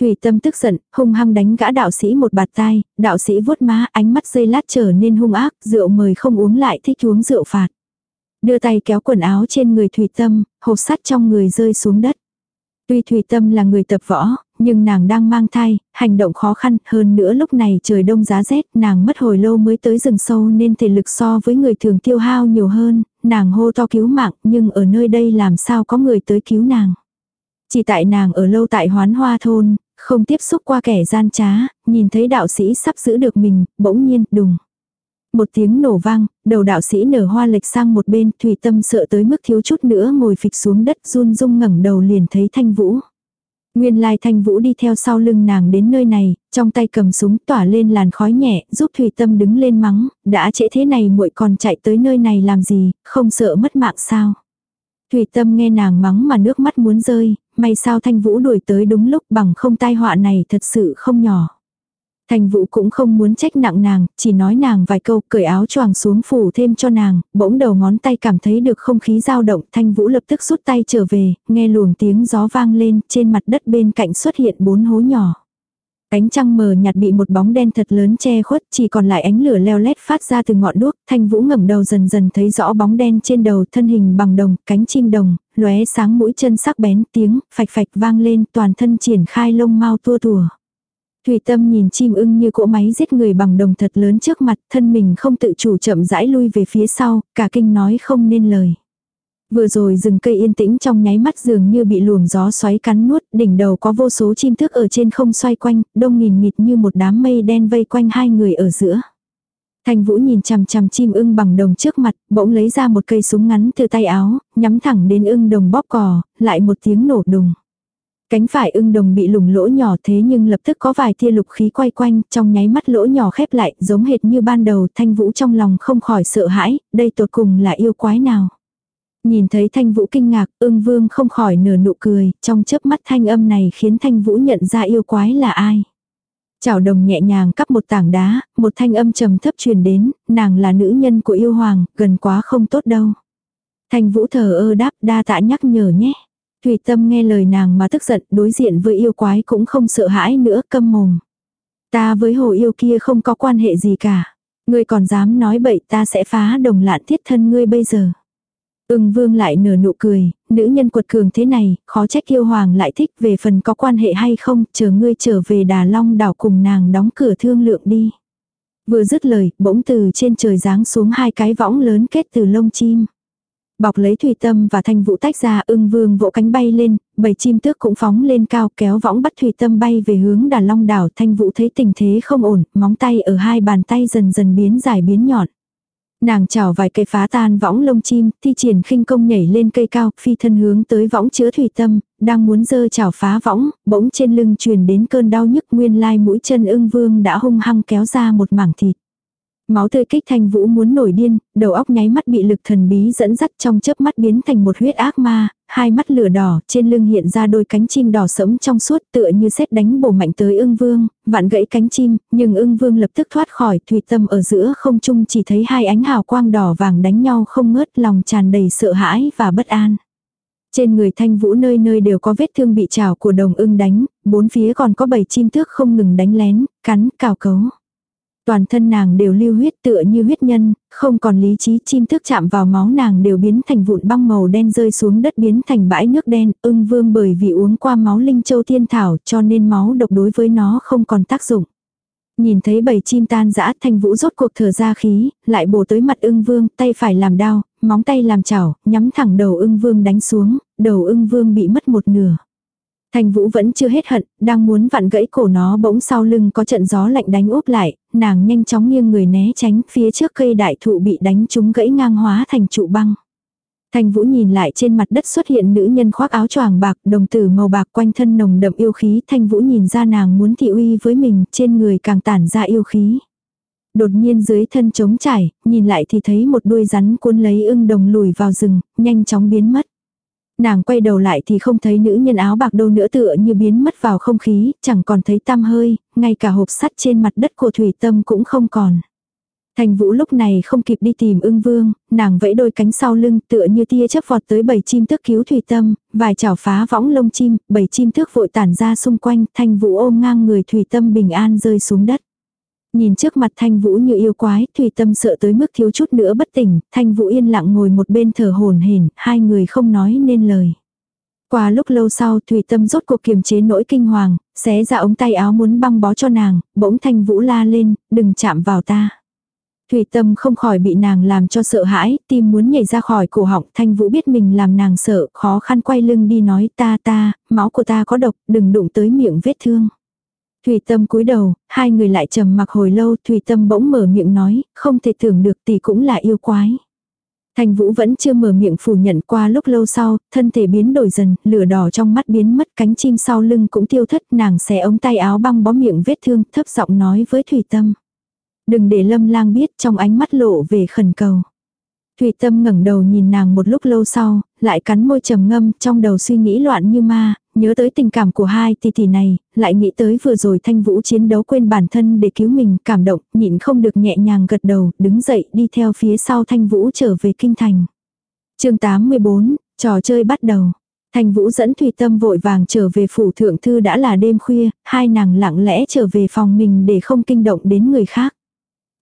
Thủy tâm tức giận, hung hăng đánh gã đạo sĩ một bạt tai, đạo sĩ vuốt má ánh mắt dây lát trở nên hung ác, rượu mời không uống lại thích uống rượu phạt. Đưa tay kéo quần áo trên người Thủy tâm, hộp sắt trong người rơi xuống đất. Tuy Thủy Tâm là người tập võ, nhưng nàng đang mang thai, hành động khó khăn, hơn nữa lúc này trời đông giá rét, nàng mất hồi lâu mới tới rừng sâu nên thể lực so với người thường tiêu hao nhiều hơn, nàng hô to cứu mạng, nhưng ở nơi đây làm sao có người tới cứu nàng. Chỉ tại nàng ở lâu tại hoán hoa thôn, không tiếp xúc qua kẻ gian trá, nhìn thấy đạo sĩ sắp giữ được mình, bỗng nhiên, đùng. Một tiếng nổ vang, đầu đạo sĩ nở hoa lệch sang một bên, thủy tâm sợ tới mức thiếu chút nữa ngồi phịch xuống đất run rung ngẩng đầu liền thấy thanh vũ. Nguyên lai thanh vũ đi theo sau lưng nàng đến nơi này, trong tay cầm súng tỏa lên làn khói nhẹ, giúp thủy tâm đứng lên mắng, đã trễ thế này muội còn chạy tới nơi này làm gì, không sợ mất mạng sao. Thủy tâm nghe nàng mắng mà nước mắt muốn rơi, may sao thanh vũ đuổi tới đúng lúc bằng không tai họa này thật sự không nhỏ. Thanh vũ cũng không muốn trách nặng nàng, chỉ nói nàng vài câu cởi áo choàng xuống phủ thêm cho nàng, bỗng đầu ngón tay cảm thấy được không khí dao động, thanh vũ lập tức rút tay trở về, nghe luồng tiếng gió vang lên, trên mặt đất bên cạnh xuất hiện bốn hố nhỏ. Ánh trăng mờ nhạt bị một bóng đen thật lớn che khuất, chỉ còn lại ánh lửa leo lét phát ra từ ngọn đuốc, Thanh Vũ ngẩng đầu dần dần thấy rõ bóng đen trên đầu, thân hình bằng đồng, cánh chim đồng, lóe sáng mũi chân sắc bén, tiếng phạch phạch vang lên, toàn thân triển khai lông mau tua tủa. Thủy Tâm nhìn chim ưng như cỗ máy giết người bằng đồng thật lớn trước mặt, thân mình không tự chủ chậm rãi lui về phía sau, cả kinh nói không nên lời. Vừa rồi rừng cây yên tĩnh trong nháy mắt dường như bị luồng gió xoáy cắn nuốt, đỉnh đầu có vô số chim thức ở trên không xoay quanh, đông nghìn nghịt như một đám mây đen vây quanh hai người ở giữa. Thành Vũ nhìn chằm chằm chim ưng bằng đồng trước mặt, bỗng lấy ra một cây súng ngắn từ tay áo, nhắm thẳng đến ưng đồng bóp cò, lại một tiếng nổ đùng. Cánh phải ưng đồng bị lủng lỗ nhỏ thế nhưng lập tức có vài tia lục khí quay quanh, trong nháy mắt lỗ nhỏ khép lại, giống hệt như ban đầu, Thanh Vũ trong lòng không khỏi sợ hãi, đây tột cùng là yêu quái nào. Nhìn thấy thanh vũ kinh ngạc, ưng vương không khỏi nở nụ cười, trong chớp mắt thanh âm này khiến thanh vũ nhận ra yêu quái là ai. Chảo đồng nhẹ nhàng cắp một tảng đá, một thanh âm trầm thấp truyền đến, nàng là nữ nhân của yêu hoàng, gần quá không tốt đâu. Thanh vũ thờ ơ đáp đa tạ nhắc nhở nhé. Thủy tâm nghe lời nàng mà tức giận đối diện với yêu quái cũng không sợ hãi nữa câm mồm. Ta với hồ yêu kia không có quan hệ gì cả. Ngươi còn dám nói bậy ta sẽ phá đồng lạn thiết thân ngươi bây giờ. Ưng vương lại nở nụ cười, nữ nhân quật cường thế này, khó trách yêu hoàng lại thích về phần có quan hệ hay không, chờ ngươi trở về Đà Long đảo cùng nàng đóng cửa thương lượng đi. Vừa dứt lời, bỗng từ trên trời giáng xuống hai cái võng lớn kết từ lông chim. Bọc lấy thủy tâm và thanh vũ tách ra ưng vương vỗ cánh bay lên, bảy chim tước cũng phóng lên cao kéo võng bắt thủy tâm bay về hướng đà long đảo. Thanh vũ thấy tình thế không ổn, móng tay ở hai bàn tay dần dần biến dài biến nhọn. Nàng chảo vài cây phá tan võng lông chim, thi triển khinh công nhảy lên cây cao, phi thân hướng tới võng chứa thủy tâm, đang muốn dơ chảo phá võng, bỗng trên lưng truyền đến cơn đau nhức nguyên lai mũi chân ưng vương đã hung hăng kéo ra một mảng thịt. Máu tươi kích thanh vũ muốn nổi điên, đầu óc nháy mắt bị lực thần bí dẫn dắt trong chớp mắt biến thành một huyết ác ma, hai mắt lửa đỏ, trên lưng hiện ra đôi cánh chim đỏ sẫm trong suốt tựa như xét đánh bổ mạnh tới ưng vương, vạn gãy cánh chim, nhưng ưng vương lập tức thoát khỏi thủy tâm ở giữa không trung chỉ thấy hai ánh hào quang đỏ vàng đánh nhau không ngớt lòng tràn đầy sợ hãi và bất an. Trên người thanh vũ nơi nơi đều có vết thương bị trào của đồng ưng đánh, bốn phía còn có bảy chim tước không ngừng đánh lén, cắn, cào cấu. Toàn thân nàng đều lưu huyết tựa như huyết nhân, không còn lý trí chim thức chạm vào máu nàng đều biến thành vụn băng màu đen rơi xuống đất biến thành bãi nước đen, ưng vương bởi vì uống qua máu linh châu Thiên thảo cho nên máu độc đối với nó không còn tác dụng. Nhìn thấy bầy chim tan dã thanh vũ rốt cuộc thở ra khí, lại bổ tới mặt ưng vương, tay phải làm đao, móng tay làm chảo, nhắm thẳng đầu ưng vương đánh xuống, đầu ưng vương bị mất một nửa. Thanh Vũ vẫn chưa hết hận, đang muốn vặn gãy cổ nó bỗng sau lưng có trận gió lạnh đánh úp lại, nàng nhanh chóng nghiêng người né tránh phía trước cây đại thụ bị đánh trúng gãy ngang hóa thành trụ băng. Thanh Vũ nhìn lại trên mặt đất xuất hiện nữ nhân khoác áo choàng bạc, đồng tử màu bạc quanh thân nồng đậm yêu khí. Thanh Vũ nhìn ra nàng muốn thị uy với mình, trên người càng tản ra yêu khí. Đột nhiên dưới thân trống trải, nhìn lại thì thấy một đuôi rắn cuốn lấy ưng đồng lùi vào rừng, nhanh chóng biến mất. Nàng quay đầu lại thì không thấy nữ nhân áo bạc đâu nữa tựa như biến mất vào không khí, chẳng còn thấy tăm hơi, ngay cả hộp sắt trên mặt đất của thủy tâm cũng không còn. Thành vũ lúc này không kịp đi tìm ưng vương, nàng vẫy đôi cánh sau lưng tựa như tia chớp vọt tới bầy chim tước cứu thủy tâm, vài chảo phá võng lông chim, bầy chim tước vội tản ra xung quanh, thành vũ ôm ngang người thủy tâm bình an rơi xuống đất. Nhìn trước mặt thanh vũ như yêu quái, thủy tâm sợ tới mức thiếu chút nữa bất tỉnh, thanh vũ yên lặng ngồi một bên thở hồn hển, hai người không nói nên lời. Qua lúc lâu sau Thủy Tâm rốt cuộc kiềm chế nỗi kinh hoàng, xé ra ống tay áo muốn băng bó cho nàng, bỗng thanh vũ la lên, đừng chạm vào ta. Thủy Tâm không khỏi bị nàng làm cho sợ hãi, tim muốn nhảy ra khỏi cổ họng, thanh vũ biết mình làm nàng sợ, khó khăn quay lưng đi nói ta ta, máu của ta có độc, đừng đụng tới miệng vết thương. Thủy Tâm cúi đầu, hai người lại trầm mặc hồi lâu, Thủy Tâm bỗng mở miệng nói, không thể tưởng được tỷ cũng là yêu quái. Thành Vũ vẫn chưa mở miệng phủ nhận qua lúc lâu sau, thân thể biến đổi dần, lửa đỏ trong mắt biến mất cánh chim sau lưng cũng tiêu thất nàng xé ống tay áo băng bó miệng vết thương thấp giọng nói với Thủy Tâm. Đừng để lâm lang biết trong ánh mắt lộ về khẩn cầu. Thủy Tâm ngẩng đầu nhìn nàng một lúc lâu sau, lại cắn môi trầm ngâm trong đầu suy nghĩ loạn như ma, nhớ tới tình cảm của hai tỷ tỷ này, lại nghĩ tới vừa rồi thanh vũ chiến đấu quên bản thân để cứu mình, cảm động, nhịn không được nhẹ nhàng gật đầu, đứng dậy đi theo phía sau thanh vũ trở về kinh thành. chương 84, trò chơi bắt đầu. Thanh Vũ dẫn Thùy Tâm vội vàng trở về phủ thượng thư đã là đêm khuya, hai nàng lặng lẽ trở về phòng mình để không kinh động đến người khác.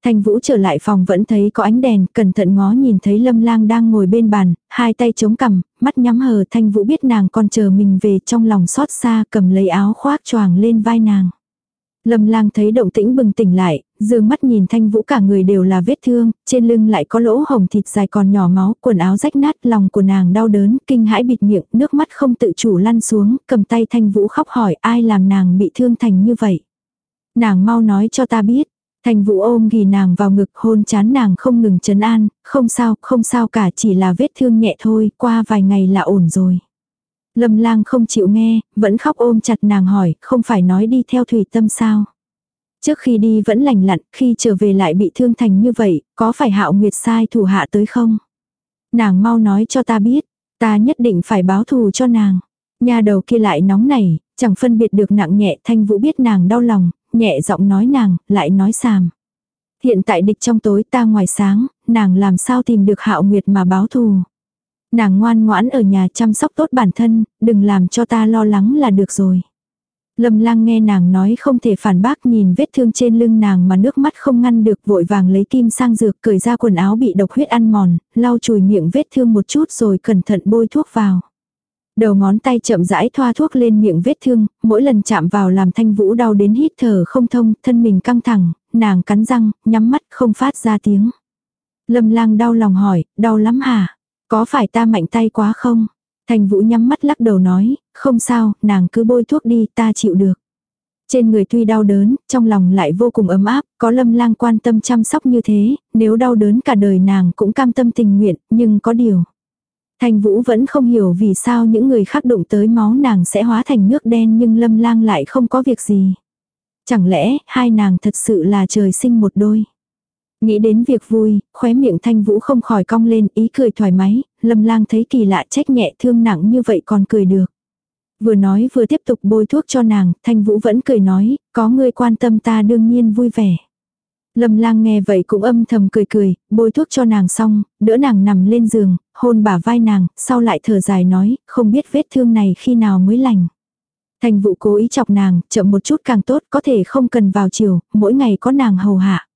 Thanh Vũ trở lại phòng vẫn thấy có ánh đèn, cẩn thận ngó nhìn thấy Lâm Lang đang ngồi bên bàn, hai tay chống cằm, mắt nhắm hờ Thanh Vũ biết nàng còn chờ mình về trong lòng xót xa cầm lấy áo khoác choàng lên vai nàng. Lâm Lang thấy động tĩnh bừng tỉnh lại, dương mắt nhìn Thanh Vũ cả người đều là vết thương, trên lưng lại có lỗ hồng thịt dài còn nhỏ máu, quần áo rách nát, lòng của nàng đau đớn, kinh hãi bịt miệng, nước mắt không tự chủ lăn xuống, cầm tay Thanh Vũ khóc hỏi ai làm nàng bị thương thành như vậy. Nàng mau nói cho ta biết, Thành vũ ôm ghi nàng vào ngực hôn chán nàng không ngừng chấn an, không sao, không sao cả chỉ là vết thương nhẹ thôi, qua vài ngày là ổn rồi. Lâm lang không chịu nghe, vẫn khóc ôm chặt nàng hỏi, không phải nói đi theo thủy tâm sao. Trước khi đi vẫn lành lặn, khi trở về lại bị thương thành như vậy, có phải hạo nguyệt sai thủ hạ tới không? Nàng mau nói cho ta biết, ta nhất định phải báo thù cho nàng. Nhà đầu kia lại nóng nảy, chẳng phân biệt được nặng nhẹ thanh vũ biết nàng đau lòng, nhẹ giọng nói nàng, lại nói sàm. Hiện tại địch trong tối ta ngoài sáng, nàng làm sao tìm được hạo nguyệt mà báo thù. Nàng ngoan ngoãn ở nhà chăm sóc tốt bản thân, đừng làm cho ta lo lắng là được rồi. Lâm lang nghe nàng nói không thể phản bác nhìn vết thương trên lưng nàng mà nước mắt không ngăn được vội vàng lấy kim sang dược cởi ra quần áo bị độc huyết ăn mòn, lau chùi miệng vết thương một chút rồi cẩn thận bôi thuốc vào. Đầu ngón tay chậm rãi thoa thuốc lên miệng vết thương, mỗi lần chạm vào làm thanh vũ đau đến hít thở không thông, thân mình căng thẳng, nàng cắn răng, nhắm mắt không phát ra tiếng. Lâm lang đau lòng hỏi, đau lắm hả? Có phải ta mạnh tay quá không? Thanh vũ nhắm mắt lắc đầu nói, không sao, nàng cứ bôi thuốc đi, ta chịu được. Trên người tuy đau đớn, trong lòng lại vô cùng ấm áp, có lâm lang quan tâm chăm sóc như thế, nếu đau đớn cả đời nàng cũng cam tâm tình nguyện, nhưng có điều. Thanh Vũ vẫn không hiểu vì sao những người khác đụng tới máu nàng sẽ hóa thành nước đen nhưng lâm lang lại không có việc gì. Chẳng lẽ hai nàng thật sự là trời sinh một đôi. Nghĩ đến việc vui, khóe miệng thanh vũ không khỏi cong lên ý cười thoải mái, lâm lang thấy kỳ lạ trách nhẹ thương nặng như vậy còn cười được. Vừa nói vừa tiếp tục bôi thuốc cho nàng, thanh vũ vẫn cười nói, có người quan tâm ta đương nhiên vui vẻ. Lâm lang nghe vậy cũng âm thầm cười cười, bôi thuốc cho nàng xong, đỡ nàng nằm lên giường, hôn bả vai nàng, sau lại thở dài nói, không biết vết thương này khi nào mới lành. Thành vụ cố ý chọc nàng, chậm một chút càng tốt, có thể không cần vào chiều, mỗi ngày có nàng hầu hạ.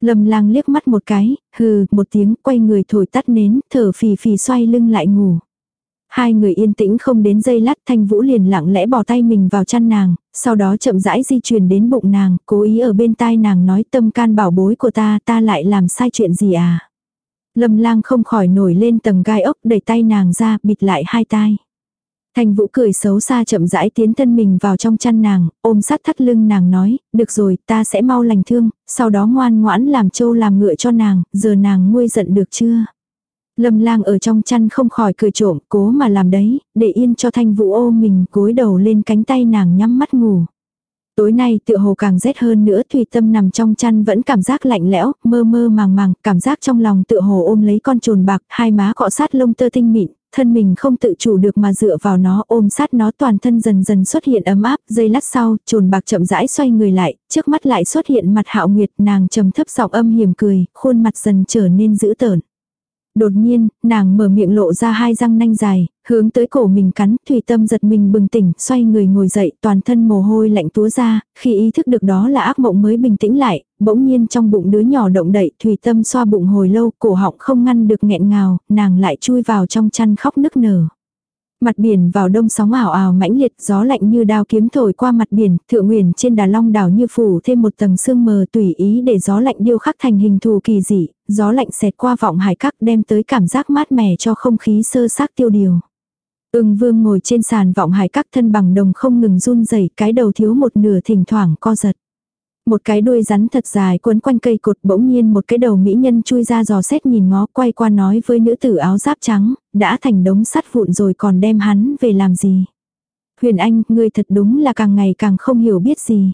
Lâm lang liếc mắt một cái, hừ, một tiếng, quay người thổi tắt nến, thở phì phì xoay lưng lại ngủ. Hai người yên tĩnh không đến giây lát thanh vũ liền lặng lẽ bỏ tay mình vào chăn nàng, sau đó chậm rãi di chuyển đến bụng nàng, cố ý ở bên tai nàng nói tâm can bảo bối của ta, ta lại làm sai chuyện gì à. Lâm lang không khỏi nổi lên tầng gai ốc đẩy tay nàng ra, bịt lại hai tai. Thanh vũ cười xấu xa chậm rãi tiến thân mình vào trong chăn nàng, ôm sát thắt lưng nàng nói, được rồi, ta sẽ mau lành thương, sau đó ngoan ngoãn làm trâu làm ngựa cho nàng, giờ nàng nguôi giận được chưa? Lâm lang ở trong chăn không khỏi cười trộm, cố mà làm đấy, để yên cho thanh vũ ô mình cúi đầu lên cánh tay nàng nhắm mắt ngủ. Tối nay tựa hồ càng rét hơn nữa Thùy Tâm nằm trong chăn vẫn cảm giác lạnh lẽo, mơ mơ màng màng, cảm giác trong lòng tựa hồ ôm lấy con trồn bạc, hai má cọ sát lông tơ tinh mịn, thân mình không tự chủ được mà dựa vào nó ôm sát nó toàn thân dần dần xuất hiện ấm áp, giây lát sau, trồn bạc chậm rãi xoay người lại, trước mắt lại xuất hiện mặt hạo nguyệt, nàng trầm thấp giọng âm hiểm cười, khuôn mặt dần trở nên dữ tợn. Đột nhiên, nàng mở miệng lộ ra hai răng nanh dài, hướng tới cổ mình cắn, Thủy Tâm giật mình bừng tỉnh, xoay người ngồi dậy, toàn thân mồ hôi lạnh túa ra, khi ý thức được đó là ác mộng mới bình tĩnh lại, bỗng nhiên trong bụng đứa nhỏ động đậy, Thủy Tâm xoa bụng hồi lâu, cổ họng không ngăn được nghẹn ngào, nàng lại chui vào trong chăn khóc nức nở. Mặt biển vào đông sóng ảo ảo mãnh liệt, gió lạnh như đao kiếm thổi qua mặt biển, thượng nguyền trên đà long đảo như phủ thêm một tầng sương mờ tùy ý để gió lạnh điêu khắc thành hình thù kỳ dị, gió lạnh xẹt qua vọng hải các đem tới cảm giác mát mẻ cho không khí sơ xác tiêu điều. Ưng vương ngồi trên sàn vọng hải các thân bằng đồng không ngừng run rẩy cái đầu thiếu một nửa thỉnh thoảng co giật. Một cái đuôi rắn thật dài quấn quanh cây cột bỗng nhiên một cái đầu mỹ nhân chui ra dò xét nhìn ngó quay qua nói với nữ tử áo giáp trắng, đã thành đống sắt vụn rồi còn đem hắn về làm gì. Huyền Anh, ngươi thật đúng là càng ngày càng không hiểu biết gì.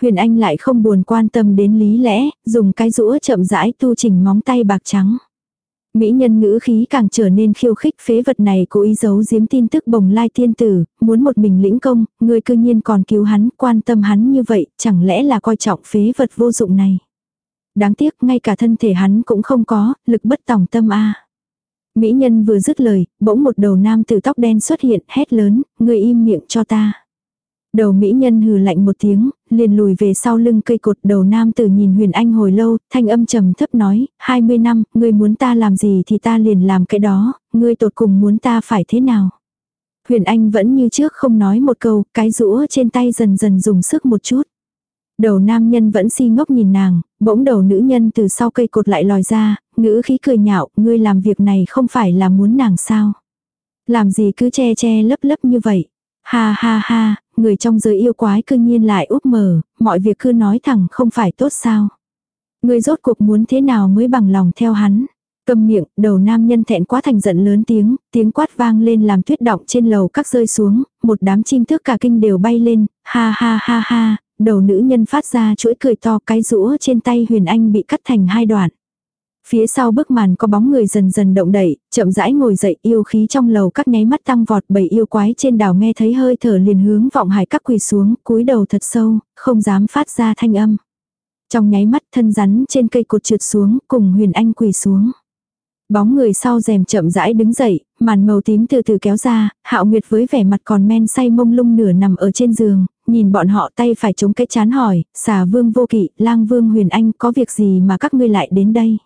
Huyền Anh lại không buồn quan tâm đến lý lẽ, dùng cái rũa chậm rãi tu chỉnh móng tay bạc trắng. Mỹ nhân ngữ khí càng trở nên khiêu khích phế vật này cố ý giấu giếm tin tức bồng lai tiên tử, muốn một mình lĩnh công, người cư nhiên còn cứu hắn, quan tâm hắn như vậy, chẳng lẽ là coi trọng phế vật vô dụng này. Đáng tiếc ngay cả thân thể hắn cũng không có, lực bất tòng tâm a Mỹ nhân vừa dứt lời, bỗng một đầu nam tử tóc đen xuất hiện, hét lớn, người im miệng cho ta. Đầu mỹ nhân hừ lạnh một tiếng, liền lùi về sau lưng cây cột đầu nam tử nhìn huyền anh hồi lâu, thanh âm trầm thấp nói, 20 năm, ngươi muốn ta làm gì thì ta liền làm cái đó, ngươi tột cùng muốn ta phải thế nào. Huyền anh vẫn như trước không nói một câu, cái rũa trên tay dần dần dùng sức một chút. Đầu nam nhân vẫn si ngốc nhìn nàng, bỗng đầu nữ nhân từ sau cây cột lại lòi ra, ngữ khí cười nhạo, ngươi làm việc này không phải là muốn nàng sao. Làm gì cứ che che lấp lấp như vậy. Ha ha ha, người trong giới yêu quái cư nhiên lại úp mở, mọi việc cứ nói thẳng không phải tốt sao. Người rốt cuộc muốn thế nào mới bằng lòng theo hắn. Cầm miệng, đầu nam nhân thẹn quá thành giận lớn tiếng, tiếng quát vang lên làm tuyết động trên lầu các rơi xuống, một đám chim thức cả kinh đều bay lên, ha ha ha ha, đầu nữ nhân phát ra chuỗi cười to cái rũa trên tay huyền anh bị cắt thành hai đoạn. Phía sau bức màn có bóng người dần dần động đẩy, chậm rãi ngồi dậy yêu khí trong lầu các nháy mắt tăng vọt bảy yêu quái trên đảo nghe thấy hơi thở liền hướng vọng hải các quỳ xuống, cúi đầu thật sâu, không dám phát ra thanh âm. Trong nháy mắt thân rắn trên cây cột trượt xuống, cùng huyền anh quỳ xuống. Bóng người sau rèm chậm rãi đứng dậy, màn màu tím từ từ kéo ra, hạo nguyệt với vẻ mặt còn men say mông lung nửa nằm ở trên giường, nhìn bọn họ tay phải chống cái chán hỏi, xà vương vô kỵ, lang vương huyền anh có việc gì mà các ngươi lại đến đây.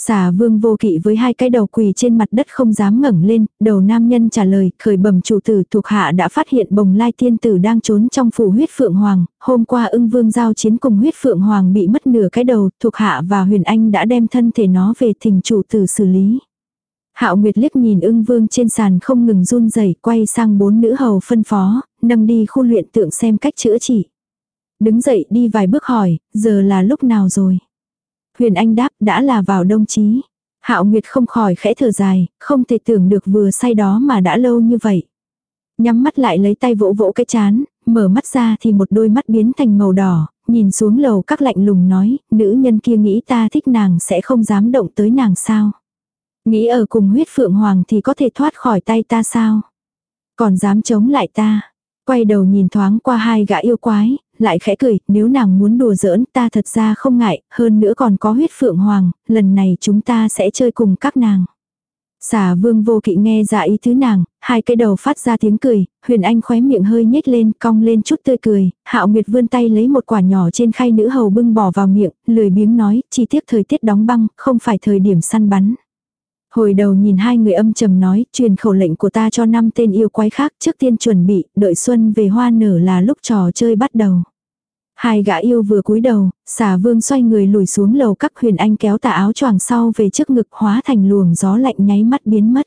Xà vương vô kỵ với hai cái đầu quỳ trên mặt đất không dám ngẩng lên, đầu nam nhân trả lời, khởi bẩm chủ tử thuộc hạ đã phát hiện bồng lai tiên tử đang trốn trong phủ huyết phượng hoàng, hôm qua ưng vương giao chiến cùng huyết phượng hoàng bị mất nửa cái đầu, thuộc hạ và huyền anh đã đem thân thể nó về thỉnh chủ tử xử lý. Hạo Nguyệt liếc nhìn ưng vương trên sàn không ngừng run rẩy quay sang bốn nữ hầu phân phó, nâng đi khu luyện tượng xem cách chữa trị. Đứng dậy đi vài bước hỏi, giờ là lúc nào rồi? Huyền Anh đáp đã là vào đông chí. Hạo Nguyệt không khỏi khẽ thở dài, không thể tưởng được vừa say đó mà đã lâu như vậy. Nhắm mắt lại lấy tay vỗ vỗ cái chán, mở mắt ra thì một đôi mắt biến thành màu đỏ, nhìn xuống lầu các lạnh lùng nói, nữ nhân kia nghĩ ta thích nàng sẽ không dám động tới nàng sao. Nghĩ ở cùng huyết phượng hoàng thì có thể thoát khỏi tay ta sao. Còn dám chống lại ta. Quay đầu nhìn thoáng qua hai gã yêu quái, lại khẽ cười, nếu nàng muốn đùa giỡn ta thật ra không ngại, hơn nữa còn có huyết phượng hoàng, lần này chúng ta sẽ chơi cùng các nàng. Xà vương vô kỵ nghe ra ý thứ nàng, hai cái đầu phát ra tiếng cười, huyền anh khóe miệng hơi nhếch lên, cong lên chút tươi cười, hạo nguyệt vươn tay lấy một quả nhỏ trên khay nữ hầu bưng bỏ vào miệng, lười biếng nói, chi tiết thời tiết đóng băng, không phải thời điểm săn bắn. Hồi đầu nhìn hai người âm trầm nói, truyền khẩu lệnh của ta cho năm tên yêu quái khác trước tiên chuẩn bị, đợi xuân về hoa nở là lúc trò chơi bắt đầu. Hai gã yêu vừa cúi đầu, xà vương xoay người lùi xuống lầu các huyền anh kéo tà áo choàng sau về trước ngực hóa thành luồng gió lạnh nháy mắt biến mất.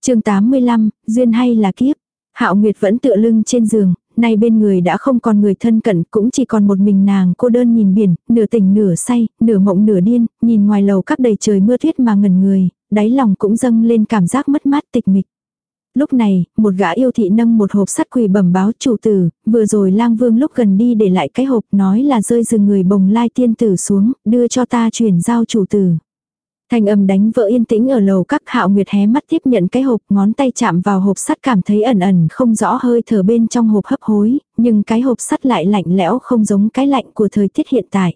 chương 85, duyên hay là kiếp. Hạo Nguyệt vẫn tựa lưng trên giường, nay bên người đã không còn người thân cận, cũng chỉ còn một mình nàng cô đơn nhìn biển, nửa tỉnh nửa say, nửa mộng nửa điên, nhìn ngoài lầu các đầy trời mưa tuyết mà ngẩn người, đáy lòng cũng dâng lên cảm giác mất mát tịch mịch. Lúc này, một gã yêu thị nâng một hộp sắt quỳ bẩm báo chủ tử, vừa rồi lang vương lúc gần đi để lại cái hộp nói là rơi rừng người bồng lai tiên tử xuống, đưa cho ta chuyển giao chủ tử. Thanh âm đánh vỡ yên tĩnh ở lầu các hạo nguyệt hé mắt tiếp nhận cái hộp ngón tay chạm vào hộp sắt cảm thấy ẩn ẩn không rõ hơi thở bên trong hộp hấp hối, nhưng cái hộp sắt lại lạnh lẽo không giống cái lạnh của thời tiết hiện tại.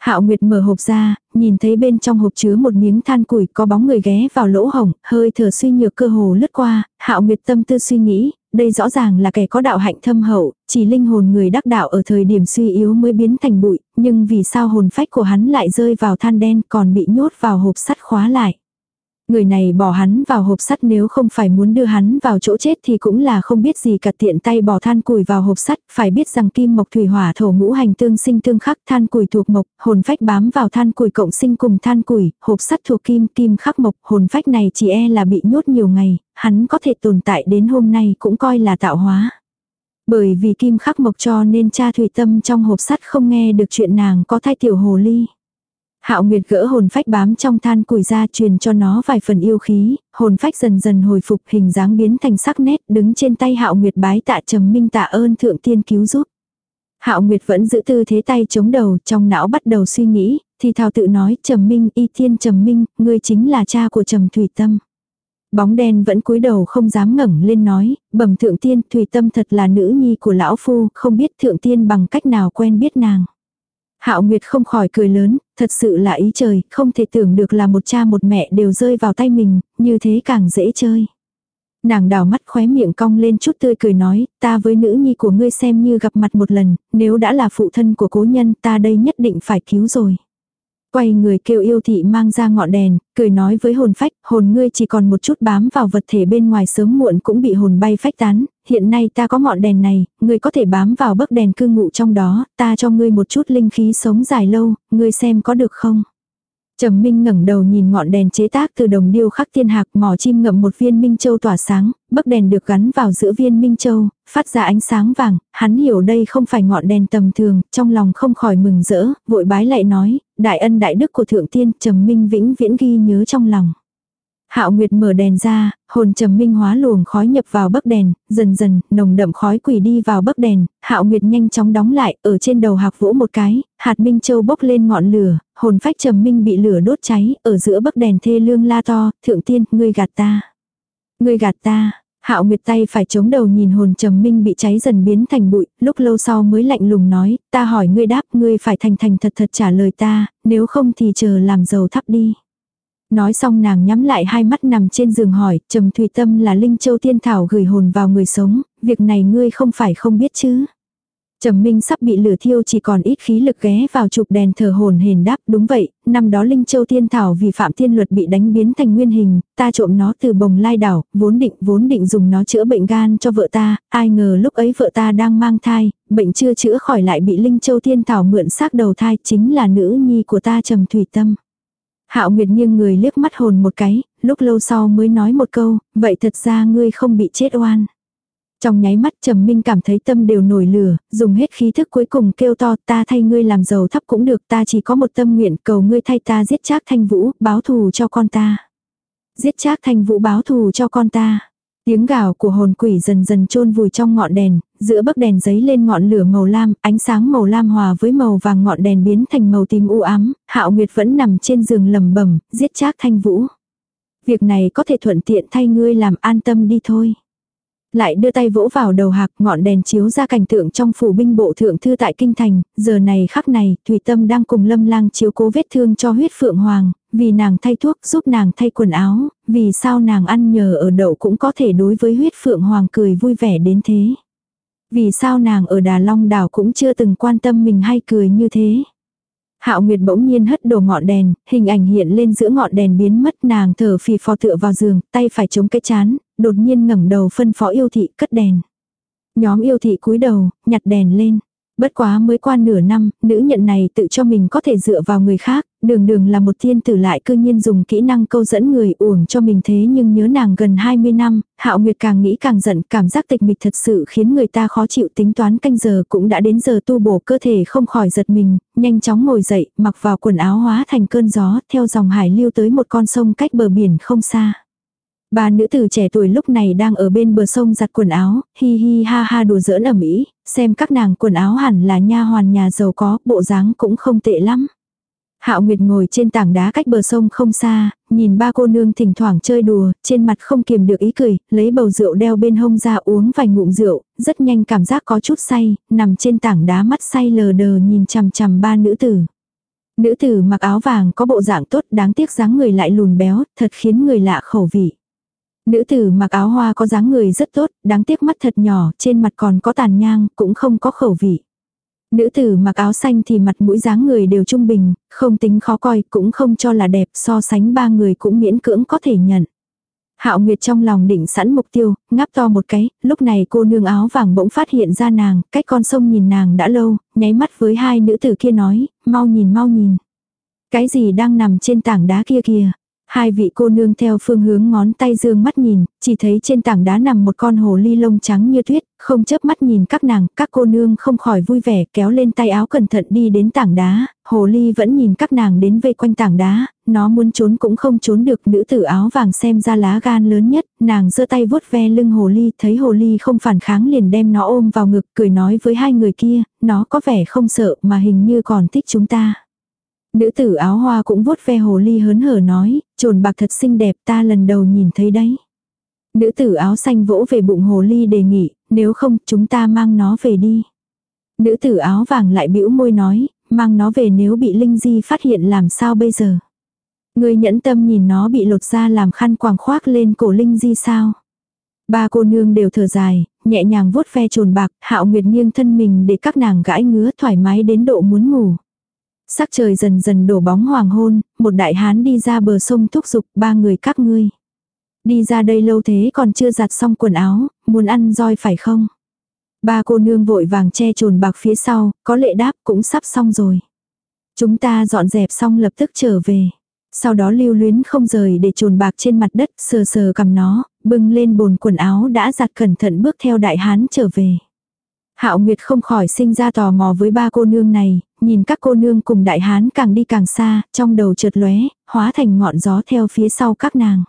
Hạo Nguyệt mở hộp ra, nhìn thấy bên trong hộp chứa một miếng than củi có bóng người ghé vào lỗ hổng, hơi thở suy nhược cơ hồ lướt qua, Hạo Nguyệt tâm tư suy nghĩ, đây rõ ràng là kẻ có đạo hạnh thâm hậu, chỉ linh hồn người đắc đạo ở thời điểm suy yếu mới biến thành bụi, nhưng vì sao hồn phách của hắn lại rơi vào than đen còn bị nhốt vào hộp sắt khóa lại. Người này bỏ hắn vào hộp sắt nếu không phải muốn đưa hắn vào chỗ chết thì cũng là không biết gì cả tiện tay bỏ than củi vào hộp sắt, phải biết rằng kim mộc thủy hỏa thổ ngũ hành tương sinh tương khắc, than củi thuộc mộc, hồn phách bám vào than củi cộng sinh cùng than củi, hộp sắt thuộc kim, kim khắc mộc, hồn phách này chỉ e là bị nhốt nhiều ngày, hắn có thể tồn tại đến hôm nay cũng coi là tạo hóa. Bởi vì kim khắc mộc cho nên cha thủy tâm trong hộp sắt không nghe được chuyện nàng có thai tiểu hồ ly. Hạo Nguyệt gỡ hồn phách bám trong than củi ra truyền cho nó vài phần yêu khí, hồn phách dần dần hồi phục hình dáng biến thành sắc nét đứng trên tay Hạo Nguyệt bái tạ trầm minh tạ ơn thượng tiên cứu giúp. Hạo Nguyệt vẫn giữ tư thế tay chống đầu trong não bắt đầu suy nghĩ, thì thào tự nói trầm minh y thiên trầm minh, ngươi chính là cha của trầm thủy tâm. Bóng đen vẫn cúi đầu không dám ngẩng lên nói, bẩm thượng tiên thủy tâm thật là nữ nhi của lão phu, không biết thượng tiên bằng cách nào quen biết nàng. Hạo Nguyệt không khỏi cười lớn, thật sự là ý trời, không thể tưởng được là một cha một mẹ đều rơi vào tay mình, như thế càng dễ chơi. Nàng đào mắt khóe miệng cong lên chút tươi cười nói, ta với nữ nhi của ngươi xem như gặp mặt một lần, nếu đã là phụ thân của cố nhân ta đây nhất định phải cứu rồi. Quay người kêu yêu thị mang ra ngọn đèn, cười nói với hồn phách, hồn ngươi chỉ còn một chút bám vào vật thể bên ngoài sớm muộn cũng bị hồn bay phách tán, hiện nay ta có ngọn đèn này, ngươi có thể bám vào bấc đèn cư ngụ trong đó, ta cho ngươi một chút linh khí sống dài lâu, ngươi xem có được không? Trầm Minh ngẩng đầu nhìn ngọn đèn chế tác từ đồng điêu khắc tiên hạc mỏ chim ngậm một viên minh châu tỏa sáng, bấc đèn được gắn vào giữa viên minh châu, phát ra ánh sáng vàng, hắn hiểu đây không phải ngọn đèn tầm thường, trong lòng không khỏi mừng rỡ, vội bái lại nói, đại ân đại đức của thượng tiên, Trầm Minh vĩnh viễn ghi nhớ trong lòng. Hạo Nguyệt mở đèn ra, hồn trầm minh hóa luồng khói nhập vào bấc đèn, dần dần, nồng đậm khói quỷ đi vào bấc đèn, Hạo Nguyệt nhanh chóng đóng lại, ở trên đầu hạc vỗ một cái, hạt minh châu bốc lên ngọn lửa, hồn phách trầm minh bị lửa đốt cháy, ở giữa bấc đèn thê lương la to, thượng tiên, ngươi gạt ta. Ngươi gạt ta, Hạo Nguyệt tay phải chống đầu nhìn hồn trầm minh bị cháy dần biến thành bụi, lúc lâu sau mới lạnh lùng nói, ta hỏi ngươi đáp, ngươi phải thành thành thật thật trả lời ta, nếu không thì chờ làm dầu thắp đi. Nói xong nàng nhắm lại hai mắt nằm trên giường hỏi, trầm thủy tâm là linh châu tiên thảo gửi hồn vào người sống, việc này ngươi không phải không biết chứ. Trầm Minh sắp bị lửa thiêu chỉ còn ít khí lực ghé vào chụp đèn thờ hồn hền đáp đúng vậy, năm đó Linh Châu Tiên Thảo vì phạm tiên luật bị đánh biến thành nguyên hình, ta trộm nó từ bồng lai đảo, vốn định vốn định dùng nó chữa bệnh gan cho vợ ta, ai ngờ lúc ấy vợ ta đang mang thai, bệnh chưa chữa khỏi lại bị Linh Châu Tiên Thảo mượn xác đầu thai chính là nữ nhi của ta Trầm Thủy Tâm. Hạo Nguyệt nghiêng người liếc mắt hồn một cái, lúc lâu sau mới nói một câu, vậy thật ra ngươi không bị chết oan. Trong nháy mắt Trầm Minh cảm thấy tâm đều nổi lửa, dùng hết khí thức cuối cùng kêu to ta thay ngươi làm giàu thấp cũng được ta chỉ có một tâm nguyện cầu ngươi thay ta giết Trác Thanh Vũ, báo thù cho con ta. Giết Trác Thanh Vũ báo thù cho con ta. Tiếng gào của hồn quỷ dần dần chôn vùi trong ngọn đèn, giữa bức đèn giấy lên ngọn lửa màu lam, ánh sáng màu lam hòa với màu vàng ngọn đèn biến thành màu tím u ám, Hạo Nguyệt vẫn nằm trên giường lầm bẩm, giết Trác Thanh Vũ. Việc này có thể thuận tiện thay ngươi làm an tâm đi thôi. Lại đưa tay vỗ vào đầu hạc ngọn đèn chiếu ra cảnh tượng trong phủ binh bộ thượng thư tại kinh thành, giờ này khắc này, Thủy Tâm đang cùng lâm lang chiếu cố vết thương cho huyết phượng hoàng, vì nàng thay thuốc giúp nàng thay quần áo, vì sao nàng ăn nhờ ở đậu cũng có thể đối với huyết phượng hoàng cười vui vẻ đến thế. Vì sao nàng ở Đà Long đảo cũng chưa từng quan tâm mình hay cười như thế. Hạo Nguyệt bỗng nhiên hất đổ ngọn đèn, hình ảnh hiện lên giữa ngọn đèn biến mất nàng thở phì phò tựa vào giường, tay phải chống cái chán, đột nhiên ngẩng đầu phân phó yêu thị cất đèn. Nhóm yêu thị cúi đầu, nhặt đèn lên. Bất quá mới qua nửa năm, nữ nhận này tự cho mình có thể dựa vào người khác, đường đường là một thiên tử lại cư nhiên dùng kỹ năng câu dẫn người uổng cho mình thế nhưng nhớ nàng gần 20 năm, hạo nguyệt càng nghĩ càng giận, cảm giác tịch mịch thật sự khiến người ta khó chịu tính toán canh giờ cũng đã đến giờ tu bổ cơ thể không khỏi giật mình, nhanh chóng ngồi dậy, mặc vào quần áo hóa thành cơn gió, theo dòng hải lưu tới một con sông cách bờ biển không xa. Ba nữ tử trẻ tuổi lúc này đang ở bên bờ sông giặt quần áo, hi hi ha ha đùa giỡn ẩm ý, xem các nàng quần áo hẳn là nha hoàn nhà giàu có, bộ dáng cũng không tệ lắm. Hạo Nguyệt ngồi trên tảng đá cách bờ sông không xa, nhìn ba cô nương thỉnh thoảng chơi đùa, trên mặt không kiềm được ý cười, lấy bầu rượu đeo bên hông ra uống vài ngụm rượu, rất nhanh cảm giác có chút say, nằm trên tảng đá mắt say lờ đờ nhìn chằm chằm ba nữ tử. Nữ tử mặc áo vàng có bộ dạng tốt đáng tiếc dáng người lại lùn béo, thật khiến người lạ khẩu vị. Nữ tử mặc áo hoa có dáng người rất tốt, đáng tiếc mắt thật nhỏ, trên mặt còn có tàn nhang, cũng không có khẩu vị. Nữ tử mặc áo xanh thì mặt mũi dáng người đều trung bình, không tính khó coi, cũng không cho là đẹp, so sánh ba người cũng miễn cưỡng có thể nhận. Hạo Nguyệt trong lòng định sẵn mục tiêu, ngáp to một cái, lúc này cô nương áo vàng bỗng phát hiện ra nàng, cách con sông nhìn nàng đã lâu, nháy mắt với hai nữ tử kia nói, mau nhìn mau nhìn. Cái gì đang nằm trên tảng đá kia kìa. Hai vị cô nương theo phương hướng ngón tay dương mắt nhìn, chỉ thấy trên tảng đá nằm một con hồ ly lông trắng như tuyết, không chớp mắt nhìn các nàng, các cô nương không khỏi vui vẻ kéo lên tay áo cẩn thận đi đến tảng đá, hồ ly vẫn nhìn các nàng đến vây quanh tảng đá, nó muốn trốn cũng không trốn được, nữ tử áo vàng xem ra lá gan lớn nhất, nàng giơ tay vuốt ve lưng hồ ly, thấy hồ ly không phản kháng liền đem nó ôm vào ngực, cười nói với hai người kia, nó có vẻ không sợ mà hình như còn thích chúng ta. Nữ tử áo hoa cũng vuốt ve hồ ly hớn hở nói, trồn bạc thật xinh đẹp ta lần đầu nhìn thấy đấy. Nữ tử áo xanh vỗ về bụng hồ ly đề nghị, nếu không chúng ta mang nó về đi. Nữ tử áo vàng lại bĩu môi nói, mang nó về nếu bị Linh Di phát hiện làm sao bây giờ. Người nhẫn tâm nhìn nó bị lột ra làm khăn quàng khoác lên cổ Linh Di sao. Ba cô nương đều thở dài, nhẹ nhàng vuốt ve trồn bạc, hạo nguyệt nghiêng thân mình để các nàng gãi ngứa thoải mái đến độ muốn ngủ. Sắc trời dần dần đổ bóng hoàng hôn, một đại hán đi ra bờ sông thúc giục ba người các ngươi. Đi ra đây lâu thế còn chưa giặt xong quần áo, muốn ăn roi phải không? Ba cô nương vội vàng che trồn bạc phía sau, có lệ đáp cũng sắp xong rồi. Chúng ta dọn dẹp xong lập tức trở về. Sau đó lưu luyến không rời để trồn bạc trên mặt đất sờ sờ cầm nó, bưng lên bồn quần áo đã giặt cẩn thận bước theo đại hán trở về. Hạo Nguyệt không khỏi sinh ra tò mò với ba cô nương này, nhìn các cô nương cùng đại hán càng đi càng xa, trong đầu chợt lóe, hóa thành ngọn gió theo phía sau các nàng.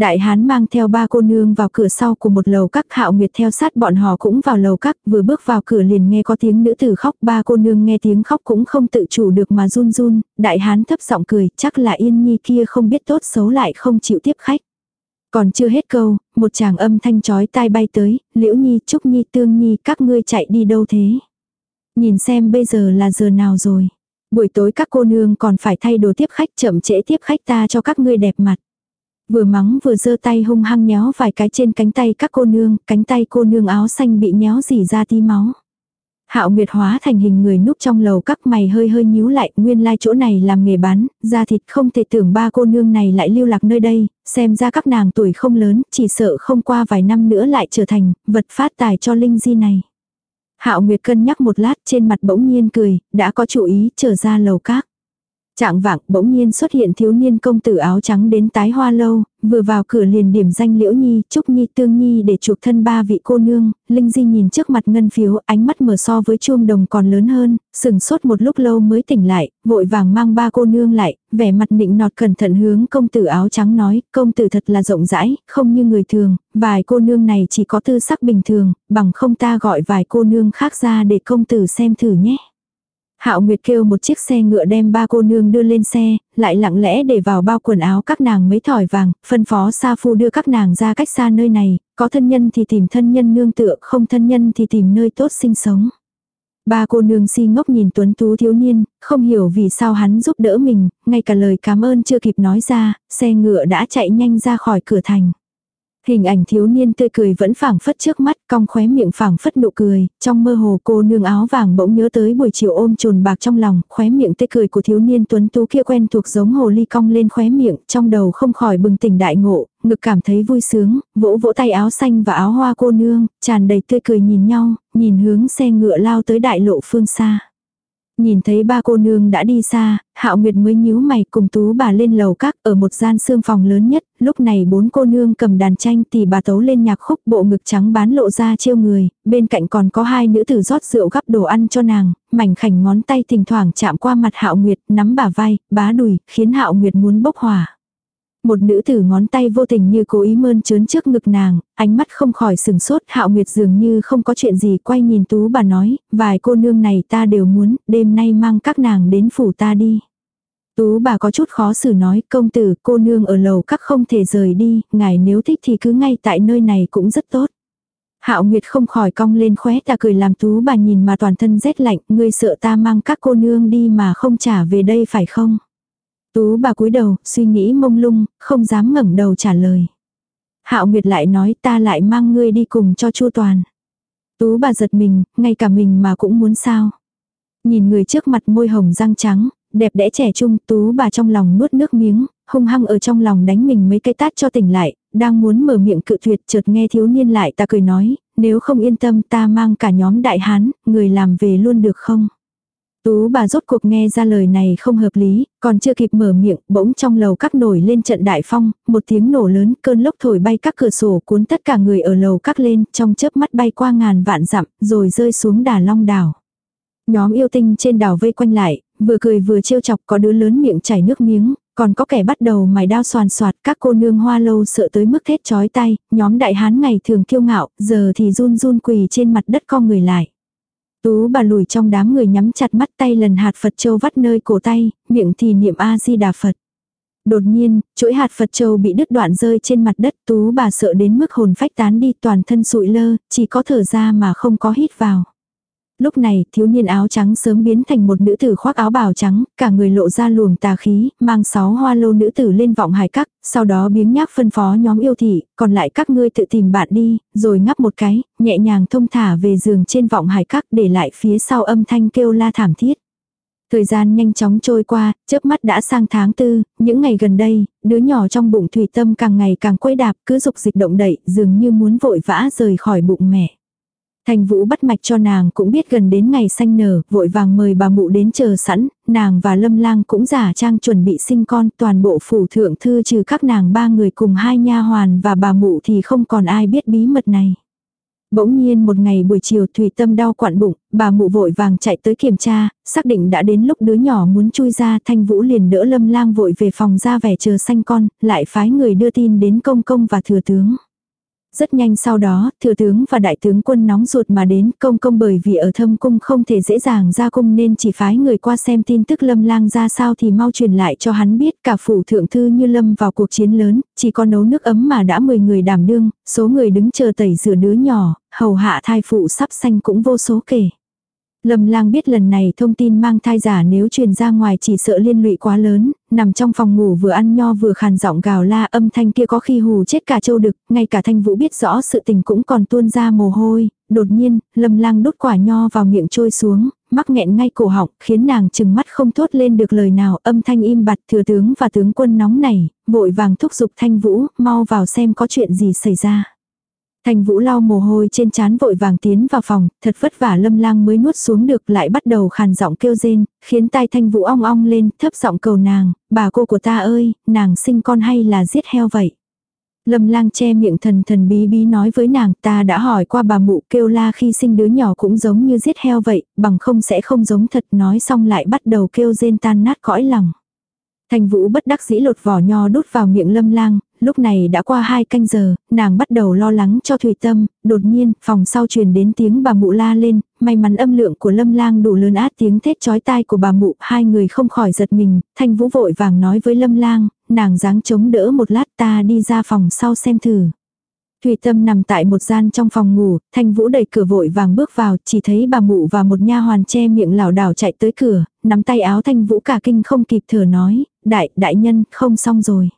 Đại hán mang theo ba cô nương vào cửa sau của một lầu các hạo nguyệt theo sát bọn họ cũng vào lầu các vừa bước vào cửa liền nghe có tiếng nữ tử khóc ba cô nương nghe tiếng khóc cũng không tự chủ được mà run run, đại hán thấp giọng cười chắc là yên nhi kia không biết tốt xấu lại không chịu tiếp khách. Còn chưa hết câu, một chàng âm thanh chói tai bay tới, liễu nhi, trúc nhi, tương nhi, các ngươi chạy đi đâu thế? Nhìn xem bây giờ là giờ nào rồi. Buổi tối các cô nương còn phải thay đồ tiếp khách chậm trễ tiếp khách ta cho các ngươi đẹp mặt. Vừa mắng vừa giơ tay hung hăng nhéo vài cái trên cánh tay các cô nương, cánh tay cô nương áo xanh bị nhéo dỉ ra tí máu. Hạo Nguyệt hóa thành hình người núp trong lầu các mày hơi hơi nhíu lại, nguyên lai chỗ này làm nghề bán, da thịt không thể tưởng ba cô nương này lại lưu lạc nơi đây, xem ra các nàng tuổi không lớn, chỉ sợ không qua vài năm nữa lại trở thành vật phát tài cho linh di này. Hạo Nguyệt cân nhắc một lát trên mặt bỗng nhiên cười, đã có chủ ý trở ra lầu các. Trạng vạng bỗng nhiên xuất hiện thiếu niên công tử áo trắng đến tái hoa lâu, vừa vào cửa liền điểm danh liễu nhi, trúc nhi tương nhi để chuộc thân ba vị cô nương, linh di nhìn trước mặt ngân phiếu, ánh mắt mở so với chuông đồng còn lớn hơn, sừng sốt một lúc lâu mới tỉnh lại, vội vàng mang ba cô nương lại, vẻ mặt nịnh nọt cẩn thận hướng công tử áo trắng nói, công tử thật là rộng rãi, không như người thường, vài cô nương này chỉ có tư sắc bình thường, bằng không ta gọi vài cô nương khác ra để công tử xem thử nhé. Hạo Nguyệt kêu một chiếc xe ngựa đem ba cô nương đưa lên xe, lại lặng lẽ để vào bao quần áo các nàng mấy thỏi vàng, phân phó Sa Phu đưa các nàng ra cách xa nơi này, có thân nhân thì tìm thân nhân nương tựa, không thân nhân thì tìm nơi tốt sinh sống. Ba cô nương si ngốc nhìn tuấn tú thiếu niên, không hiểu vì sao hắn giúp đỡ mình, ngay cả lời cảm ơn chưa kịp nói ra, xe ngựa đã chạy nhanh ra khỏi cửa thành. Hình ảnh thiếu niên tươi cười vẫn phảng phất trước mắt, cong khóe miệng phảng phất nụ cười, trong mơ hồ cô nương áo vàng bỗng nhớ tới buổi chiều ôm trồn bạc trong lòng, khóe miệng tươi cười của thiếu niên tuấn tú kia quen thuộc giống hồ ly cong lên khóe miệng, trong đầu không khỏi bừng tỉnh đại ngộ, ngực cảm thấy vui sướng, vỗ vỗ tay áo xanh và áo hoa cô nương, tràn đầy tươi cười nhìn nhau, nhìn hướng xe ngựa lao tới đại lộ phương xa. Nhìn thấy ba cô nương đã đi xa, Hạo Nguyệt mới nhíu mày cùng tú bà lên lầu các ở một gian xương phòng lớn nhất, lúc này bốn cô nương cầm đàn tranh tỷ bà tấu lên nhạc khúc bộ ngực trắng bán lộ ra trêu người, bên cạnh còn có hai nữ tử rót rượu gắp đồ ăn cho nàng, mảnh khảnh ngón tay thỉnh thoảng chạm qua mặt Hạo Nguyệt, nắm bả vai, bá đùi, khiến Hạo Nguyệt muốn bốc hỏa. Một nữ tử ngón tay vô tình như cố ý mơn trớn trước ngực nàng, ánh mắt không khỏi sừng sốt, hạo nguyệt dường như không có chuyện gì quay nhìn tú bà nói, vài cô nương này ta đều muốn, đêm nay mang các nàng đến phủ ta đi. Tú bà có chút khó xử nói, công tử, cô nương ở lầu các không thể rời đi, ngài nếu thích thì cứ ngay tại nơi này cũng rất tốt. Hạo Nguyệt không khỏi cong lên khóe ta cười làm tú bà nhìn mà toàn thân rét lạnh, ngươi sợ ta mang các cô nương đi mà không trả về đây phải không? Tú bà cúi đầu, suy nghĩ mông lung, không dám ngẩng đầu trả lời. Hạo Nguyệt lại nói ta lại mang ngươi đi cùng cho Chu Toàn. Tú bà giật mình, ngay cả mình mà cũng muốn sao. Nhìn người trước mặt môi hồng răng trắng, đẹp đẽ trẻ trung, tú bà trong lòng nuốt nước miếng, hung hăng ở trong lòng đánh mình mấy cái tát cho tỉnh lại, đang muốn mở miệng cự tuyệt chợt nghe thiếu niên lại ta cười nói, nếu không yên tâm ta mang cả nhóm đại hán, người làm về luôn được không? Tú bà rốt cuộc nghe ra lời này không hợp lý, còn chưa kịp mở miệng, bỗng trong lầu các nổi lên trận đại phong, một tiếng nổ lớn, cơn lốc thổi bay các cửa sổ cuốn tất cả người ở lầu các lên, trong chớp mắt bay qua ngàn vạn dặm, rồi rơi xuống đà long đảo. Nhóm yêu tinh trên đảo vây quanh lại, vừa cười vừa trêu chọc có đứa lớn miệng chảy nước miếng, còn có kẻ bắt đầu mài đao soàn soạt các cô nương hoa lâu sợ tới mức thét chói tay, nhóm đại hán ngày thường kiêu ngạo, giờ thì run run quỳ trên mặt đất co người lại. Tú bà lùi trong đám người nhắm chặt mắt tay lần hạt Phật châu vắt nơi cổ tay, miệng thì niệm A-di-đà Phật. Đột nhiên, chuỗi hạt Phật châu bị đứt đoạn rơi trên mặt đất tú bà sợ đến mức hồn phách tán đi toàn thân sụi lơ, chỉ có thở ra mà không có hít vào. Lúc này, thiếu niên áo trắng sớm biến thành một nữ tử khoác áo bào trắng, cả người lộ ra luồng tà khí, mang sáu hoa lô nữ tử lên vọng hải các, sau đó biếng nhác phân phó nhóm yêu thị, còn lại các ngươi tự tìm bạn đi, rồi ngắp một cái, nhẹ nhàng thông thả về giường trên vọng hải các để lại phía sau âm thanh kêu la thảm thiết. Thời gian nhanh chóng trôi qua, chớp mắt đã sang tháng tư, những ngày gần đây, đứa nhỏ trong bụng thủy tâm càng ngày càng quấy đạp cứ dục dịch động đậy, dường như muốn vội vã rời khỏi bụng mẹ. Thành Vũ bắt mạch cho nàng cũng biết gần đến ngày sanh nở, vội vàng mời bà mụ đến chờ sẵn, nàng và Lâm Lang cũng giả trang chuẩn bị sinh con, toàn bộ phủ thượng thư trừ các nàng ba người cùng hai nha hoàn và bà mụ thì không còn ai biết bí mật này. Bỗng nhiên một ngày buổi chiều Thủy Tâm đau quặn bụng, bà mụ vội vàng chạy tới kiểm tra, xác định đã đến lúc đứa nhỏ muốn chui ra Thanh Vũ liền đỡ Lâm Lang vội về phòng ra vẻ chờ sanh con, lại phái người đưa tin đến công công và thừa tướng. Rất nhanh sau đó, thừa tướng và đại tướng quân nóng ruột mà đến công công bởi vì ở thâm cung không thể dễ dàng ra cung nên chỉ phái người qua xem tin tức lâm lang ra sao thì mau truyền lại cho hắn biết cả phủ thượng thư như lâm vào cuộc chiến lớn, chỉ có nấu nước ấm mà đã 10 người đảm đương, số người đứng chờ tẩy rửa đứa nhỏ, hầu hạ thai phụ sắp sanh cũng vô số kể. Lâm lang biết lần này thông tin mang thai giả nếu truyền ra ngoài chỉ sợ liên lụy quá lớn, nằm trong phòng ngủ vừa ăn nho vừa khàn giọng gào la âm thanh kia có khi hù chết cả châu đực, ngay cả thanh vũ biết rõ sự tình cũng còn tuôn ra mồ hôi, đột nhiên, lâm lang đốt quả nho vào miệng trôi xuống, mắc nghẹn ngay cổ họng, khiến nàng chừng mắt không thốt lên được lời nào, âm thanh im bặt thừa tướng và tướng quân nóng này, vội vàng thúc giục thanh vũ, mau vào xem có chuyện gì xảy ra. Thanh Vũ lau mồ hôi trên trán vội vàng tiến vào phòng, thật vất vả Lâm Lang mới nuốt xuống được, lại bắt đầu khàn giọng kêu rên, khiến tai Thanh Vũ ong ong lên, thấp giọng cầu nàng, "Bà cô của ta ơi, nàng sinh con hay là giết heo vậy?" Lâm lang che miệng thần thần bí bí nói với nàng ta đã hỏi qua bà mụ kêu la khi sinh đứa nhỏ cũng giống như giết heo vậy, bằng không sẽ không giống thật nói xong lại bắt đầu kêu rên tan nát cõi lòng. Thành vũ bất đắc dĩ lột vỏ nho đút vào miệng lâm lang, lúc này đã qua hai canh giờ, nàng bắt đầu lo lắng cho Thủy Tâm, đột nhiên, phòng sau truyền đến tiếng bà mụ la lên, may mắn âm lượng của lâm lang đủ lớn át tiếng thét chói tai của bà mụ, hai người không khỏi giật mình, thanh vũ vội vàng nói với lâm lang, nàng dáng chống đỡ một lát ta đi ra phòng sau xem thử. Thủy Tâm nằm tại một gian trong phòng ngủ, Thanh Vũ đẩy cửa vội vàng bước vào, chỉ thấy bà mụ và một nha hoàn che miệng lảo đảo chạy tới cửa, nắm tay áo Thanh Vũ cả kinh không kịp thở nói, đại, đại nhân, không xong rồi.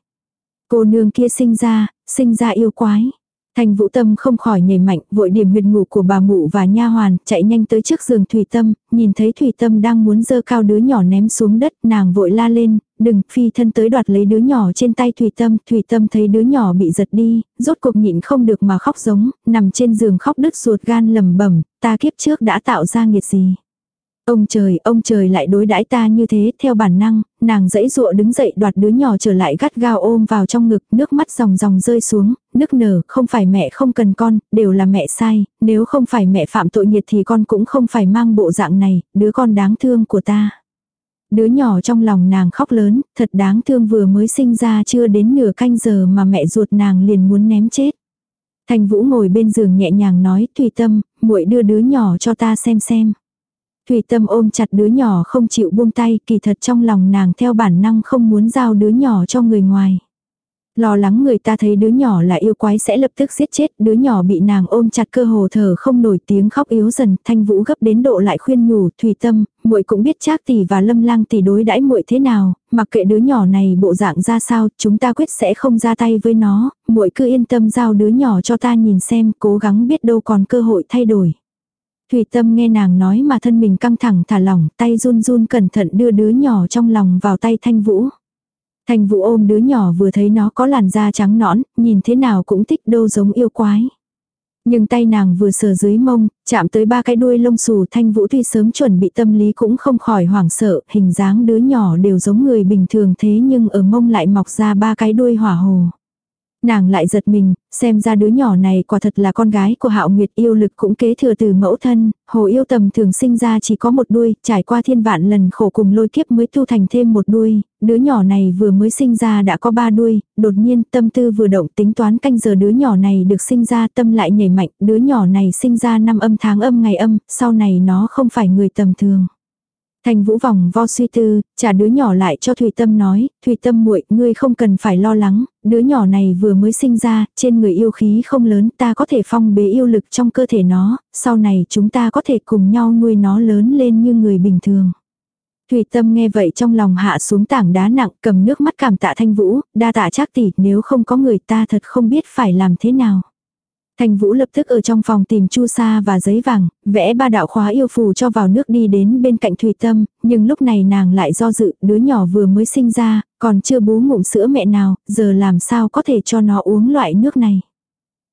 Cô nương kia sinh ra, sinh ra yêu quái. Thành vũ tâm không khỏi nhảy mạnh, vội điểm huyệt ngủ của bà mụ và nha hoàn, chạy nhanh tới trước giường thủy tâm, nhìn thấy thủy tâm đang muốn dơ cao đứa nhỏ ném xuống đất, nàng vội la lên, đừng, phi thân tới đoạt lấy đứa nhỏ trên tay thủy tâm, thủy tâm thấy đứa nhỏ bị giật đi, rốt cuộc nhịn không được mà khóc giống, nằm trên giường khóc đứt ruột gan lầm bẩm ta kiếp trước đã tạo ra nghiệt gì. Ông trời, ông trời lại đối đãi ta như thế, theo bản năng, nàng dãy dụa đứng dậy đoạt đứa nhỏ trở lại gắt gao ôm vào trong ngực, nước mắt ròng ròng rơi xuống, nước nở, không phải mẹ không cần con, đều là mẹ sai, nếu không phải mẹ phạm tội nhiệt thì con cũng không phải mang bộ dạng này, đứa con đáng thương của ta. Đứa nhỏ trong lòng nàng khóc lớn, thật đáng thương vừa mới sinh ra chưa đến nửa canh giờ mà mẹ ruột nàng liền muốn ném chết. Thành Vũ ngồi bên giường nhẹ nhàng nói, "Tùy Tâm, muội đưa đứa nhỏ cho ta xem xem." Thủy tâm ôm chặt đứa nhỏ không chịu buông tay, kỳ thật trong lòng nàng theo bản năng không muốn giao đứa nhỏ cho người ngoài. Lo lắng người ta thấy đứa nhỏ là yêu quái sẽ lập tức giết chết, đứa nhỏ bị nàng ôm chặt cơ hồ thở không nổi tiếng khóc yếu dần, thanh vũ gấp đến độ lại khuyên nhủ, thủy tâm, muội cũng biết trác tỷ và lâm lang tỷ đối đãi muội thế nào, mặc kệ đứa nhỏ này bộ dạng ra sao, chúng ta quyết sẽ không ra tay với nó, muội cứ yên tâm giao đứa nhỏ cho ta nhìn xem, cố gắng biết đâu còn cơ hội thay đổi. Thủy Tâm nghe nàng nói mà thân mình căng thẳng thả lỏng, tay run run cẩn thận đưa đứa nhỏ trong lòng vào tay Thanh Vũ. Thanh Vũ ôm đứa nhỏ vừa thấy nó có làn da trắng nõn, nhìn thế nào cũng thích đâu giống yêu quái. Nhưng tay nàng vừa sờ dưới mông, chạm tới ba cái đuôi lông xù Thanh Vũ tuy sớm chuẩn bị tâm lý cũng không khỏi hoảng sợ, hình dáng đứa nhỏ đều giống người bình thường thế nhưng ở mông lại mọc ra ba cái đuôi hỏa hồ. Nàng lại giật mình, xem ra đứa nhỏ này quả thật là con gái của hạo nguyệt yêu lực cũng kế thừa từ mẫu thân, hồ yêu tầm thường sinh ra chỉ có một đuôi, trải qua thiên vạn lần khổ cùng lôi kiếp mới tu thành thêm một đuôi, đứa nhỏ này vừa mới sinh ra đã có ba đuôi, đột nhiên tâm tư vừa động tính toán canh giờ đứa nhỏ này được sinh ra tâm lại nhảy mạnh, đứa nhỏ này sinh ra năm âm tháng âm ngày âm, sau này nó không phải người tầm thường. Thành Vũ vòng vo suy tư, trả đứa nhỏ lại cho Thủy Tâm nói, Thủy Tâm muội, ngươi không cần phải lo lắng, đứa nhỏ này vừa mới sinh ra, trên người yêu khí không lớn, ta có thể phong bế yêu lực trong cơ thể nó, sau này chúng ta có thể cùng nhau nuôi nó lớn lên như người bình thường. Thủy Tâm nghe vậy trong lòng hạ xuống tảng đá nặng, cầm nước mắt cảm tạ Thanh Vũ, đa tạ chắc tỷ, nếu không có người ta thật không biết phải làm thế nào. Thành Vũ lập tức ở trong phòng tìm chu sa và giấy vàng, vẽ ba đạo khóa yêu phù cho vào nước đi đến bên cạnh Thủy Tâm, nhưng lúc này nàng lại do dự, đứa nhỏ vừa mới sinh ra, còn chưa bú ngụm sữa mẹ nào, giờ làm sao có thể cho nó uống loại nước này.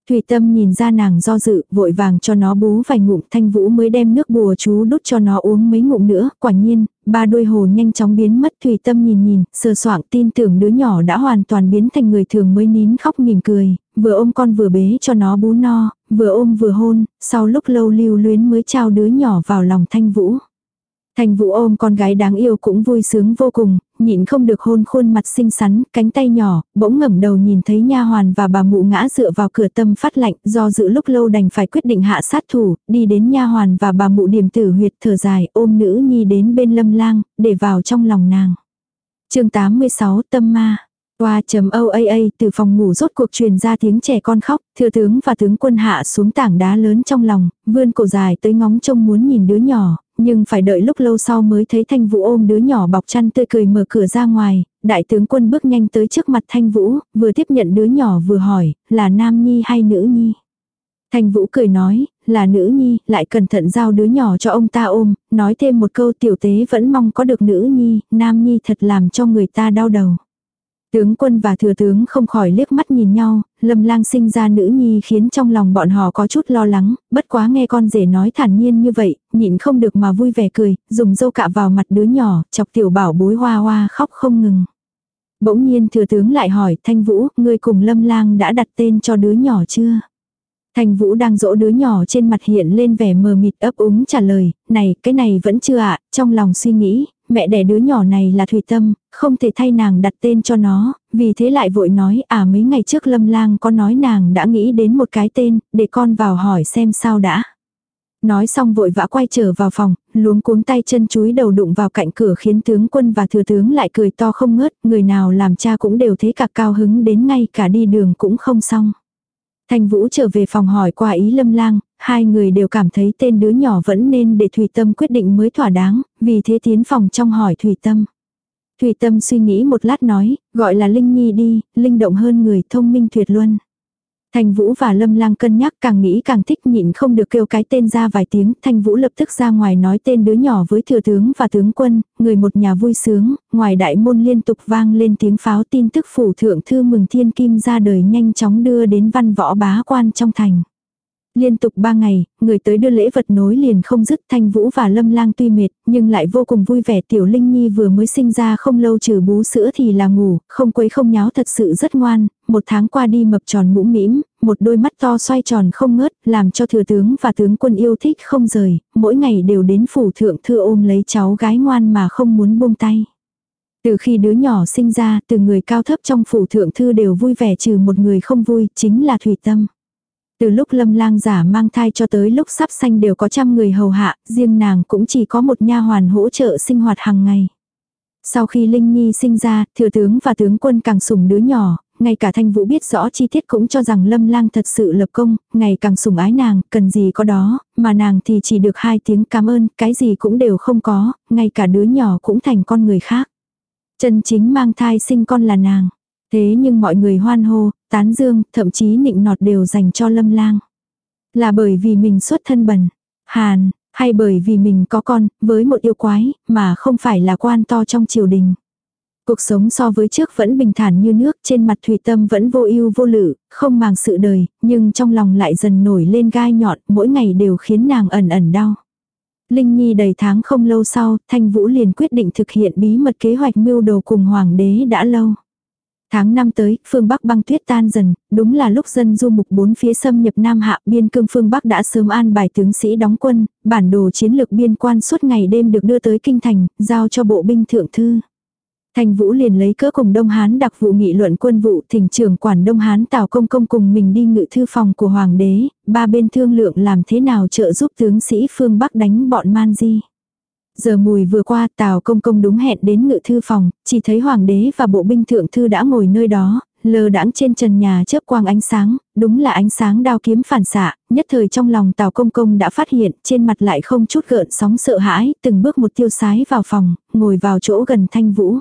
Thủy Tâm nhìn ra nàng do dự, vội vàng cho nó bú vài ngụm, Thanh Vũ mới đem nước bùa chú đút cho nó uống mấy ngụm nữa, quả nhiên, ba đôi hồ nhanh chóng biến mất, Thủy Tâm nhìn nhìn, sờ soạng tin tưởng đứa nhỏ đã hoàn toàn biến thành người thường mới nín khóc mỉm cười, vừa ôm con vừa bế cho nó bú no, vừa ôm vừa hôn, sau lúc lâu lưu luyến mới trao đứa nhỏ vào lòng Thanh Vũ. Thành Vũ ôm con gái đáng yêu cũng vui sướng vô cùng, nhịn không được hôn khuôn mặt xinh xắn, cánh tay nhỏ, bỗng ngẩng đầu nhìn thấy nha hoàn và bà mụ ngã dựa vào cửa tâm phát lạnh, do dự lúc lâu đành phải quyết định hạ sát thủ, đi đến nha hoàn và bà mụ điểm tử huyệt thở dài, ôm nữ nhi đến bên lâm lang, để vào trong lòng nàng. chương 86 Tâm Ma Toa chấm OAA từ phòng ngủ rốt cuộc truyền ra tiếng trẻ con khóc, thừa tướng và tướng quân hạ xuống tảng đá lớn trong lòng, vươn cổ dài tới ngóng trông muốn nhìn đứa nhỏ, nhưng phải đợi lúc lâu sau mới thấy Thanh Vũ ôm đứa nhỏ bọc chăn tươi cười mở cửa ra ngoài, đại tướng quân bước nhanh tới trước mặt Thanh Vũ, vừa tiếp nhận đứa nhỏ vừa hỏi, là nam nhi hay nữ nhi. Thanh Vũ cười nói, là nữ nhi, lại cẩn thận giao đứa nhỏ cho ông ta ôm, nói thêm một câu tiểu tế vẫn mong có được nữ nhi, nam nhi thật làm cho người ta đau đầu. Tướng quân và thừa tướng không khỏi liếc mắt nhìn nhau, lâm lang sinh ra nữ nhi khiến trong lòng bọn họ có chút lo lắng, bất quá nghe con rể nói thản nhiên như vậy, nhịn không được mà vui vẻ cười, dùng dâu cạ vào mặt đứa nhỏ, chọc tiểu bảo bối hoa hoa khóc không ngừng. Bỗng nhiên thừa tướng lại hỏi, Thanh Vũ, ngươi cùng lâm lang đã đặt tên cho đứa nhỏ chưa? Thanh Vũ đang dỗ đứa nhỏ trên mặt hiện lên vẻ mờ mịt ấp úng trả lời, này, cái này vẫn chưa ạ, trong lòng suy nghĩ, mẹ đẻ đứa nhỏ này là Thủy Tâm, không thể thay nàng đặt tên cho nó, vì thế lại vội nói à mấy ngày trước Lâm Lang có nói nàng đã nghĩ đến một cái tên, để con vào hỏi xem sao đã. Nói xong vội vã quay trở vào phòng, luống cuống tay chân chúi đầu đụng vào cạnh cửa khiến tướng quân và thừa tướng lại cười to không ngớt, người nào làm cha cũng đều thấy cả cao hứng đến ngay cả đi đường cũng không xong. Thanh Vũ trở về phòng hỏi qua ý lâm lang, hai người đều cảm thấy tên đứa nhỏ vẫn nên để Thủy Tâm quyết định mới thỏa đáng, vì thế tiến phòng trong hỏi Thủy Tâm. Thủy Tâm suy nghĩ một lát nói, gọi là Linh Nhi đi, linh động hơn người thông minh tuyệt luân. Thanh Vũ và Lâm Lang cân nhắc càng nghĩ càng thích nhịn không được kêu cái tên ra vài tiếng. Thanh Vũ lập tức ra ngoài nói tên đứa nhỏ với thừa tướng và tướng quân, người một nhà vui sướng, ngoài đại môn liên tục vang lên tiếng pháo tin tức phủ thượng thư mừng thiên kim ra đời nhanh chóng đưa đến văn võ bá quan trong thành. Liên tục ba ngày, người tới đưa lễ vật nối liền không dứt Thanh Vũ và Lâm Lang tuy mệt, nhưng lại vô cùng vui vẻ Tiểu Linh Nhi vừa mới sinh ra không lâu trừ bú sữa thì là ngủ, không quấy không nháo thật sự rất ngoan, một tháng qua đi mập tròn mũm mĩm, một đôi mắt to xoay tròn không ngớt, làm cho thừa tướng và tướng quân yêu thích không rời, mỗi ngày đều đến phủ thượng thư ôm lấy cháu gái ngoan mà không muốn buông tay. Từ khi đứa nhỏ sinh ra, từ người cao thấp trong phủ thượng thư đều vui vẻ trừ một người không vui, chính là Thủy Tâm. Từ lúc lâm lang giả mang thai cho tới lúc sắp sanh đều có trăm người hầu hạ, riêng nàng cũng chỉ có một nha hoàn hỗ trợ sinh hoạt hàng ngày. Sau khi Linh Nhi sinh ra, thừa tướng và tướng quân càng sủng đứa nhỏ, ngay cả thanh vũ biết rõ chi tiết cũng cho rằng lâm lang thật sự lập công, ngày càng sủng ái nàng, cần gì có đó, mà nàng thì chỉ được hai tiếng cảm ơn, cái gì cũng đều không có, ngay cả đứa nhỏ cũng thành con người khác. Chân chính mang thai sinh con là nàng. Thế nhưng mọi người hoan hô, tán dương, thậm chí nịnh nọt đều dành cho lâm lang. Là bởi vì mình xuất thân bẩn, hàn, hay bởi vì mình có con, với một yêu quái, mà không phải là quan to trong triều đình. Cuộc sống so với trước vẫn bình thản như nước, trên mặt Thủy Tâm vẫn vô ưu vô lự, không màng sự đời, nhưng trong lòng lại dần nổi lên gai nhọn, mỗi ngày đều khiến nàng ẩn ẩn đau. Linh Nhi đầy tháng không lâu sau, Thanh Vũ liền quyết định thực hiện bí mật kế hoạch mưu đồ cùng hoàng đế đã lâu. Tháng năm tới, phương Bắc băng tuyết tan dần, đúng là lúc dân du mục bốn phía xâm nhập Nam Hạ biên cương phương Bắc đã sớm an bài tướng sĩ đóng quân, bản đồ chiến lược biên quan suốt ngày đêm được đưa tới kinh thành, giao cho bộ binh thượng thư. Thành Vũ liền lấy cỡ cùng Đông Hán đặc vụ nghị luận quân vụ thỉnh trưởng quản Đông Hán Tào Công Công cùng mình đi ngự thư phòng của Hoàng đế, ba bên thương lượng làm thế nào trợ giúp tướng sĩ phương Bắc đánh bọn man di. Giờ mùi vừa qua Tào Công Công đúng hẹn đến ngự thư phòng, chỉ thấy Hoàng đế và bộ binh thượng thư đã ngồi nơi đó, lờ đãng trên trần nhà chớp quang ánh sáng, đúng là ánh sáng đao kiếm phản xạ, nhất thời trong lòng Tào Công Công đã phát hiện, trên mặt lại không chút gợn sóng sợ hãi, từng bước một tiêu sái vào phòng, ngồi vào chỗ gần Thanh Vũ.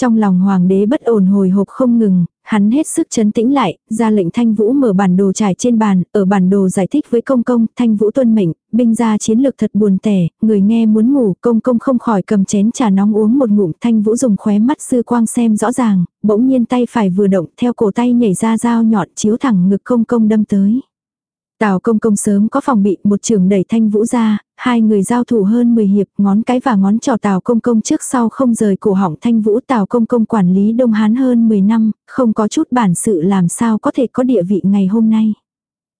Trong lòng hoàng đế bất ổn hồi hộp không ngừng, hắn hết sức chấn tĩnh lại, ra lệnh Thanh Vũ mở bản đồ trải trên bàn, ở bản đồ giải thích với công công, Thanh Vũ tuân mệnh, binh ra chiến lược thật buồn tẻ, người nghe muốn ngủ, công công không khỏi cầm chén trà nóng uống một ngụm, Thanh Vũ dùng khóe mắt sư quang xem rõ ràng, bỗng nhiên tay phải vừa động, theo cổ tay nhảy ra dao nhọn chiếu thẳng ngực công công đâm tới. Tào công công sớm có phòng bị một trường đẩy thanh vũ ra, hai người giao thủ hơn 10 hiệp, ngón cái và ngón trò tào công công trước sau không rời cổ họng thanh vũ tào công công quản lý Đông Hán hơn 10 năm, không có chút bản sự làm sao có thể có địa vị ngày hôm nay.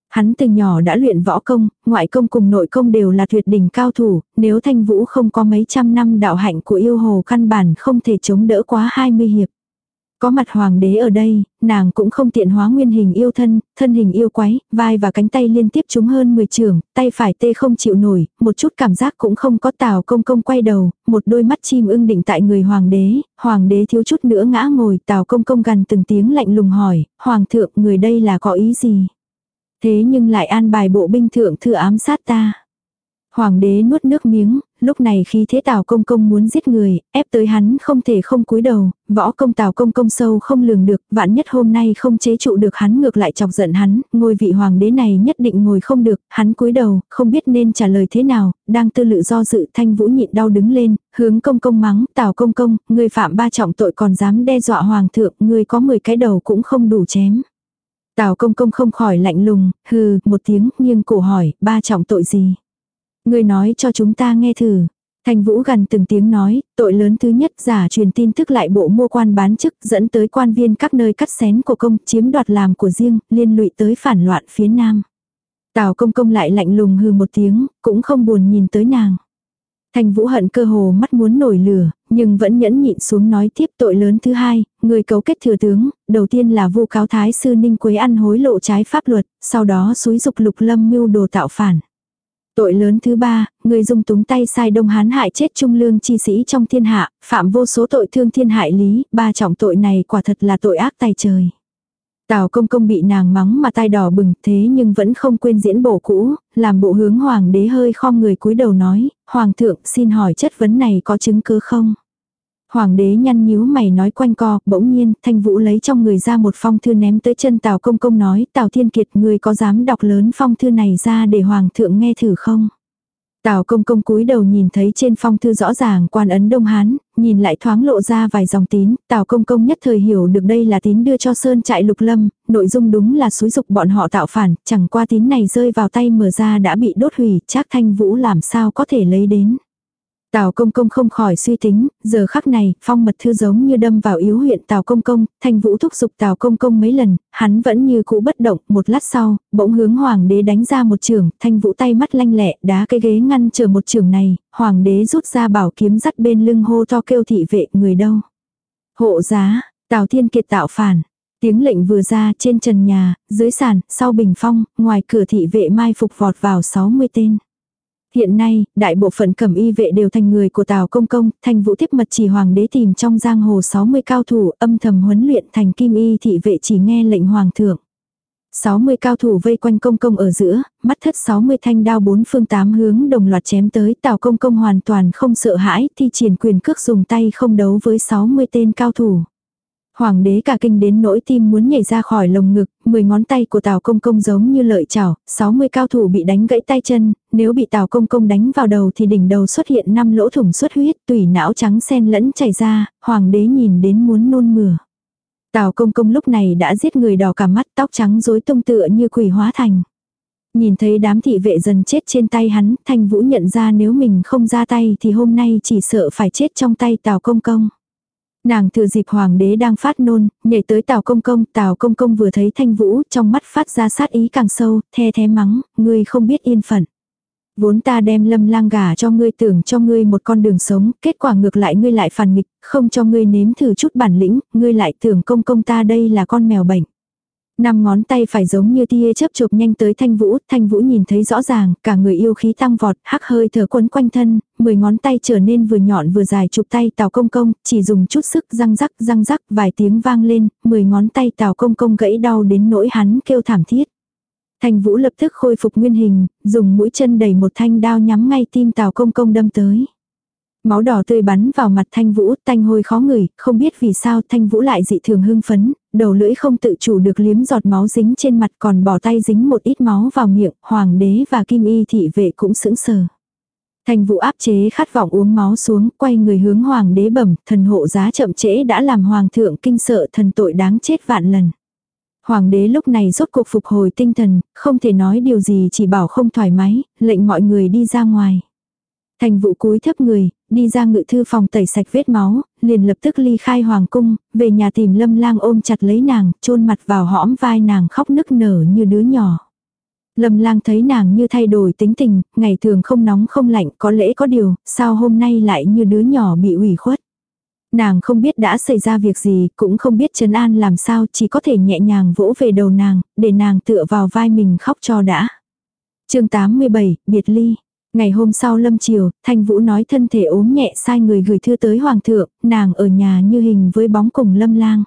Hắn từ nhỏ đã luyện võ công, ngoại công cùng nội công đều là tuyệt đỉnh cao thủ, nếu thanh vũ không có mấy trăm năm đạo hạnh của yêu hồ căn bản không thể chống đỡ quá 20 hiệp. Có mặt hoàng đế ở đây, nàng cũng không tiện hóa nguyên hình yêu thân, thân hình yêu quái, vai và cánh tay liên tiếp trúng hơn 10 trường, tay phải tê không chịu nổi, một chút cảm giác cũng không có tào công công quay đầu, một đôi mắt chim ưng định tại người hoàng đế, hoàng đế thiếu chút nữa ngã ngồi, tào công công gần từng tiếng lạnh lùng hỏi, hoàng thượng người đây là có ý gì? Thế nhưng lại an bài bộ binh thượng thư ám sát ta. Hoàng đế nuốt nước miếng, lúc này khi thế Tào Công Công muốn giết người, ép tới hắn không thể không cúi đầu, võ công Tào Công Công sâu không lường được, vạn nhất hôm nay không chế trụ được hắn ngược lại chọc giận hắn, ngôi vị hoàng đế này nhất định ngồi không được, hắn cúi đầu, không biết nên trả lời thế nào, đang tư lự do dự thanh vũ nhịn đau đứng lên, hướng Công Công mắng, Tào Công Công, người phạm ba trọng tội còn dám đe dọa hoàng thượng, người có 10 cái đầu cũng không đủ chém. Tào Công Công không khỏi lạnh lùng, hừ, một tiếng, nghiêng cổ hỏi, ba trọng tội gì? Người nói cho chúng ta nghe thử. Thành Vũ gần từng tiếng nói, tội lớn thứ nhất giả truyền tin tức lại bộ mua quan bán chức dẫn tới quan viên các nơi cắt xén của công chiếm đoạt làm của riêng, liên lụy tới phản loạn phía nam. Tào công công lại lạnh lùng hừ một tiếng, cũng không buồn nhìn tới nàng. Thành Vũ hận cơ hồ mắt muốn nổi lửa, nhưng vẫn nhẫn nhịn xuống nói tiếp tội lớn thứ hai, người cấu kết thừa tướng, đầu tiên là vu cáo thái sư Ninh Quế ăn hối lộ trái pháp luật, sau đó xúi dục lục lâm mưu đồ tạo phản. Tội lớn thứ ba, người dùng túng tay sai Đông Hán hại chết trung lương chi sĩ trong thiên hạ, phạm vô số tội thương thiên hại lý, ba trọng tội này quả thật là tội ác tay trời. Tào công công bị nàng mắng mà tai đỏ bừng thế nhưng vẫn không quên diễn bộ cũ, làm bộ hướng hoàng đế hơi khom người cúi đầu nói, hoàng thượng xin hỏi chất vấn này có chứng cứ không? Hoàng đế nhăn nhíu mày nói quanh co, bỗng nhiên, thanh vũ lấy trong người ra một phong thư ném tới chân Tào Công Công nói, Tào Thiên Kiệt người có dám đọc lớn phong thư này ra để Hoàng thượng nghe thử không? Tào công công cúi đầu nhìn thấy trên phong thư rõ ràng quan ấn Đông Hán, nhìn lại thoáng lộ ra vài dòng tín, Tào công công nhất thời hiểu được đây là tín đưa cho Sơn trại lục lâm, nội dung đúng là xúi dục bọn họ tạo phản, chẳng qua tín này rơi vào tay mở ra đã bị đốt hủy, chắc thanh vũ làm sao có thể lấy đến. Tào công công không khỏi suy tính, giờ khắc này, phong mật thư giống như đâm vào yếu huyện Tào công công, thanh vũ thúc giục Tào công công mấy lần, hắn vẫn như cũ bất động, một lát sau, bỗng hướng hoàng đế đánh ra một trường, thanh vũ tay mắt lanh lẹ, đá cái ghế ngăn chờ một trường này, hoàng đế rút ra bảo kiếm dắt bên lưng hô to kêu thị vệ người đâu. Hộ giá, Tào thiên kiệt tạo phản. Tiếng lệnh vừa ra trên trần nhà, dưới sàn, sau bình phong, ngoài cửa thị vệ mai phục vọt vào 60 tên. Hiện nay, đại bộ phận cẩm y vệ đều thành người của Tào Công Công, thành vũ tiếp mật chỉ hoàng đế tìm trong giang hồ 60 cao thủ âm thầm huấn luyện thành kim y thị vệ chỉ nghe lệnh hoàng thượng. 60 cao thủ vây quanh công công ở giữa, mắt thất 60 thanh đao bốn phương tám hướng đồng loạt chém tới Tào Công Công hoàn toàn không sợ hãi thi triển quyền cước dùng tay không đấu với 60 tên cao thủ. Hoàng đế cả kinh đến nỗi tim muốn nhảy ra khỏi lồng ngực, 10 ngón tay của Tào Công Công giống như lợi chảo, 60 cao thủ bị đánh gãy tay chân, nếu bị Tào Công Công đánh vào đầu thì đỉnh đầu xuất hiện 5 lỗ thủng xuất huyết, tủy não trắng xen lẫn chảy ra, hoàng đế nhìn đến muốn nôn mửa. Tào Công Công lúc này đã giết người đỏ cả mắt tóc trắng rối tung tựa như quỷ hóa thành. Nhìn thấy đám thị vệ dần chết trên tay hắn, Thanh Vũ nhận ra nếu mình không ra tay thì hôm nay chỉ sợ phải chết trong tay Tào Công Công. Nàng thừa dịp hoàng đế đang phát nôn, nhảy tới Tào Công Công, Tào Công Công vừa thấy Thanh Vũ, trong mắt phát ra sát ý càng sâu, the thế mắng, ngươi không biết yên phận. Vốn ta đem lâm lang gà cho ngươi tưởng cho ngươi một con đường sống, kết quả ngược lại ngươi lại phản nghịch, không cho ngươi nếm thử chút bản lĩnh, ngươi lại tưởng công công ta đây là con mèo bệnh. Năm ngón tay phải giống như tia chớp chụp nhanh tới thanh vũ, thanh vũ nhìn thấy rõ ràng, cả người yêu khí tăng vọt, hắc hơi thở quấn quanh thân, mười ngón tay trở nên vừa nhọn vừa dài chụp tay tào công công, chỉ dùng chút sức răng rắc răng rắc vài tiếng vang lên, mười ngón tay tào công công gãy đau đến nỗi hắn kêu thảm thiết. Thanh vũ lập tức khôi phục nguyên hình, dùng mũi chân đẩy một thanh đao nhắm ngay tim tào công công đâm tới. Máu đỏ tươi bắn vào mặt thanh vũ, tanh hôi khó ngửi, không biết vì sao thanh vũ lại dị thường hưng phấn, đầu lưỡi không tự chủ được liếm giọt máu dính trên mặt còn bỏ tay dính một ít máu vào miệng, hoàng đế và kim y thị vệ cũng sững sờ. Thanh vũ áp chế khát vọng uống máu xuống, quay người hướng hoàng đế bẩm, thần hộ giá chậm trễ đã làm hoàng thượng kinh sợ thần tội đáng chết vạn lần. Hoàng đế lúc này rốt cuộc phục hồi tinh thần, không thể nói điều gì chỉ bảo không thoải mái, lệnh mọi người đi ra ngoài. Thành vụ cúi thấp người, đi ra ngự thư phòng tẩy sạch vết máu, liền lập tức ly khai hoàng cung, về nhà tìm lâm lang ôm chặt lấy nàng, chôn mặt vào hõm vai nàng khóc nức nở như đứa nhỏ. Lâm lang thấy nàng như thay đổi tính tình, ngày thường không nóng không lạnh, có lẽ có điều, sao hôm nay lại như đứa nhỏ bị ủy khuất. Nàng không biết đã xảy ra việc gì, cũng không biết Trấn An làm sao, chỉ có thể nhẹ nhàng vỗ về đầu nàng, để nàng tựa vào vai mình khóc cho đã. chương 87, biệt ly. Ngày hôm sau lâm chiều, Thanh Vũ nói thân thể ốm nhẹ sai người gửi thư tới Hoàng thượng, nàng ở nhà như hình với bóng cùng lâm lang.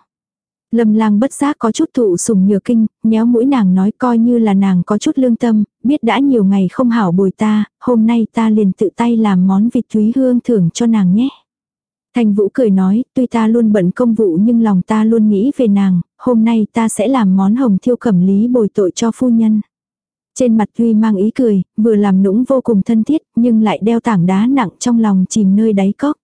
Lâm lang bất giác có chút thụ sùng nhược kinh, nhéo mũi nàng nói coi như là nàng có chút lương tâm, biết đã nhiều ngày không hảo bồi ta, hôm nay ta liền tự tay làm món vịt thúy hương thưởng cho nàng nhé. Thành Vũ cười nói, tuy ta luôn bận công vụ nhưng lòng ta luôn nghĩ về nàng, hôm nay ta sẽ làm món hồng thiêu cẩm lý bồi tội cho phu nhân. Trên mặt Tuy mang ý cười, vừa làm nũng vô cùng thân thiết, nhưng lại đeo tảng đá nặng trong lòng chìm nơi đáy cốc.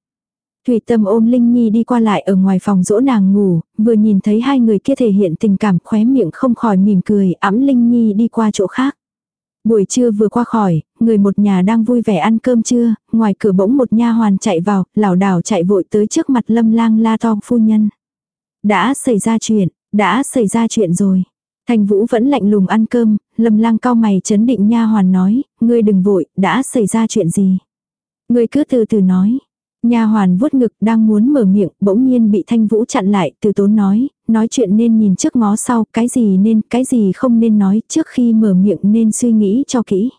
Thủy Tâm ôm Linh Nhi đi qua lại ở ngoài phòng dỗ nàng ngủ, vừa nhìn thấy hai người kia thể hiện tình cảm khóe miệng không khỏi mỉm cười, ẵm Linh Nhi đi qua chỗ khác. Buổi trưa vừa qua khỏi, người một nhà đang vui vẻ ăn cơm trưa, ngoài cửa bỗng một nha hoàn chạy vào, lảo đảo chạy vội tới trước mặt Lâm Lang la to phu nhân. Đã xảy ra chuyện, đã xảy ra chuyện rồi. Thành Vũ vẫn lạnh lùng ăn cơm, Lâm Lang cao mày chấn định nha hoàn nói, ngươi đừng vội, đã xảy ra chuyện gì? Ngươi cứ từ từ nói. Nha hoàn vuốt ngực đang muốn mở miệng, bỗng nhiên bị Thanh Vũ chặn lại, từ tốn nói, nói chuyện nên nhìn trước ngó sau, cái gì nên, cái gì không nên nói, trước khi mở miệng nên suy nghĩ cho kỹ.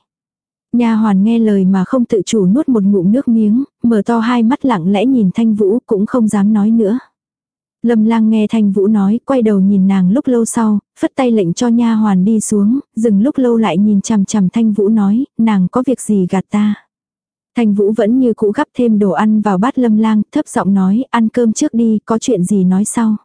Nha hoàn nghe lời mà không tự chủ nuốt một ngụm nước miếng, mở to hai mắt lặng lẽ nhìn Thanh Vũ cũng không dám nói nữa. Lâm lang nghe Thanh Vũ nói, quay đầu nhìn nàng lúc lâu sau, phất tay lệnh cho nha hoàn đi xuống, dừng lúc lâu lại nhìn chằm chằm Thanh Vũ nói, nàng có việc gì gạt ta. Thanh Vũ vẫn như cũ gắp thêm đồ ăn vào bát Lâm lang, thấp giọng nói, ăn cơm trước đi, có chuyện gì nói sau.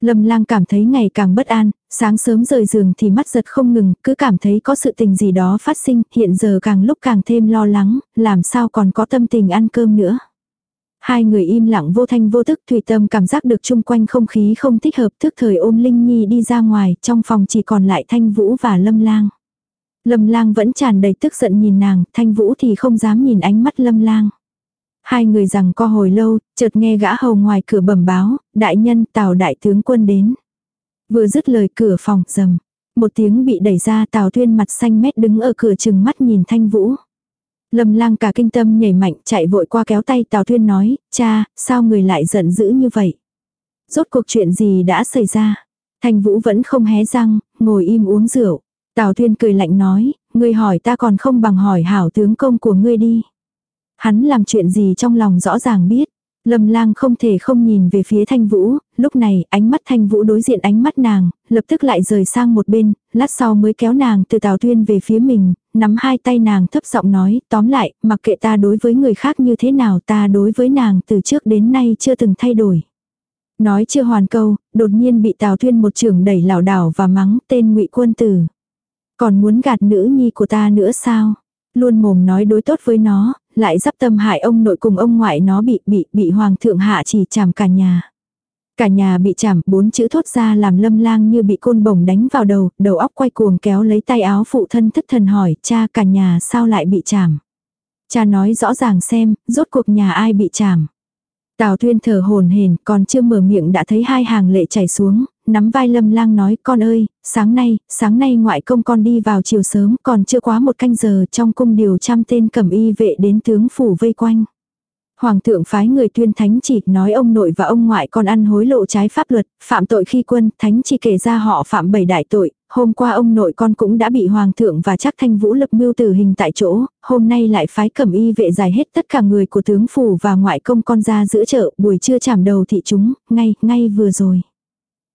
Lâm lang cảm thấy ngày càng bất an, sáng sớm rời giường thì mắt giật không ngừng, cứ cảm thấy có sự tình gì đó phát sinh, hiện giờ càng lúc càng thêm lo lắng, làm sao còn có tâm tình ăn cơm nữa. Hai người im lặng vô thanh vô tức Thủy Tâm cảm giác được chung quanh không khí không thích hợp thức thời ôm Linh Nhi đi ra ngoài, trong phòng chỉ còn lại Thanh Vũ và Lâm Lang. Lâm Lang vẫn tràn đầy tức giận nhìn nàng, Thanh Vũ thì không dám nhìn ánh mắt Lâm Lang. Hai người rằng co hồi lâu, chợt nghe gã hầu ngoài cửa bẩm báo, đại nhân tào đại tướng quân đến. Vừa dứt lời cửa phòng rầm. Một tiếng bị đẩy ra tào tuyên mặt xanh mét đứng ở cửa chừng mắt nhìn thanh vũ. Lâm lang cả kinh tâm nhảy mạnh chạy vội qua kéo tay Tào Thuyên nói, cha, sao người lại giận dữ như vậy? Rốt cuộc chuyện gì đã xảy ra? Thanh Vũ vẫn không hé răng, ngồi im uống rượu. Tào Thuyên cười lạnh nói, ngươi hỏi ta còn không bằng hỏi hảo tướng công của ngươi đi. Hắn làm chuyện gì trong lòng rõ ràng biết. Lâm lang không thể không nhìn về phía thanh vũ, lúc này ánh mắt thanh vũ đối diện ánh mắt nàng, lập tức lại rời sang một bên, lát sau mới kéo nàng từ tào tuyên về phía mình, nắm hai tay nàng thấp giọng nói, tóm lại, mặc kệ ta đối với người khác như thế nào ta đối với nàng từ trước đến nay chưa từng thay đổi. Nói chưa hoàn câu, đột nhiên bị tào Thuyên một trưởng đẩy lảo đảo và mắng tên ngụy quân tử. Còn muốn gạt nữ nhi của ta nữa sao? Luôn mồm nói đối tốt với nó, lại dắp tâm hại ông nội cùng ông ngoại nó bị bị bị hoàng thượng hạ chỉ chàm cả nhà. Cả nhà bị chảm, bốn chữ thốt ra làm lâm lang như bị côn bổng đánh vào đầu, đầu óc quay cuồng kéo lấy tay áo phụ thân thất thần hỏi, cha cả nhà sao lại bị chảm. Cha nói rõ ràng xem, rốt cuộc nhà ai bị chảm. Tào Tuyên thở hồn hển, còn chưa mở miệng đã thấy hai hàng lệ chảy xuống, nắm vai Lâm Lang nói, "Con ơi, sáng nay, sáng nay ngoại công con đi vào chiều sớm, còn chưa quá một canh giờ, trong cung điều trăm tên cẩm y vệ đến tướng phủ vây quanh." Hoàng thượng phái người tuyên thánh chỉ nói ông nội và ông ngoại con ăn hối lộ trái pháp luật, phạm tội khi quân, thánh chỉ kể ra họ phạm bảy đại tội, hôm qua ông nội con cũng đã bị hoàng thượng và chắc thanh vũ lập mưu tử hình tại chỗ, hôm nay lại phái cẩm y vệ giải hết tất cả người của tướng phủ và ngoại công con ra giữa chợ, buổi trưa chảm đầu thị chúng, ngay, ngay vừa rồi.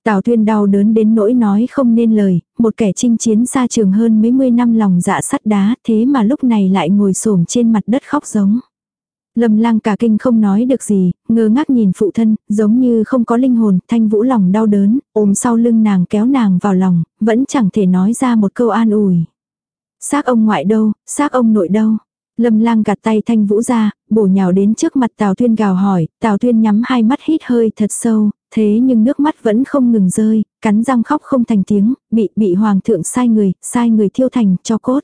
Tào Thuyên đau đớn đến nỗi nói không nên lời, một kẻ chinh chiến xa trường hơn mấy mươi năm lòng dạ sắt đá thế mà lúc này lại ngồi xổm trên mặt đất khóc giống. Lâm lang cả kinh không nói được gì, ngơ ngác nhìn phụ thân, giống như không có linh hồn, thanh vũ lòng đau đớn, ôm sau lưng nàng kéo nàng vào lòng, vẫn chẳng thể nói ra một câu an ủi. Xác ông ngoại đâu, xác ông nội đâu. Lâm lang gạt tay thanh vũ ra, bổ nhào đến trước mặt Tào Tuyên gào hỏi, Tào Tuyên nhắm hai mắt hít hơi thật sâu, thế nhưng nước mắt vẫn không ngừng rơi, cắn răng khóc không thành tiếng, bị bị hoàng thượng sai người, sai người thiêu thành cho cốt.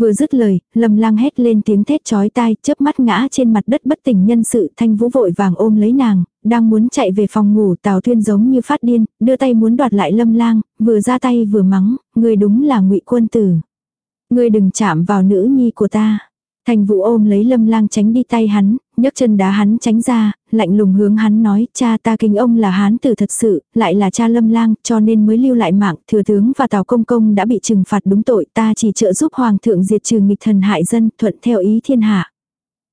Vừa dứt lời, Lâm Lang hét lên tiếng thét chói tai, chớp mắt ngã trên mặt đất bất tỉnh nhân sự, Thanh Vũ vội vàng ôm lấy nàng, đang muốn chạy về phòng ngủ, Tào Thuyên giống như phát điên, đưa tay muốn đoạt lại Lâm Lang, vừa ra tay vừa mắng, người đúng là Ngụy Quân tử. Ngươi đừng chạm vào nữ nhi của ta. Thành Vũ ôm lấy Lâm Lang tránh đi tay hắn, nhấc chân đá hắn tránh ra, lạnh lùng hướng hắn nói, cha ta kính ông là hán tử thật sự, lại là cha Lâm Lang, cho nên mới lưu lại mạng, thừa tướng và Tào Công Công đã bị trừng phạt đúng tội, ta chỉ trợ giúp hoàng thượng diệt trừ nghịch thần hại dân, thuận theo ý thiên hạ.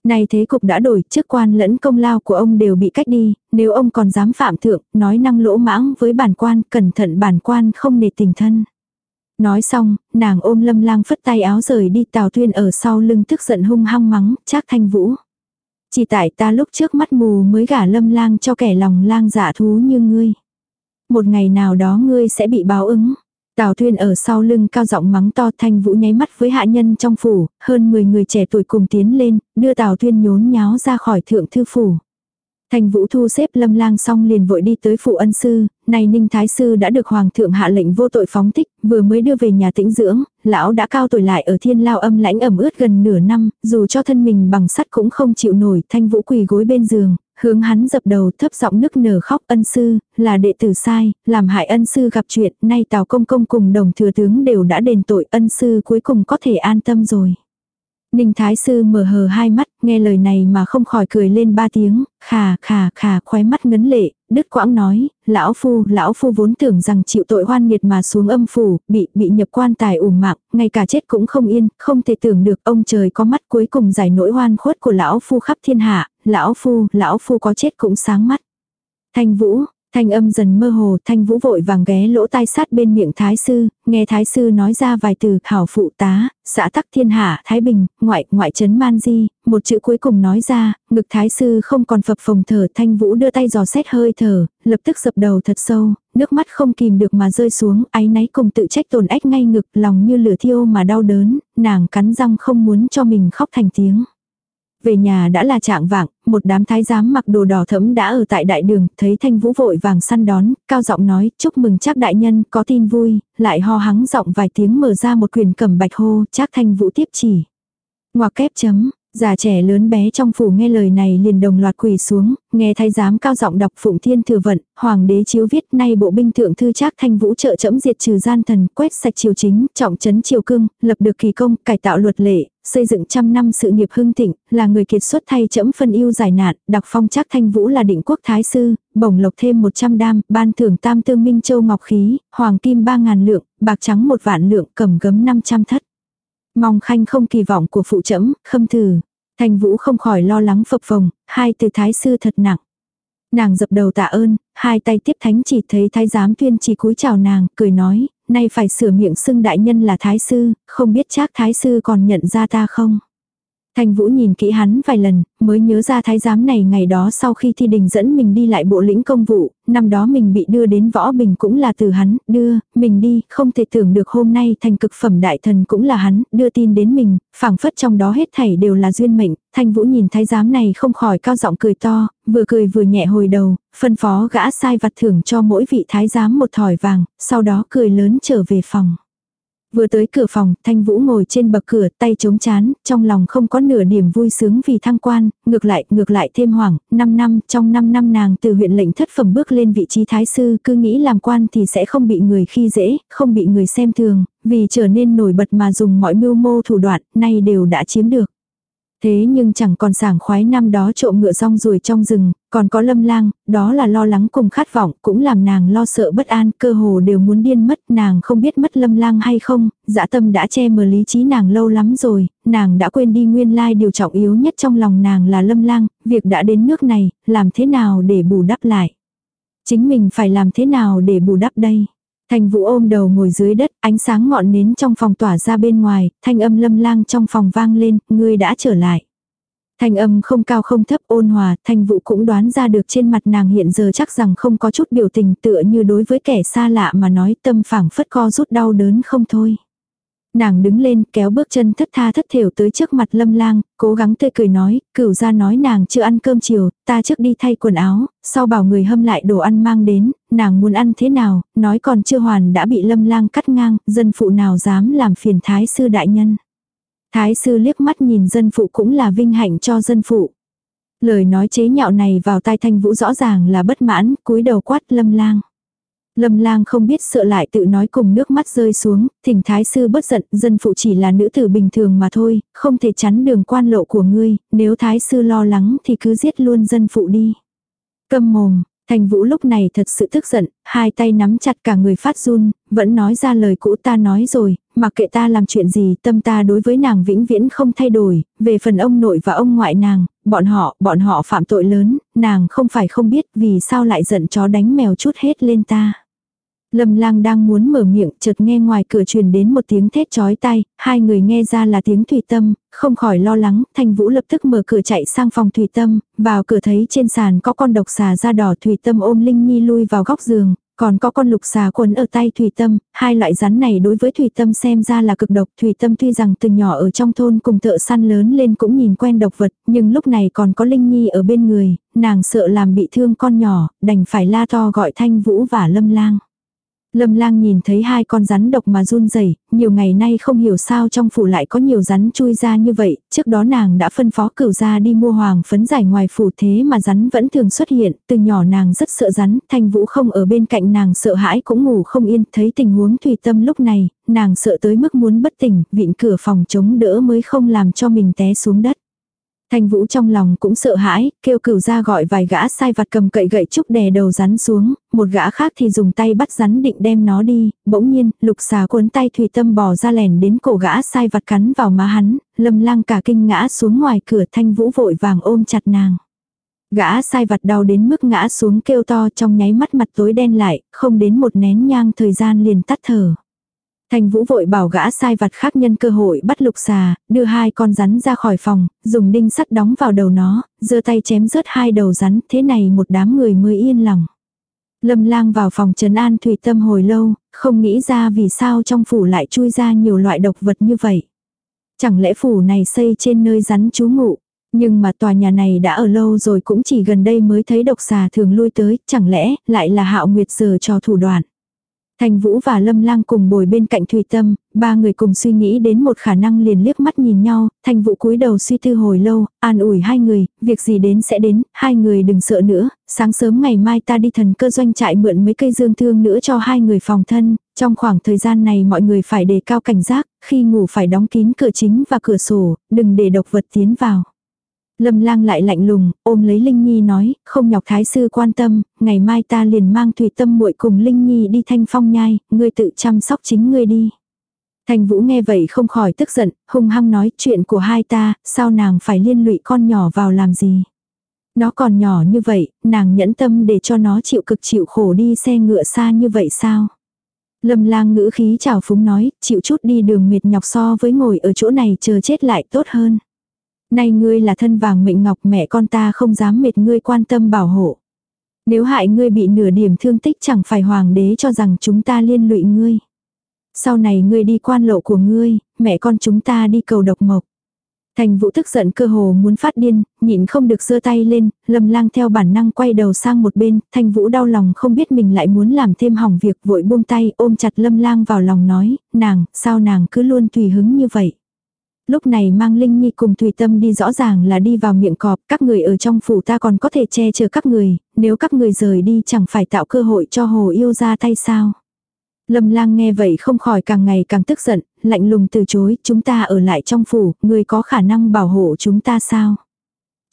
Nay thế cục đã đổi, chức quan lẫn công lao của ông đều bị cách đi, nếu ông còn dám phạm thượng, nói năng lỗ mãng với bản quan, cẩn thận bản quan không nề tình thân. Nói xong, nàng ôm lâm lang phất tay áo rời đi Tào Tuyên ở sau lưng tức giận hung hăng mắng, Trác thanh vũ. Chỉ tại ta lúc trước mắt mù mới gả lâm lang cho kẻ lòng lang dạ thú như ngươi. Một ngày nào đó ngươi sẽ bị báo ứng. Tào Thuyên ở sau lưng cao giọng mắng to thanh vũ nháy mắt với hạ nhân trong phủ, hơn 10 người trẻ tuổi cùng tiến lên, đưa Tào Thuyên nhốn nháo ra khỏi thượng thư phủ. Thanh Vũ thu xếp lâm lang xong liền vội đi tới phụ ân sư, này ninh thái sư đã được hoàng thượng hạ lệnh vô tội phóng thích, vừa mới đưa về nhà tĩnh dưỡng, lão đã cao tuổi lại ở thiên lao âm lãnh ẩm ướt gần nửa năm, dù cho thân mình bằng sắt cũng không chịu nổi, thanh vũ quỳ gối bên giường, hướng hắn dập đầu thấp giọng nức nở khóc ân sư, là đệ tử sai, làm hại ân sư gặp chuyện, nay tào công công cùng đồng thừa tướng đều đã đền tội ân sư cuối cùng có thể an tâm rồi. Ninh Thái Sư mở hờ hai mắt, nghe lời này mà không khỏi cười lên ba tiếng, khà khà khà khóe mắt ngấn lệ, đứt quãng nói, lão phu, lão phu vốn tưởng rằng chịu tội hoan nghiệt mà xuống âm phủ, bị, bị nhập quan tài ủng mạng, ngay cả chết cũng không yên, không thể tưởng được ông trời có mắt cuối cùng giải nỗi hoan khuất của lão phu khắp thiên hạ, lão phu, lão phu có chết cũng sáng mắt. Thanh Vũ, Thanh âm dần mơ hồ, thanh vũ vội vàng ghé lỗ tai sát bên miệng thái sư, nghe thái sư nói ra vài từ hảo phụ tá, xã tắc thiên hạ, thái bình, ngoại, ngoại trấn man di, một chữ cuối cùng nói ra, ngực thái sư không còn phập phồng thở, thanh vũ đưa tay dò xét hơi thở, lập tức dập đầu thật sâu, nước mắt không kìm được mà rơi xuống, áy náy cùng tự trách tồn ách ngay ngực, lòng như lửa thiêu mà đau đớn, nàng cắn răng không muốn cho mình khóc thành tiếng. Về nhà đã là trạng vạng, một đám thái giám mặc đồ đỏ thẫm đã ở tại đại đường, thấy thanh vũ vội vàng săn đón, cao giọng nói, chúc mừng chắc đại nhân, có tin vui, lại ho hắng giọng vài tiếng mở ra một quyền cầm bạch hô, chắc thanh vũ tiếp chỉ. Ngoặc kép chấm, Già trẻ lớn bé trong phủ nghe lời này liền đồng loạt quỳ xuống, nghe thái giám cao giọng đọc phụng thiên thừa vận, hoàng đế chiếu viết nay bộ binh thượng thư trác thanh vũ trợ chẫm diệt trừ gian thần, quét sạch triều chính, trọng trấn triều cương, lập được kỳ công, cải tạo luật lệ, xây dựng trăm năm sự nghiệp hưng thịnh, là người kiệt xuất thay chẫm phân ưu giải nạn, đặc phong chắc thanh vũ là định quốc thái sư, bổng lộc thêm 100 đam, ban thưởng tam tương minh châu ngọc khí, hoàng kim 3.000 lượng, bạc trắng một vạn lượng, cầm gấm 500 thất. Mong khanh không kỳ vọng của phụ trẫm khâm thử. Thanh Vũ không khỏi lo lắng phập phồng, hai từ thái sư thật nặng. Nàng dập đầu tạ ơn, hai tay tiếp thánh chỉ thấy thái giám tuyên chỉ cúi chào nàng, cười nói, nay phải sửa miệng xưng đại nhân là thái sư, không biết chắc thái sư còn nhận ra ta không. Thanh Vũ nhìn kỹ hắn vài lần, mới nhớ ra thái giám này ngày đó sau khi thi đình dẫn mình đi lại bộ lĩnh công vụ, năm đó mình bị đưa đến võ bình cũng là từ hắn, đưa, mình đi, không thể tưởng được hôm nay thành cực phẩm đại thần cũng là hắn, đưa tin đến mình, phảng phất trong đó hết thảy đều là duyên mệnh, Thanh Vũ nhìn thái giám này không khỏi cao giọng cười to, vừa cười vừa nhẹ hồi đầu, phân phó gã sai vặt thưởng cho mỗi vị thái giám một thỏi vàng, sau đó cười lớn trở về phòng. Vừa tới cửa phòng, Thanh Vũ ngồi trên bậc cửa, tay chống chán, trong lòng không có nửa niềm vui sướng vì thăng quan, ngược lại, ngược lại thêm hoảng, 5 năm, trong 5 năm nàng từ huyện lệnh thất phẩm bước lên vị trí thái sư, cứ nghĩ làm quan thì sẽ không bị người khi dễ, không bị người xem thường, vì trở nên nổi bật mà dùng mọi mưu mô thủ đoạn, nay đều đã chiếm được. Thế nhưng chẳng còn sảng khoái năm đó trộm ngựa rong ruồi trong rừng, còn có lâm lang, đó là lo lắng cùng khát vọng, cũng làm nàng lo sợ bất an, cơ hồ đều muốn điên mất, nàng không biết mất lâm lang hay không, dã tâm đã che mờ lý trí nàng lâu lắm rồi, nàng đã quên đi nguyên lai điều trọng yếu nhất trong lòng nàng là lâm lang, việc đã đến nước này, làm thế nào để bù đắp lại. Chính mình phải làm thế nào để bù đắp đây. Thành vũ ôm đầu ngồi dưới đất, ánh sáng ngọn nến trong phòng tỏa ra bên ngoài, thanh âm lâm lang trong phòng vang lên, ngươi đã trở lại. Thanh âm không cao không thấp ôn hòa, thanh vũ cũng đoán ra được trên mặt nàng hiện giờ chắc rằng không có chút biểu tình tựa như đối với kẻ xa lạ mà nói tâm phảng phất co rút đau đớn không thôi. Nàng đứng lên kéo bước chân thất tha thất thiểu tới trước mặt lâm lang, cố gắng tươi cười nói, cửu ra nói nàng chưa ăn cơm chiều, ta trước đi thay quần áo, sau bảo người hâm lại đồ ăn mang đến, nàng muốn ăn thế nào, nói còn chưa hoàn đã bị lâm lang cắt ngang, dân phụ nào dám làm phiền thái sư đại nhân. Thái sư liếc mắt nhìn dân phụ cũng là vinh hạnh cho dân phụ. Lời nói chế nhạo này vào tai thanh vũ rõ ràng là bất mãn, cúi đầu quát lâm lang. Lâm lang không biết sợ lại tự nói cùng nước mắt rơi xuống, thỉnh thái sư bất giận, dân phụ chỉ là nữ tử bình thường mà thôi, không thể chắn đường quan lộ của ngươi, nếu thái sư lo lắng thì cứ giết luôn dân phụ đi. Câm mồm, Thành Vũ lúc này thật sự tức giận, hai tay nắm chặt cả người phát run, vẫn nói ra lời cũ ta nói rồi, mặc kệ ta làm chuyện gì, tâm ta đối với nàng vĩnh viễn không thay đổi, về phần ông nội và ông ngoại nàng, bọn họ, bọn họ phạm tội lớn, nàng không phải không biết vì sao lại giận chó đánh mèo chút hết lên ta. Lâm lang đang muốn mở miệng, chợt nghe ngoài cửa truyền đến một tiếng thét chói tai, hai người nghe ra là tiếng thủy tâm, không khỏi lo lắng, thanh vũ lập tức mở cửa chạy sang phòng thủy tâm, vào cửa thấy trên sàn có con độc xà da đỏ thủy tâm ôm Linh Nhi lui vào góc giường, còn có con lục xà quấn ở tay Thủy Tâm, hai loại rắn này đối với Thủy Tâm xem ra là cực độc. Thủy Tâm tuy rằng từ nhỏ ở trong thôn cùng thợ săn lớn lên cũng nhìn quen độc vật, nhưng lúc này còn có Linh Nhi ở bên người, nàng sợ làm bị thương con nhỏ, đành phải la to gọi Thanh Vũ và Lâm Lang. Lâm lang nhìn thấy hai con rắn độc mà run rẩy nhiều ngày nay không hiểu sao trong phủ lại có nhiều rắn chui ra như vậy, trước đó nàng đã phân phó cửu ra đi mua hoàng phấn giải ngoài phủ thế mà rắn vẫn thường xuất hiện, từ nhỏ nàng rất sợ rắn, thanh vũ không ở bên cạnh nàng sợ hãi cũng ngủ không yên, thấy tình huống thủy tâm lúc này, nàng sợ tới mức muốn bất tỉnh, vịn cửa phòng chống đỡ mới không làm cho mình té xuống đất. Thanh Vũ trong lòng cũng sợ hãi, kêu cửu ra gọi vài gã sai vặt cầm cậy gậy trúc đè đầu rắn xuống, một gã khác thì dùng tay bắt rắn định đem nó đi, bỗng nhiên, lục xà cuốn tay thủy tâm bò ra lèn đến cổ gã sai vặt cắn vào má hắn, lâm lang cả kinh ngã xuống ngoài cửa Thanh Vũ vội vàng ôm chặt nàng. Gã sai vặt đau đến mức ngã xuống kêu to trong nháy mắt mặt tối đen lại, không đến một nén nhang thời gian liền tắt thở. Thành vũ vội bảo gã sai vặt khác nhân cơ hội bắt lục xà, đưa hai con rắn ra khỏi phòng, dùng đinh sắt đóng vào đầu nó, giơ tay chém rớt hai đầu rắn, thế này một đám người mới yên lòng. Lâm lang vào phòng trấn an thủy tâm hồi lâu, không nghĩ ra vì sao trong phủ lại chui ra nhiều loại độc vật như vậy. Chẳng lẽ phủ này xây trên nơi rắn trú ngụ, nhưng mà tòa nhà này đã ở lâu rồi cũng chỉ gần đây mới thấy độc xà thường lui tới, chẳng lẽ lại là hạo nguyệt giờ cho thủ đoạn. Thành Vũ và Lâm Lang cùng bồi bên cạnh Thủy Tâm, ba người cùng suy nghĩ đến một khả năng liền liếc mắt nhìn nhau, Thành Vũ cúi đầu suy tư hồi lâu, an ủi hai người, việc gì đến sẽ đến, hai người đừng sợ nữa, sáng sớm ngày mai ta đi thần cơ doanh trại mượn mấy cây dương thương nữa cho hai người phòng thân, trong khoảng thời gian này mọi người phải đề cao cảnh giác, khi ngủ phải đóng kín cửa chính và cửa sổ, đừng để độc vật tiến vào. Lâm lang lại lạnh lùng, ôm lấy Linh Nhi nói, không nhọc thái sư quan tâm, ngày mai ta liền mang tùy tâm muội cùng Linh Nhi đi thanh phong nhai, ngươi tự chăm sóc chính ngươi đi. Thành Vũ nghe vậy không khỏi tức giận, hung hăng nói chuyện của hai ta, sao nàng phải liên lụy con nhỏ vào làm gì. Nó còn nhỏ như vậy, nàng nhẫn tâm để cho nó chịu cực chịu khổ đi xe ngựa xa như vậy sao. Lâm lang ngữ khí chào phúng nói, chịu chút đi đường mệt nhọc so với ngồi ở chỗ này chờ chết lại tốt hơn. Nay ngươi là thân vàng mệnh ngọc mẹ con ta không dám mệt ngươi quan tâm bảo hộ. Nếu hại ngươi bị nửa điểm thương tích chẳng phải hoàng đế cho rằng chúng ta liên lụy ngươi. Sau này ngươi đi quan lộ của ngươi, mẹ con chúng ta đi cầu độc mộc. Thành vũ tức giận cơ hồ muốn phát điên, nhịn không được giơ tay lên, lâm lang theo bản năng quay đầu sang một bên, thành vũ đau lòng không biết mình lại muốn làm thêm hỏng việc vội buông tay ôm chặt lâm lang vào lòng nói, nàng, sao nàng cứ luôn tùy hứng như vậy. Lúc này mang Linh Nhi cùng Thùy Tâm đi rõ ràng là đi vào miệng cọp, các người ở trong phủ ta còn có thể che chở các người, nếu các người rời đi chẳng phải tạo cơ hội cho hồ yêu ra thay sao. Lâm lang nghe vậy không khỏi càng ngày càng tức giận, lạnh lùng từ chối, chúng ta ở lại trong phủ, người có khả năng bảo hộ chúng ta sao?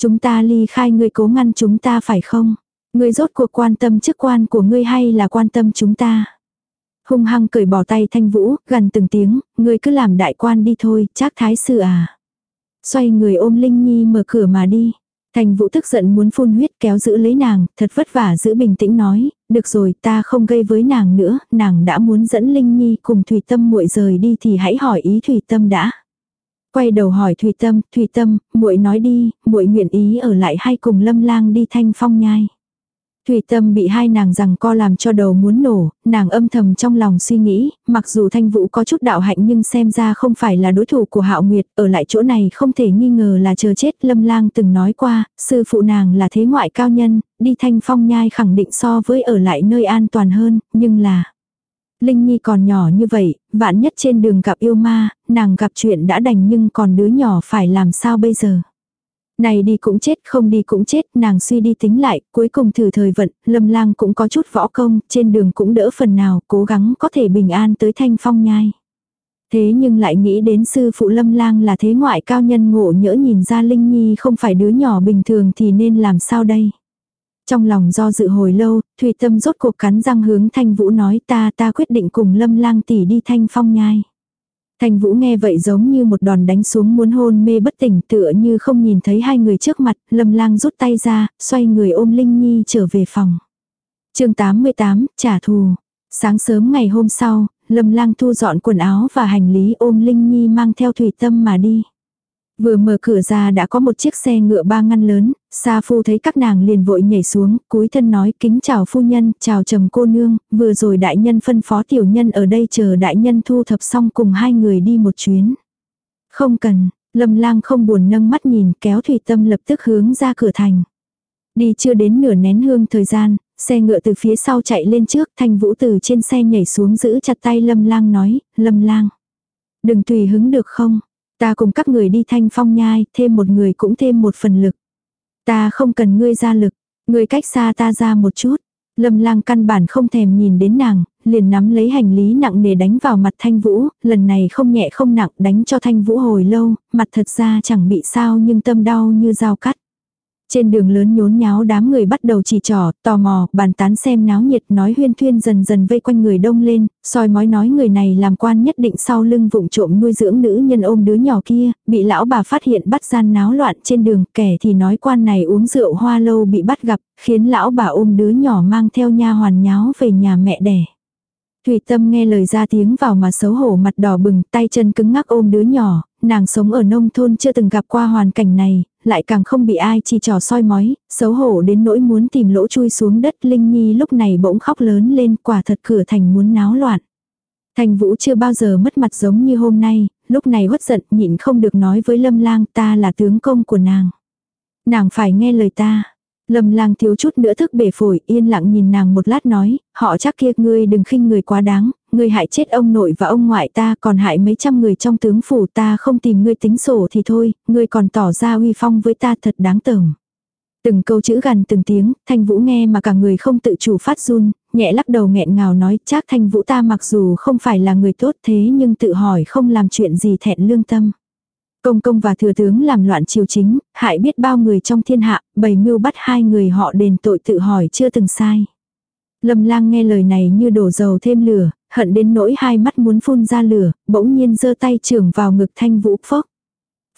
Chúng ta ly khai người cố ngăn chúng ta phải không? Người rốt cuộc quan tâm chức quan của ngươi hay là quan tâm chúng ta? Hung hăng cởi bỏ tay thanh vũ, gần từng tiếng, ngươi cứ làm đại quan đi thôi, chắc thái sư à. Xoay người ôm Linh Nhi mở cửa mà đi. Thành vũ tức giận muốn phun huyết kéo giữ lấy nàng, thật vất vả giữ bình tĩnh nói, được rồi ta không gây với nàng nữa, nàng đã muốn dẫn Linh Nhi cùng Thủy Tâm muội rời đi thì hãy hỏi ý Thủy Tâm đã. Quay đầu hỏi Thủy Tâm, Thủy Tâm, muội nói đi, muội nguyện ý ở lại hay cùng Lâm Lang đi thanh phong nhai. Thủy tâm bị hai nàng rằng co làm cho đầu muốn nổ, nàng âm thầm trong lòng suy nghĩ, mặc dù thanh vũ có chút đạo hạnh nhưng xem ra không phải là đối thủ của hạo nguyệt, ở lại chỗ này không thể nghi ngờ là chờ chết. Lâm lang từng nói qua, sư phụ nàng là thế ngoại cao nhân, đi thanh phong nhai khẳng định so với ở lại nơi an toàn hơn, nhưng là... Linh Nhi còn nhỏ như vậy, vạn nhất trên đường gặp yêu ma, nàng gặp chuyện đã đành nhưng còn đứa nhỏ phải làm sao bây giờ. Này đi cũng chết, không đi cũng chết, nàng suy đi tính lại, cuối cùng thử thời vận, lâm lang cũng có chút võ công, trên đường cũng đỡ phần nào, cố gắng có thể bình an tới thanh phong nhai. Thế nhưng lại nghĩ đến sư phụ lâm lang là thế ngoại cao nhân ngộ nhỡ nhìn ra Linh Nhi không phải đứa nhỏ bình thường thì nên làm sao đây. Trong lòng do dự hồi lâu, Thùy Tâm rốt cuộc cắn răng hướng Thanh Vũ nói ta ta quyết định cùng lâm lang tỷ đi thanh phong nhai. Thanh Vũ nghe vậy giống như một đòn đánh xuống muốn hôn mê bất tỉnh tựa như không nhìn thấy hai người trước mặt, lâm lang rút tay ra, xoay người ôm Linh Nhi trở về phòng. chương 88, trả thù. Sáng sớm ngày hôm sau, lâm lang thu dọn quần áo và hành lý ôm Linh Nhi mang theo thủy tâm mà đi. Vừa mở cửa ra đã có một chiếc xe ngựa ba ngăn lớn, Sa Phu thấy các nàng liền vội nhảy xuống, cúi thân nói kính chào phu nhân, chào trầm cô nương, vừa rồi đại nhân phân phó tiểu nhân ở đây chờ đại nhân thu thập xong cùng hai người đi một chuyến. Không cần, lâm lang không buồn nâng mắt nhìn kéo thủy tâm lập tức hướng ra cửa thành. Đi chưa đến nửa nén hương thời gian, xe ngựa từ phía sau chạy lên trước, thanh vũ từ trên xe nhảy xuống giữ chặt tay lâm lang nói, lâm lang. Đừng tùy hứng được không? Ta cùng các người đi thanh phong nhai, thêm một người cũng thêm một phần lực. Ta không cần ngươi ra lực, ngươi cách xa ta ra một chút. Lâm lang căn bản không thèm nhìn đến nàng, liền nắm lấy hành lý nặng nề đánh vào mặt thanh vũ, lần này không nhẹ không nặng đánh cho thanh vũ hồi lâu, mặt thật ra chẳng bị sao nhưng tâm đau như dao cắt. Trên đường lớn nhốn nháo đám người bắt đầu chỉ trỏ, tò mò, bàn tán xem náo nhiệt nói huyên thuyên dần dần vây quanh người đông lên, soi mói nói người này làm quan nhất định sau lưng vụng trộm nuôi dưỡng nữ nhân ôm đứa nhỏ kia, bị lão bà phát hiện bắt gian náo loạn trên đường, kẻ thì nói quan này uống rượu hoa lâu bị bắt gặp, khiến lão bà ôm đứa nhỏ mang theo nha hoàn nháo về nhà mẹ đẻ. Thủy Tâm nghe lời ra tiếng vào mà xấu hổ mặt đỏ bừng, tay chân cứng ngắc ôm đứa nhỏ, nàng sống ở nông thôn chưa từng gặp qua hoàn cảnh này, lại càng không bị ai chỉ trò soi mói, xấu hổ đến nỗi muốn tìm lỗ chui xuống đất. Linh Nhi lúc này bỗng khóc lớn lên quả thật cửa thành muốn náo loạn. Thành Vũ chưa bao giờ mất mặt giống như hôm nay, lúc này hốt giận nhịn không được nói với Lâm Lang ta là tướng công của nàng. Nàng phải nghe lời ta. Lâm lang thiếu chút nữa thức bể phổi, yên lặng nhìn nàng một lát nói, họ chắc kia ngươi đừng khinh người quá đáng, ngươi hại chết ông nội và ông ngoại ta còn hại mấy trăm người trong tướng phủ ta không tìm ngươi tính sổ thì thôi, ngươi còn tỏ ra uy phong với ta thật đáng tởm. Từng câu chữ gần từng tiếng, thanh vũ nghe mà cả người không tự chủ phát run, nhẹ lắc đầu nghẹn ngào nói chắc thanh vũ ta mặc dù không phải là người tốt thế nhưng tự hỏi không làm chuyện gì thẹn lương tâm. Công công và thừa tướng làm loạn triều chính, hại biết bao người trong thiên hạ, bày mưu bắt hai người họ đền tội tự hỏi chưa từng sai. Lâm lang nghe lời này như đổ dầu thêm lửa, hận đến nỗi hai mắt muốn phun ra lửa, bỗng nhiên giơ tay trưởng vào ngực thanh vũ phốc.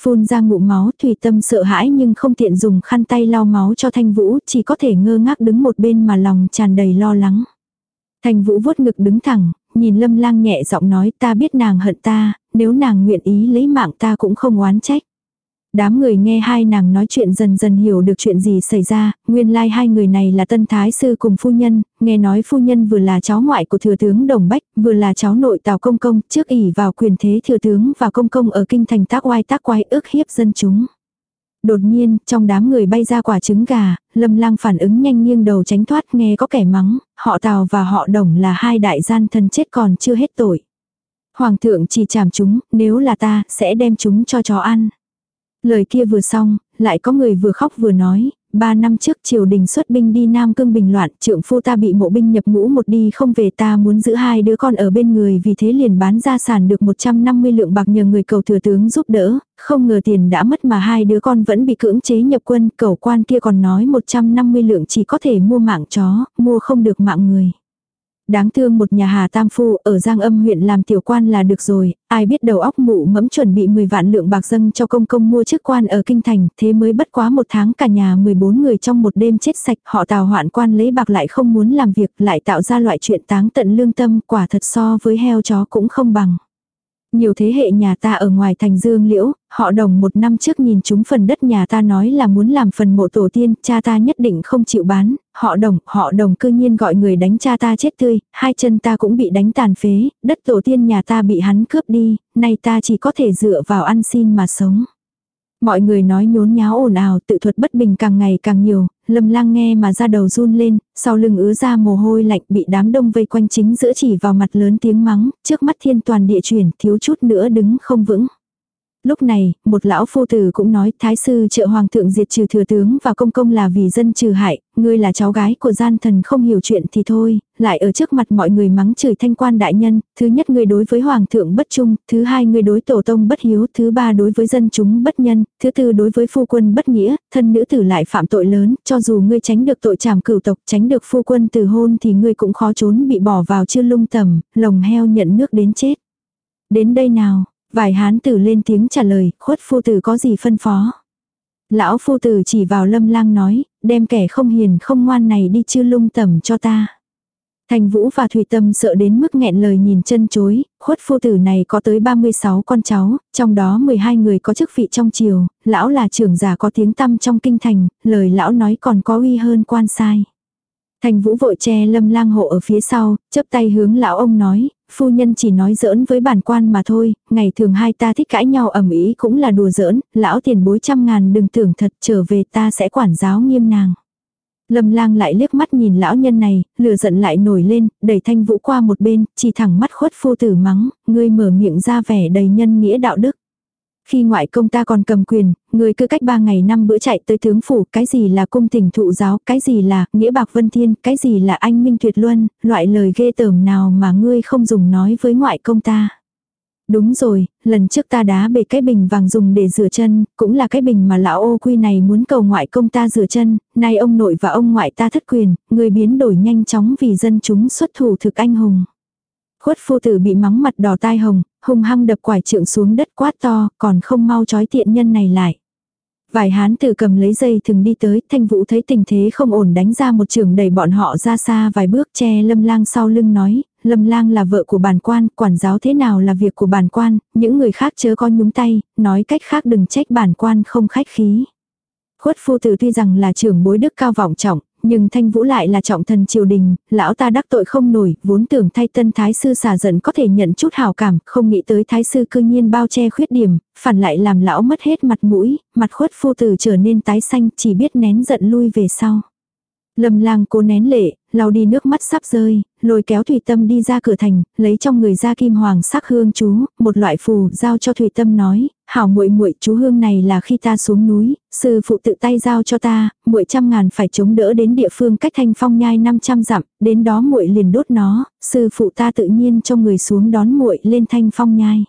Phun ra ngụm máu thủy tâm sợ hãi nhưng không tiện dùng khăn tay lau máu cho thanh vũ, chỉ có thể ngơ ngác đứng một bên mà lòng tràn đầy lo lắng. Thanh vũ vuốt ngực đứng thẳng, nhìn lâm lang nhẹ giọng nói ta biết nàng hận ta, nếu nàng nguyện ý lấy mạng ta cũng không oán trách. Đám người nghe hai nàng nói chuyện dần dần hiểu được chuyện gì xảy ra, nguyên lai like hai người này là tân thái sư cùng phu nhân, nghe nói phu nhân vừa là cháu ngoại của thừa tướng Đồng Bách, vừa là cháu nội Tào Công Công, trước ỉ vào quyền thế thừa tướng và công công ở kinh thành tác oai tác quái ước hiếp dân chúng. Đột nhiên, trong đám người bay ra quả trứng gà, lâm lang phản ứng nhanh nghiêng đầu tránh thoát nghe có kẻ mắng, họ Tào và họ Đồng là hai đại gian thân chết còn chưa hết tội. Hoàng thượng chỉ chảm chúng, nếu là ta, sẽ đem chúng cho chó ăn. Lời kia vừa xong, lại có người vừa khóc vừa nói, ba năm trước triều đình xuất binh đi Nam Cương bình loạn, trượng phu ta bị mộ binh nhập ngũ một đi không về ta muốn giữ hai đứa con ở bên người vì thế liền bán gia sản được 150 lượng bạc nhờ người cầu thừa tướng giúp đỡ, không ngờ tiền đã mất mà hai đứa con vẫn bị cưỡng chế nhập quân, cầu quan kia còn nói 150 lượng chỉ có thể mua mạng chó, mua không được mạng người. Đáng thương một nhà Hà Tam Phu ở Giang Âm huyện làm tiểu quan là được rồi, ai biết đầu óc mụ mẫm chuẩn bị 10 vạn lượng bạc dâng cho công công mua chức quan ở Kinh Thành, thế mới bất quá một tháng cả nhà 14 người trong một đêm chết sạch, họ tào hoạn quan lấy bạc lại không muốn làm việc, lại tạo ra loại chuyện táng tận lương tâm, quả thật so với heo chó cũng không bằng. Nhiều thế hệ nhà ta ở ngoài thành dương liễu, họ đồng một năm trước nhìn chúng phần đất nhà ta nói là muốn làm phần mộ tổ tiên, cha ta nhất định không chịu bán, họ đồng, họ đồng cư nhiên gọi người đánh cha ta chết tươi, hai chân ta cũng bị đánh tàn phế, đất tổ tiên nhà ta bị hắn cướp đi, nay ta chỉ có thể dựa vào ăn xin mà sống. Mọi người nói nhốn nháo ồn ào, tự thuật bất bình càng ngày càng nhiều, lâm lang nghe mà ra đầu run lên, sau lưng ứa ra mồ hôi lạnh bị đám đông vây quanh chính giữa chỉ vào mặt lớn tiếng mắng, trước mắt thiên toàn địa chuyển, thiếu chút nữa đứng không vững. Lúc này, một lão phu tử cũng nói thái sư trợ hoàng thượng diệt trừ thừa tướng và công công là vì dân trừ hại, ngươi là cháu gái của gian thần không hiểu chuyện thì thôi, lại ở trước mặt mọi người mắng chửi thanh quan đại nhân, thứ nhất ngươi đối với hoàng thượng bất trung, thứ hai ngươi đối tổ tông bất hiếu, thứ ba đối với dân chúng bất nhân, thứ tư đối với phu quân bất nghĩa, thân nữ tử lại phạm tội lớn, cho dù ngươi tránh được tội trảm cửu tộc, tránh được phu quân từ hôn thì ngươi cũng khó trốn bị bỏ vào chưa lung tầm, lồng heo nhận nước đến chết. Đến đây nào, Vài hán tử lên tiếng trả lời, khuất phu tử có gì phân phó. Lão phu tử chỉ vào lâm lang nói, đem kẻ không hiền không ngoan này đi chư lung tẩm cho ta. Thành Vũ và Thủy Tâm sợ đến mức nghẹn lời nhìn chân chối, khuất phu tử này có tới 36 con cháu, trong đó 12 người có chức vị trong triều, lão là trưởng giả có tiếng tăm trong kinh thành, lời lão nói còn có uy hơn quan sai. Thành Vũ vội che lâm lang hộ ở phía sau, chấp tay hướng lão ông nói, phu nhân chỉ nói giỡn với bản quan mà thôi, ngày thường hai ta thích cãi nhau ầm ĩ cũng là đùa giỡn, lão tiền bối trăm ngàn đừng tưởng thật trở về ta sẽ quản giáo nghiêm nàng. Lâm lang lại liếc mắt nhìn lão nhân này, lửa giận lại nổi lên, đẩy thanh vũ qua một bên, chỉ thẳng mắt khuất phu tử mắng, ngươi mở miệng ra vẻ đầy nhân nghĩa đạo đức. Khi ngoại công ta còn cầm quyền, người cứ cách ba ngày năm bữa chạy tới tướng phủ, cái gì là cung tình thụ giáo, cái gì là nghĩa bạc vân thiên, cái gì là anh minh tuyệt luân, loại lời ghê tởm nào mà ngươi không dùng nói với ngoại công ta. Đúng rồi, lần trước ta đá bể cái bình vàng dùng để rửa chân, cũng là cái bình mà lão ô quy này muốn cầu ngoại công ta rửa chân, nay ông nội và ông ngoại ta thất quyền, người biến đổi nhanh chóng vì dân chúng xuất thủ thực anh hùng. Khuất phu tử bị mắng mặt đỏ tai hồng, hung hăng đập quải trượng xuống đất quát to, còn không mau trói tiện nhân này lại. Vài hán tử cầm lấy dây thừng đi tới, thanh vũ thấy tình thế không ổn đánh ra một trường đẩy bọn họ ra xa vài bước che lâm lang sau lưng nói, lâm lang là vợ của bản quan, quản giáo thế nào là việc của bản quan, những người khác chớ có nhúng tay, nói cách khác đừng trách bản quan không khách khí. Khuất phu tử tuy rằng là trưởng bối đức cao vọng trọng, nhưng thanh vũ lại là trọng thần triều đình, lão ta đắc tội không nổi, vốn tưởng thay tân thái sư xả giận có thể nhận chút hào cảm, không nghĩ tới thái sư cư nhiên bao che khuyết điểm, phản lại làm lão mất hết mặt mũi, mặt khuất phu tử trở nên tái xanh, chỉ biết nén giận lui về sau. Lâm lang cố nén lệ, lau đi nước mắt sắp rơi, lôi kéo Thủy Tâm đi ra cửa thành, lấy trong người ra kim hoàng sắc hương chú, một loại phù, giao cho Thủy Tâm nói, hảo muội muội chú hương này là khi ta xuống núi, sư phụ tự tay giao cho ta, muội trăm ngàn phải chống đỡ đến địa phương cách thanh phong nhai 500 dặm, đến đó muội liền đốt nó, sư phụ ta tự nhiên cho người xuống đón muội lên thanh phong nhai.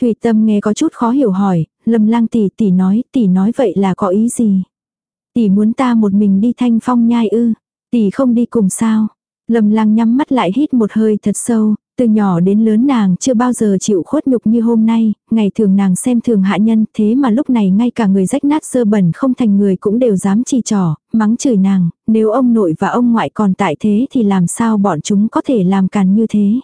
Thủy Tâm nghe có chút khó hiểu hỏi, Lâm Lang tỷ tỷ nói, tỷ nói vậy là có ý gì? Tỷ muốn ta một mình đi thanh phong nhai ư? Tỷ không đi cùng sao? Lâm lang nhắm mắt lại hít một hơi thật sâu, từ nhỏ đến lớn nàng chưa bao giờ chịu khuất nhục như hôm nay, ngày thường nàng xem thường hạ nhân, thế mà lúc này ngay cả người rách nát sơ bẩn không thành người cũng đều dám chỉ trỏ, mắng chửi nàng, nếu ông nội và ông ngoại còn tại thế thì làm sao bọn chúng có thể làm càn như thế.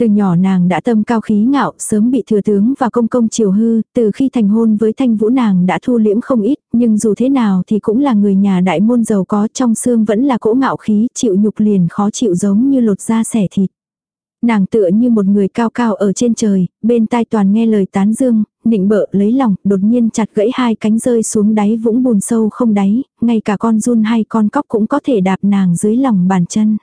Từ nhỏ nàng đã tâm cao khí ngạo, sớm bị thừa tướng và công công chiều hư, từ khi thành hôn với thanh vũ nàng đã thu liễm không ít, nhưng dù thế nào thì cũng là người nhà đại môn giàu có trong xương vẫn là cỗ ngạo khí, chịu nhục liền khó chịu giống như lột da xẻ thịt. Nàng tựa như một người cao cao ở trên trời, bên tai toàn nghe lời tán dương, nịnh bợ lấy lòng, đột nhiên chặt gãy hai cánh rơi xuống đáy vũng bùn sâu không đáy, ngay cả con run hay con cóc cũng có thể đạp nàng dưới lòng bàn chân.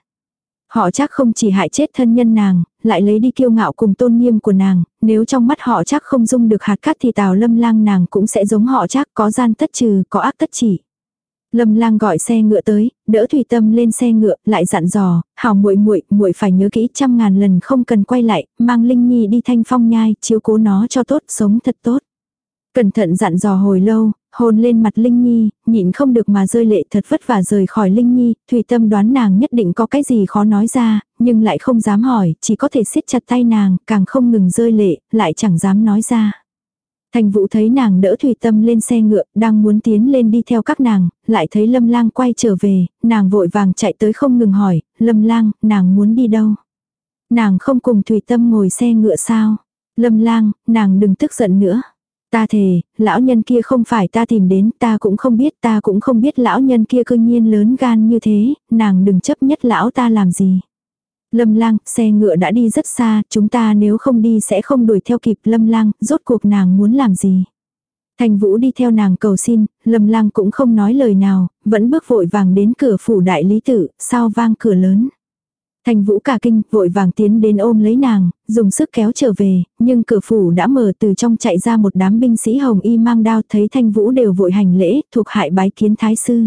Họ chắc không chỉ hại chết thân nhân nàng, lại lấy đi kiêu ngạo cùng tôn nghiêm của nàng, nếu trong mắt họ chắc không dung được hạt cát thì tào lâm lang nàng cũng sẽ giống họ chắc có gian tất trừ, có ác tất chỉ. Lâm Lang gọi xe ngựa tới, đỡ Thủy Tâm lên xe ngựa, lại dặn dò, "Hảo muội muội, muội phải nhớ kỹ trăm ngàn lần không cần quay lại, mang Linh Nhi đi Thanh Phong nhai, chiếu cố nó cho tốt, sống thật tốt." Cẩn thận dặn dò hồi lâu, hôn lên mặt Linh Nhi, nhịn không được mà rơi lệ thật vất vả rời khỏi Linh Nhi, Thủy Tâm đoán nàng nhất định có cái gì khó nói ra, nhưng lại không dám hỏi, chỉ có thể siết chặt tay nàng, càng không ngừng rơi lệ, lại chẳng dám nói ra. Thành Vũ thấy nàng đỡ Thủy Tâm lên xe ngựa, đang muốn tiến lên đi theo các nàng, lại thấy Lâm Lang quay trở về, nàng vội vàng chạy tới không ngừng hỏi, Lâm Lang, nàng muốn đi đâu? Nàng không cùng Thủy Tâm ngồi xe ngựa sao? Lâm Lang, nàng đừng tức giận nữa. Ta thề, lão nhân kia không phải ta tìm đến, ta cũng không biết, ta cũng không biết lão nhân kia cương nhiên lớn gan như thế, nàng đừng chấp nhất lão ta làm gì. Lâm lang, xe ngựa đã đi rất xa, chúng ta nếu không đi sẽ không đuổi theo kịp lâm lang, rốt cuộc nàng muốn làm gì. Thành Vũ đi theo nàng cầu xin, Lâm Lang cũng không nói lời nào, vẫn bước vội vàng đến cửa phủ đại lý tử, sao vang cửa lớn. Thành Vũ cả kinh, vội vàng tiến đến ôm lấy nàng, dùng sức kéo trở về, nhưng cửa phủ đã mở từ trong chạy ra một đám binh sĩ hồng y mang đao thấy Thanh Vũ đều vội hành lễ, thuộc hại bái kiến thái sư.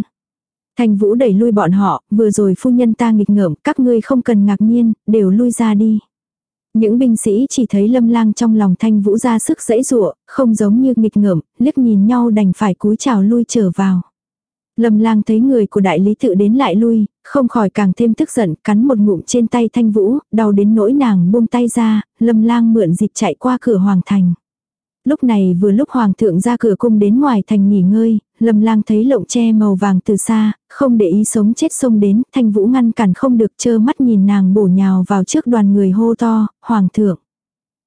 Thanh Vũ đẩy lui bọn họ, vừa rồi phu nhân ta nghịch ngợm, các ngươi không cần ngạc nhiên, đều lui ra đi. Những binh sĩ chỉ thấy lâm lang trong lòng thanh vũ ra sức dãy rụa, không giống như nghịch ngợm, liếc nhìn nhau đành phải cúi chào lui trở vào. Lâm lang thấy người của đại lý tự đến lại lui, không khỏi càng thêm tức giận, cắn một ngụm trên tay thanh vũ, đau đến nỗi nàng buông tay ra, lâm lang mượn dịp chạy qua cửa hoàng thành. Lúc này vừa lúc hoàng thượng ra cửa cung đến ngoài thành nghỉ ngơi, lâm lang thấy lộng tre màu vàng từ xa, không để ý sống chết xông đến, thanh vũ ngăn cản không được chơ mắt nhìn nàng bổ nhào vào trước đoàn người hô to, hoàng thượng.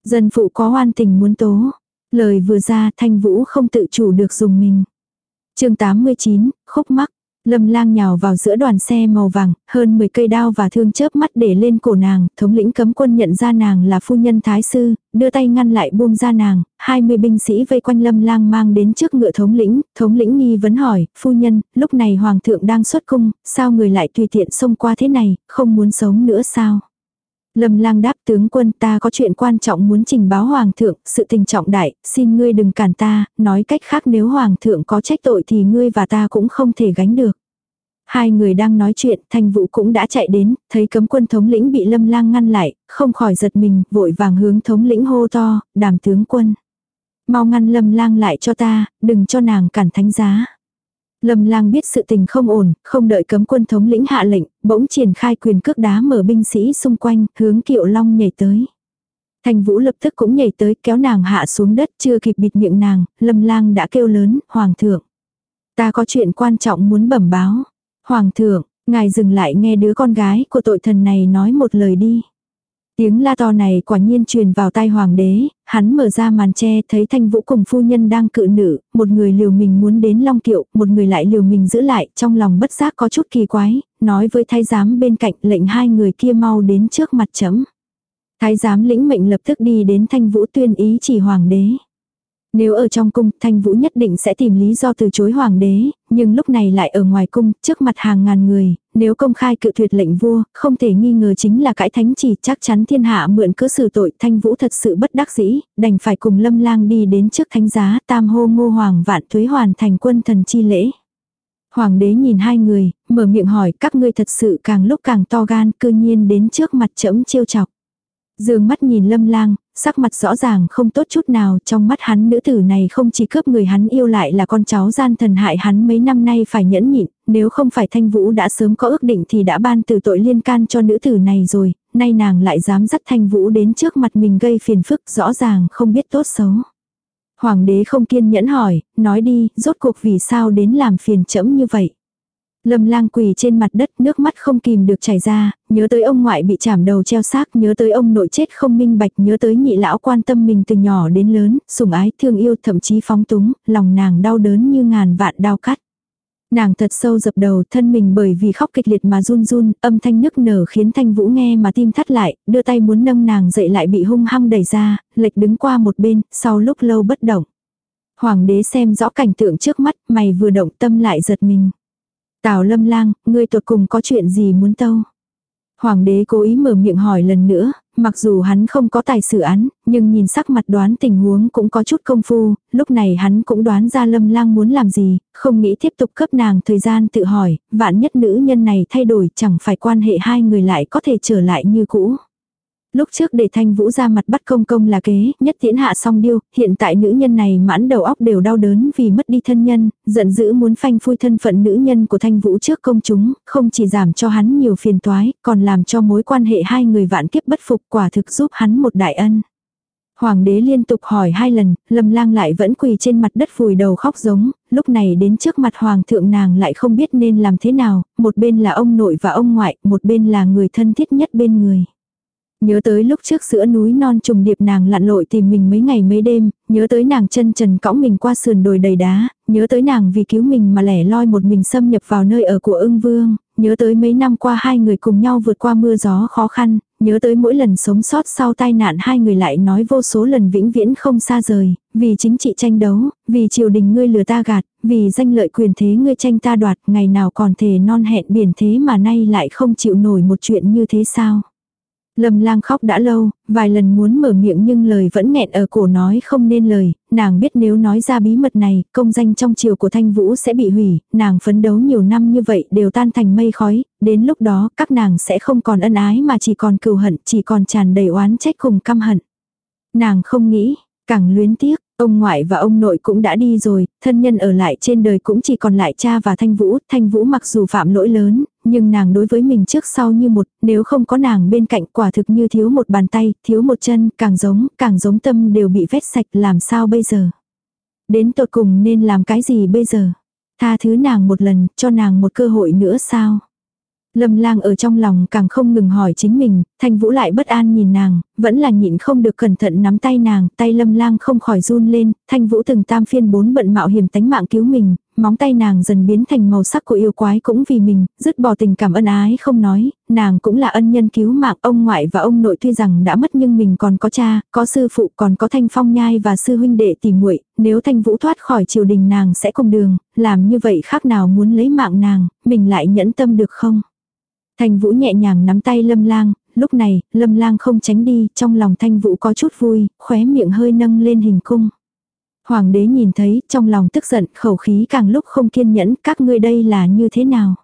Dân phụ có hoan tình muốn tố. Lời vừa ra thanh vũ không tự chủ được dùng mình. chương 89, khúc mắc. Lâm lang nhào vào giữa đoàn xe màu vàng, hơn 10 cây đao và thương chớp mắt để lên cổ nàng, thống lĩnh cấm quân nhận ra nàng là phu nhân thái sư, đưa tay ngăn lại buông ra nàng, 20 binh sĩ vây quanh lâm lang mang đến trước ngựa thống lĩnh, thống lĩnh nghi vấn hỏi, phu nhân, lúc này hoàng thượng đang xuất cung, sao người lại tùy tiện xông qua thế này, không muốn sống nữa sao? Lâm lang đáp tướng quân ta có chuyện quan trọng muốn trình báo hoàng thượng, sự tình trọng đại, xin ngươi đừng cản ta, nói cách khác nếu hoàng thượng có trách tội thì ngươi và ta cũng không thể gánh được. Hai người đang nói chuyện, thanh vũ cũng đã chạy đến, thấy cấm quân thống lĩnh bị lâm lang ngăn lại, không khỏi giật mình, vội vàng hướng thống lĩnh hô to, đàm tướng quân. Mau ngăn lâm lang lại cho ta, đừng cho nàng cản thánh giá. Lâm lang biết sự tình không ổn, không đợi cấm quân thống lĩnh hạ lệnh, bỗng triển khai quyền cước đá mở binh sĩ xung quanh, hướng kiệu long nhảy tới. Thành vũ lập tức cũng nhảy tới kéo nàng hạ xuống đất chưa kịp bịt miệng nàng, lâm lang đã kêu lớn, hoàng thượng. Ta có chuyện quan trọng muốn bẩm báo. Hoàng thượng, ngài dừng lại nghe đứa con gái của tội thần này nói một lời đi. Tiếng la to này quả nhiên truyền vào tai hoàng đế, hắn mở ra màn che thấy thanh vũ cùng phu nhân đang cự nữ, một người liều mình muốn đến long kiệu, một người lại liều mình giữ lại, trong lòng bất giác có chút kỳ quái, nói với thái giám bên cạnh lệnh hai người kia mau đến trước mặt chấm. Thái giám lĩnh mệnh lập tức đi đến thanh vũ tuyên ý chỉ hoàng đế. Nếu ở trong cung, Thanh Vũ nhất định sẽ tìm lý do từ chối hoàng đế, nhưng lúc này lại ở ngoài cung, trước mặt hàng ngàn người, nếu công khai cự tuyệt lệnh vua, không thể nghi ngờ chính là cãi thánh chỉ, chắc chắn thiên hạ mượn cớ xử tội, Thanh Vũ thật sự bất đắc dĩ, đành phải cùng Lâm Lang đi đến trước thánh giá, tam hô ngô hoàng vạn thuế hoàn thành quân thần chi lễ. Hoàng đế nhìn hai người, mở miệng hỏi các ngươi thật sự càng lúc càng to gan, cư nhiên đến trước mặt chẫm chiêu chọc. Dương mắt nhìn lâm lang, sắc mặt rõ ràng không tốt chút nào, trong mắt hắn nữ tử này không chỉ cướp người hắn yêu lại là con cháu gian thần hại hắn mấy năm nay phải nhẫn nhịn, nếu không phải thanh vũ đã sớm có ước định thì đã ban từ tội liên can cho nữ tử này rồi, nay nàng lại dám dắt thanh vũ đến trước mặt mình gây phiền phức rõ ràng không biết tốt xấu. Hoàng đế không kiên nhẫn hỏi, nói đi, rốt cuộc vì sao đến làm phiền chẫm như vậy. Lâm lang quỳ trên mặt đất nước mắt không kìm được chảy ra, nhớ tới ông ngoại bị chảm đầu treo xác, nhớ tới ông nội chết không minh bạch, nhớ tới nhị lão quan tâm mình từ nhỏ đến lớn, sủng ái thương yêu thậm chí phóng túng, lòng nàng đau đớn như ngàn vạn đau cắt. Nàng thật sâu dập đầu thân mình bởi vì khóc kịch liệt mà run run, âm thanh nức nở khiến thanh vũ nghe mà tim thắt lại, đưa tay muốn nâng nàng dậy lại bị hung hăng đẩy ra, lệch đứng qua một bên, sau lúc lâu bất động. Hoàng đế xem rõ cảnh tượng trước mắt, mày vừa động tâm lại giật mình. Tào lâm lang, ngươi tột cùng có chuyện gì muốn tâu? Hoàng đế cố ý mở miệng hỏi lần nữa, mặc dù hắn không có tài xử án, nhưng nhìn sắc mặt đoán tình huống cũng có chút công phu, lúc này hắn cũng đoán ra lâm lang muốn làm gì, không nghĩ tiếp tục cấp nàng thời gian tự hỏi, vạn nhất nữ nhân này thay đổi chẳng phải quan hệ hai người lại có thể trở lại như cũ. Lúc trước để thanh vũ ra mặt bắt công công là kế, nhất tiễn hạ song điêu, hiện tại nữ nhân này mãn đầu óc đều đau đớn vì mất đi thân nhân, giận dữ muốn phanh phui thân phận nữ nhân của thanh vũ trước công chúng, không chỉ giảm cho hắn nhiều phiền toái, còn làm cho mối quan hệ hai người vạn kiếp bất phục quả thực giúp hắn một đại ân. Hoàng đế liên tục hỏi hai lần, lâm lang lại vẫn quỳ trên mặt đất vùi đầu khóc giống, lúc này đến trước mặt hoàng thượng nàng lại không biết nên làm thế nào, một bên là ông nội và ông ngoại, một bên là người thân thiết nhất bên người. Nhớ tới lúc trước giữa núi non trùng điệp nàng lặn lội tìm mình mấy ngày mấy đêm, nhớ tới nàng chân trần cõng mình qua sườn đồi đầy đá, nhớ tới nàng vì cứu mình mà lẻ loi một mình xâm nhập vào nơi ở của ưng vương, nhớ tới mấy năm qua hai người cùng nhau vượt qua mưa gió khó khăn, nhớ tới mỗi lần sống sót sau tai nạn hai người lại nói vô số lần vĩnh viễn không xa rời, vì chính trị tranh đấu, vì triều đình ngươi lừa ta gạt, vì danh lợi quyền thế ngươi tranh ta đoạt, ngày nào còn thể non hẹn biển thế mà nay lại không chịu nổi một chuyện như thế sao. Lâm lang khóc đã lâu, vài lần muốn mở miệng nhưng lời vẫn nghẹn ở cổ nói không nên lời, nàng biết nếu nói ra bí mật này, công danh trong triều của Thanh Vũ sẽ bị hủy, nàng phấn đấu nhiều năm như vậy đều tan thành mây khói, đến lúc đó các nàng sẽ không còn ân ái mà chỉ còn cừu hận, chỉ còn tràn đầy oán trách cùng căm hận. Nàng không nghĩ, càng luyến tiếc, Ông ngoại và ông nội cũng đã đi rồi, thân nhân ở lại trên đời cũng chỉ còn lại cha và Thanh Vũ. Thanh Vũ mặc dù phạm lỗi lớn, nhưng nàng đối với mình trước sau như một, nếu không có nàng bên cạnh quả thực như thiếu một bàn tay, thiếu một chân, càng giống, càng giống tâm đều bị vét sạch làm sao bây giờ. Đến tột cùng nên làm cái gì bây giờ? Tha thứ nàng một lần, cho nàng một cơ hội nữa sao? Lâm lang ở trong lòng càng không ngừng hỏi chính mình, thanh vũ lại bất an nhìn nàng, vẫn là nhịn không được cẩn thận nắm tay nàng, tay lâm lang không khỏi run lên, thanh vũ từng tam phiên bốn bận mạo hiểm tánh mạng cứu mình, móng tay nàng dần biến thành màu sắc của yêu quái cũng vì mình, dứt bỏ tình cảm ân ái không nói, nàng cũng là ân nhân cứu mạng ông ngoại và ông nội tuy rằng đã mất nhưng mình còn có cha, có sư phụ còn có thanh phong nhai và sư huynh đệ tìm muội nếu thanh vũ thoát khỏi triều đình nàng sẽ cùng đường, làm như vậy khác nào muốn lấy mạng nàng, mình lại nhẫn tâm được không? Thanh Vũ nhẹ nhàng nắm tay Lâm Lang, lúc này, Lâm Lang không tránh đi, trong lòng Thanh Vũ có chút vui, khóe miệng hơi nâng lên hình cung. Hoàng đế nhìn thấy, trong lòng tức giận, khẩu khí càng lúc không kiên nhẫn, các ngươi đây là như thế nào?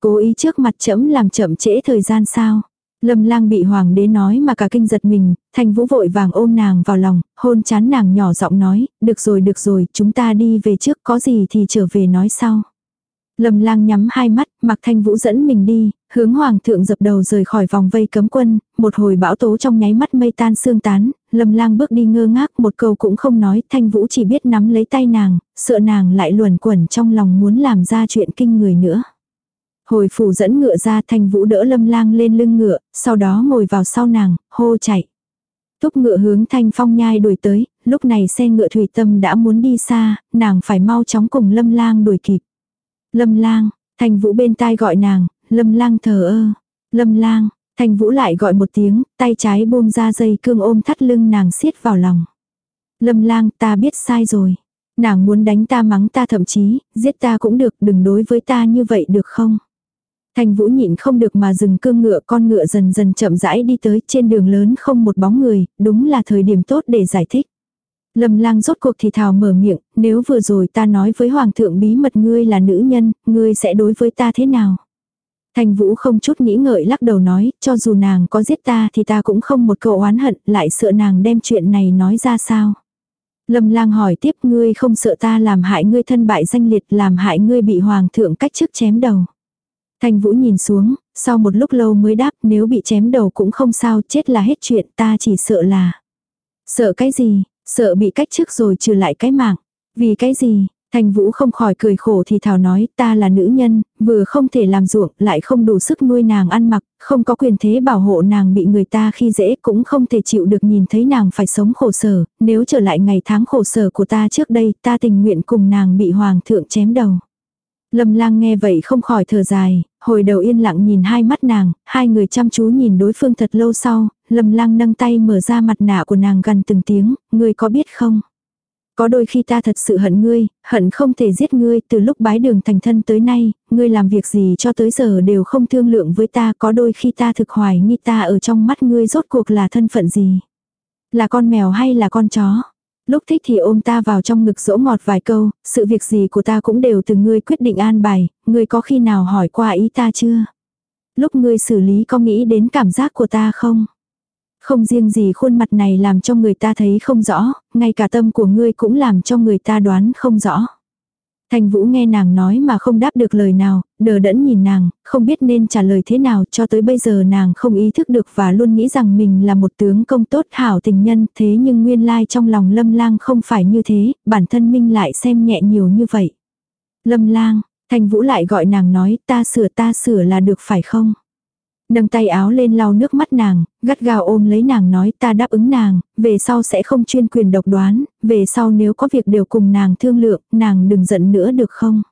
Cố ý trước mặt trẫm làm chậm trễ thời gian sao? Lâm lang bị hoàng đế nói mà cả kinh giật mình, thanh vũ vội vàng ôm nàng vào lòng, hôn chán nàng nhỏ giọng nói, được rồi được rồi, chúng ta đi về trước, có gì thì trở về nói sau. Lâm lang nhắm hai mắt, mặc thanh vũ dẫn mình đi, hướng hoàng thượng dập đầu rời khỏi vòng vây cấm quân, một hồi bão tố trong nháy mắt mây tan sương tán, lâm lang bước đi ngơ ngác một câu cũng không nói, thanh vũ chỉ biết nắm lấy tay nàng, sợ nàng lại luồn quẩn trong lòng muốn làm ra chuyện kinh người nữa. Hồi phủ dẫn ngựa ra thanh vũ đỡ lâm lang lên lưng ngựa, sau đó ngồi vào sau nàng, hô chạy. Túc ngựa hướng thanh phong nhai đuổi tới, lúc này xe ngựa thủy tâm đã muốn đi xa, nàng phải mau chóng cùng lâm lang đuổi kịp. Lâm lang, thanh vũ bên tai gọi nàng, lâm lang thờ ơ. Lâm lang, thanh vũ lại gọi một tiếng, tay trái buông ra dây cương ôm thắt lưng nàng siết vào lòng. Lâm lang ta biết sai rồi. Nàng muốn đánh ta mắng ta thậm chí, giết ta cũng được, đừng đối với ta như vậy được không? Thanh Vũ nhịn không được mà dừng cương ngựa con ngựa dần dần chậm rãi đi tới trên đường lớn không một bóng người, đúng là thời điểm tốt để giải thích. Lâm lang rốt cuộc thì thào mở miệng, nếu vừa rồi ta nói với hoàng thượng bí mật ngươi là nữ nhân, ngươi sẽ đối với ta thế nào? Thanh Vũ không chút nghĩ ngợi lắc đầu nói, cho dù nàng có giết ta thì ta cũng không một câu oán hận, lại sợ nàng đem chuyện này nói ra sao. Lâm lang hỏi tiếp ngươi không sợ ta làm hại ngươi thân bại danh liệt làm hại ngươi bị hoàng thượng cách chức chém đầu. Thanh Vũ nhìn xuống, sau một lúc lâu mới đáp nếu bị chém đầu cũng không sao chết là hết chuyện ta chỉ sợ là. Sợ cái gì, Sợ bị cách trước rồi trừ lại cái mạng. Vì cái gì? Thành Vũ không khỏi cười khổ thì thảo nói ta là nữ nhân, vừa không thể làm ruộng, lại không đủ sức nuôi nàng ăn mặc, không có quyền thế bảo hộ nàng bị người ta khi dễ cũng không thể chịu được nhìn thấy nàng phải sống khổ sở, nếu trở lại ngày tháng khổ sở của ta trước đây ta tình nguyện cùng nàng bị hoàng thượng chém đầu. Lâm lang nghe vậy không khỏi thở dài, hồi đầu yên lặng nhìn hai mắt nàng, hai người chăm chú nhìn đối phương thật lâu sau, lâm lang nâng tay mở ra mặt nạ của nàng gần từng tiếng, ngươi có biết không? Có đôi khi ta thật sự hận ngươi, hận không thể giết ngươi, từ lúc bái đường thành thân tới nay, ngươi làm việc gì cho tới giờ đều không thương lượng với ta, có đôi khi ta thực hoài nghi ta ở trong mắt ngươi rốt cuộc là thân phận gì? Là con mèo hay là con chó? Lúc thích thì ôm ta vào trong ngực dỗ ngọt vài câu, sự việc gì của ta cũng đều từ ngươi quyết định an bài, ngươi có khi nào hỏi qua ý ta chưa? Lúc ngươi xử lý có nghĩ đến cảm giác của ta không? Không riêng gì khuôn mặt này làm cho người ta thấy không rõ, ngay cả tâm của ngươi cũng làm cho người ta đoán không rõ. Thành Vũ nghe nàng nói mà không đáp được lời nào, đờ đẫn nhìn nàng, không biết nên trả lời thế nào cho tới bây giờ nàng không ý thức được và luôn nghĩ rằng mình là một tướng công tốt hảo tình nhân thế nhưng nguyên lai trong lòng lâm lang không phải như thế, bản thân minh lại xem nhẹ nhiều như vậy. Lâm lang, Thành Vũ lại gọi nàng nói ta sửa ta sửa là được phải không? Nâng tay áo lên lau nước mắt nàng, gắt gao ôm lấy nàng nói ta đáp ứng nàng, về sau sẽ không chuyên quyền độc đoán, về sau nếu có việc đều cùng nàng thương lượng, nàng đừng giận nữa được không?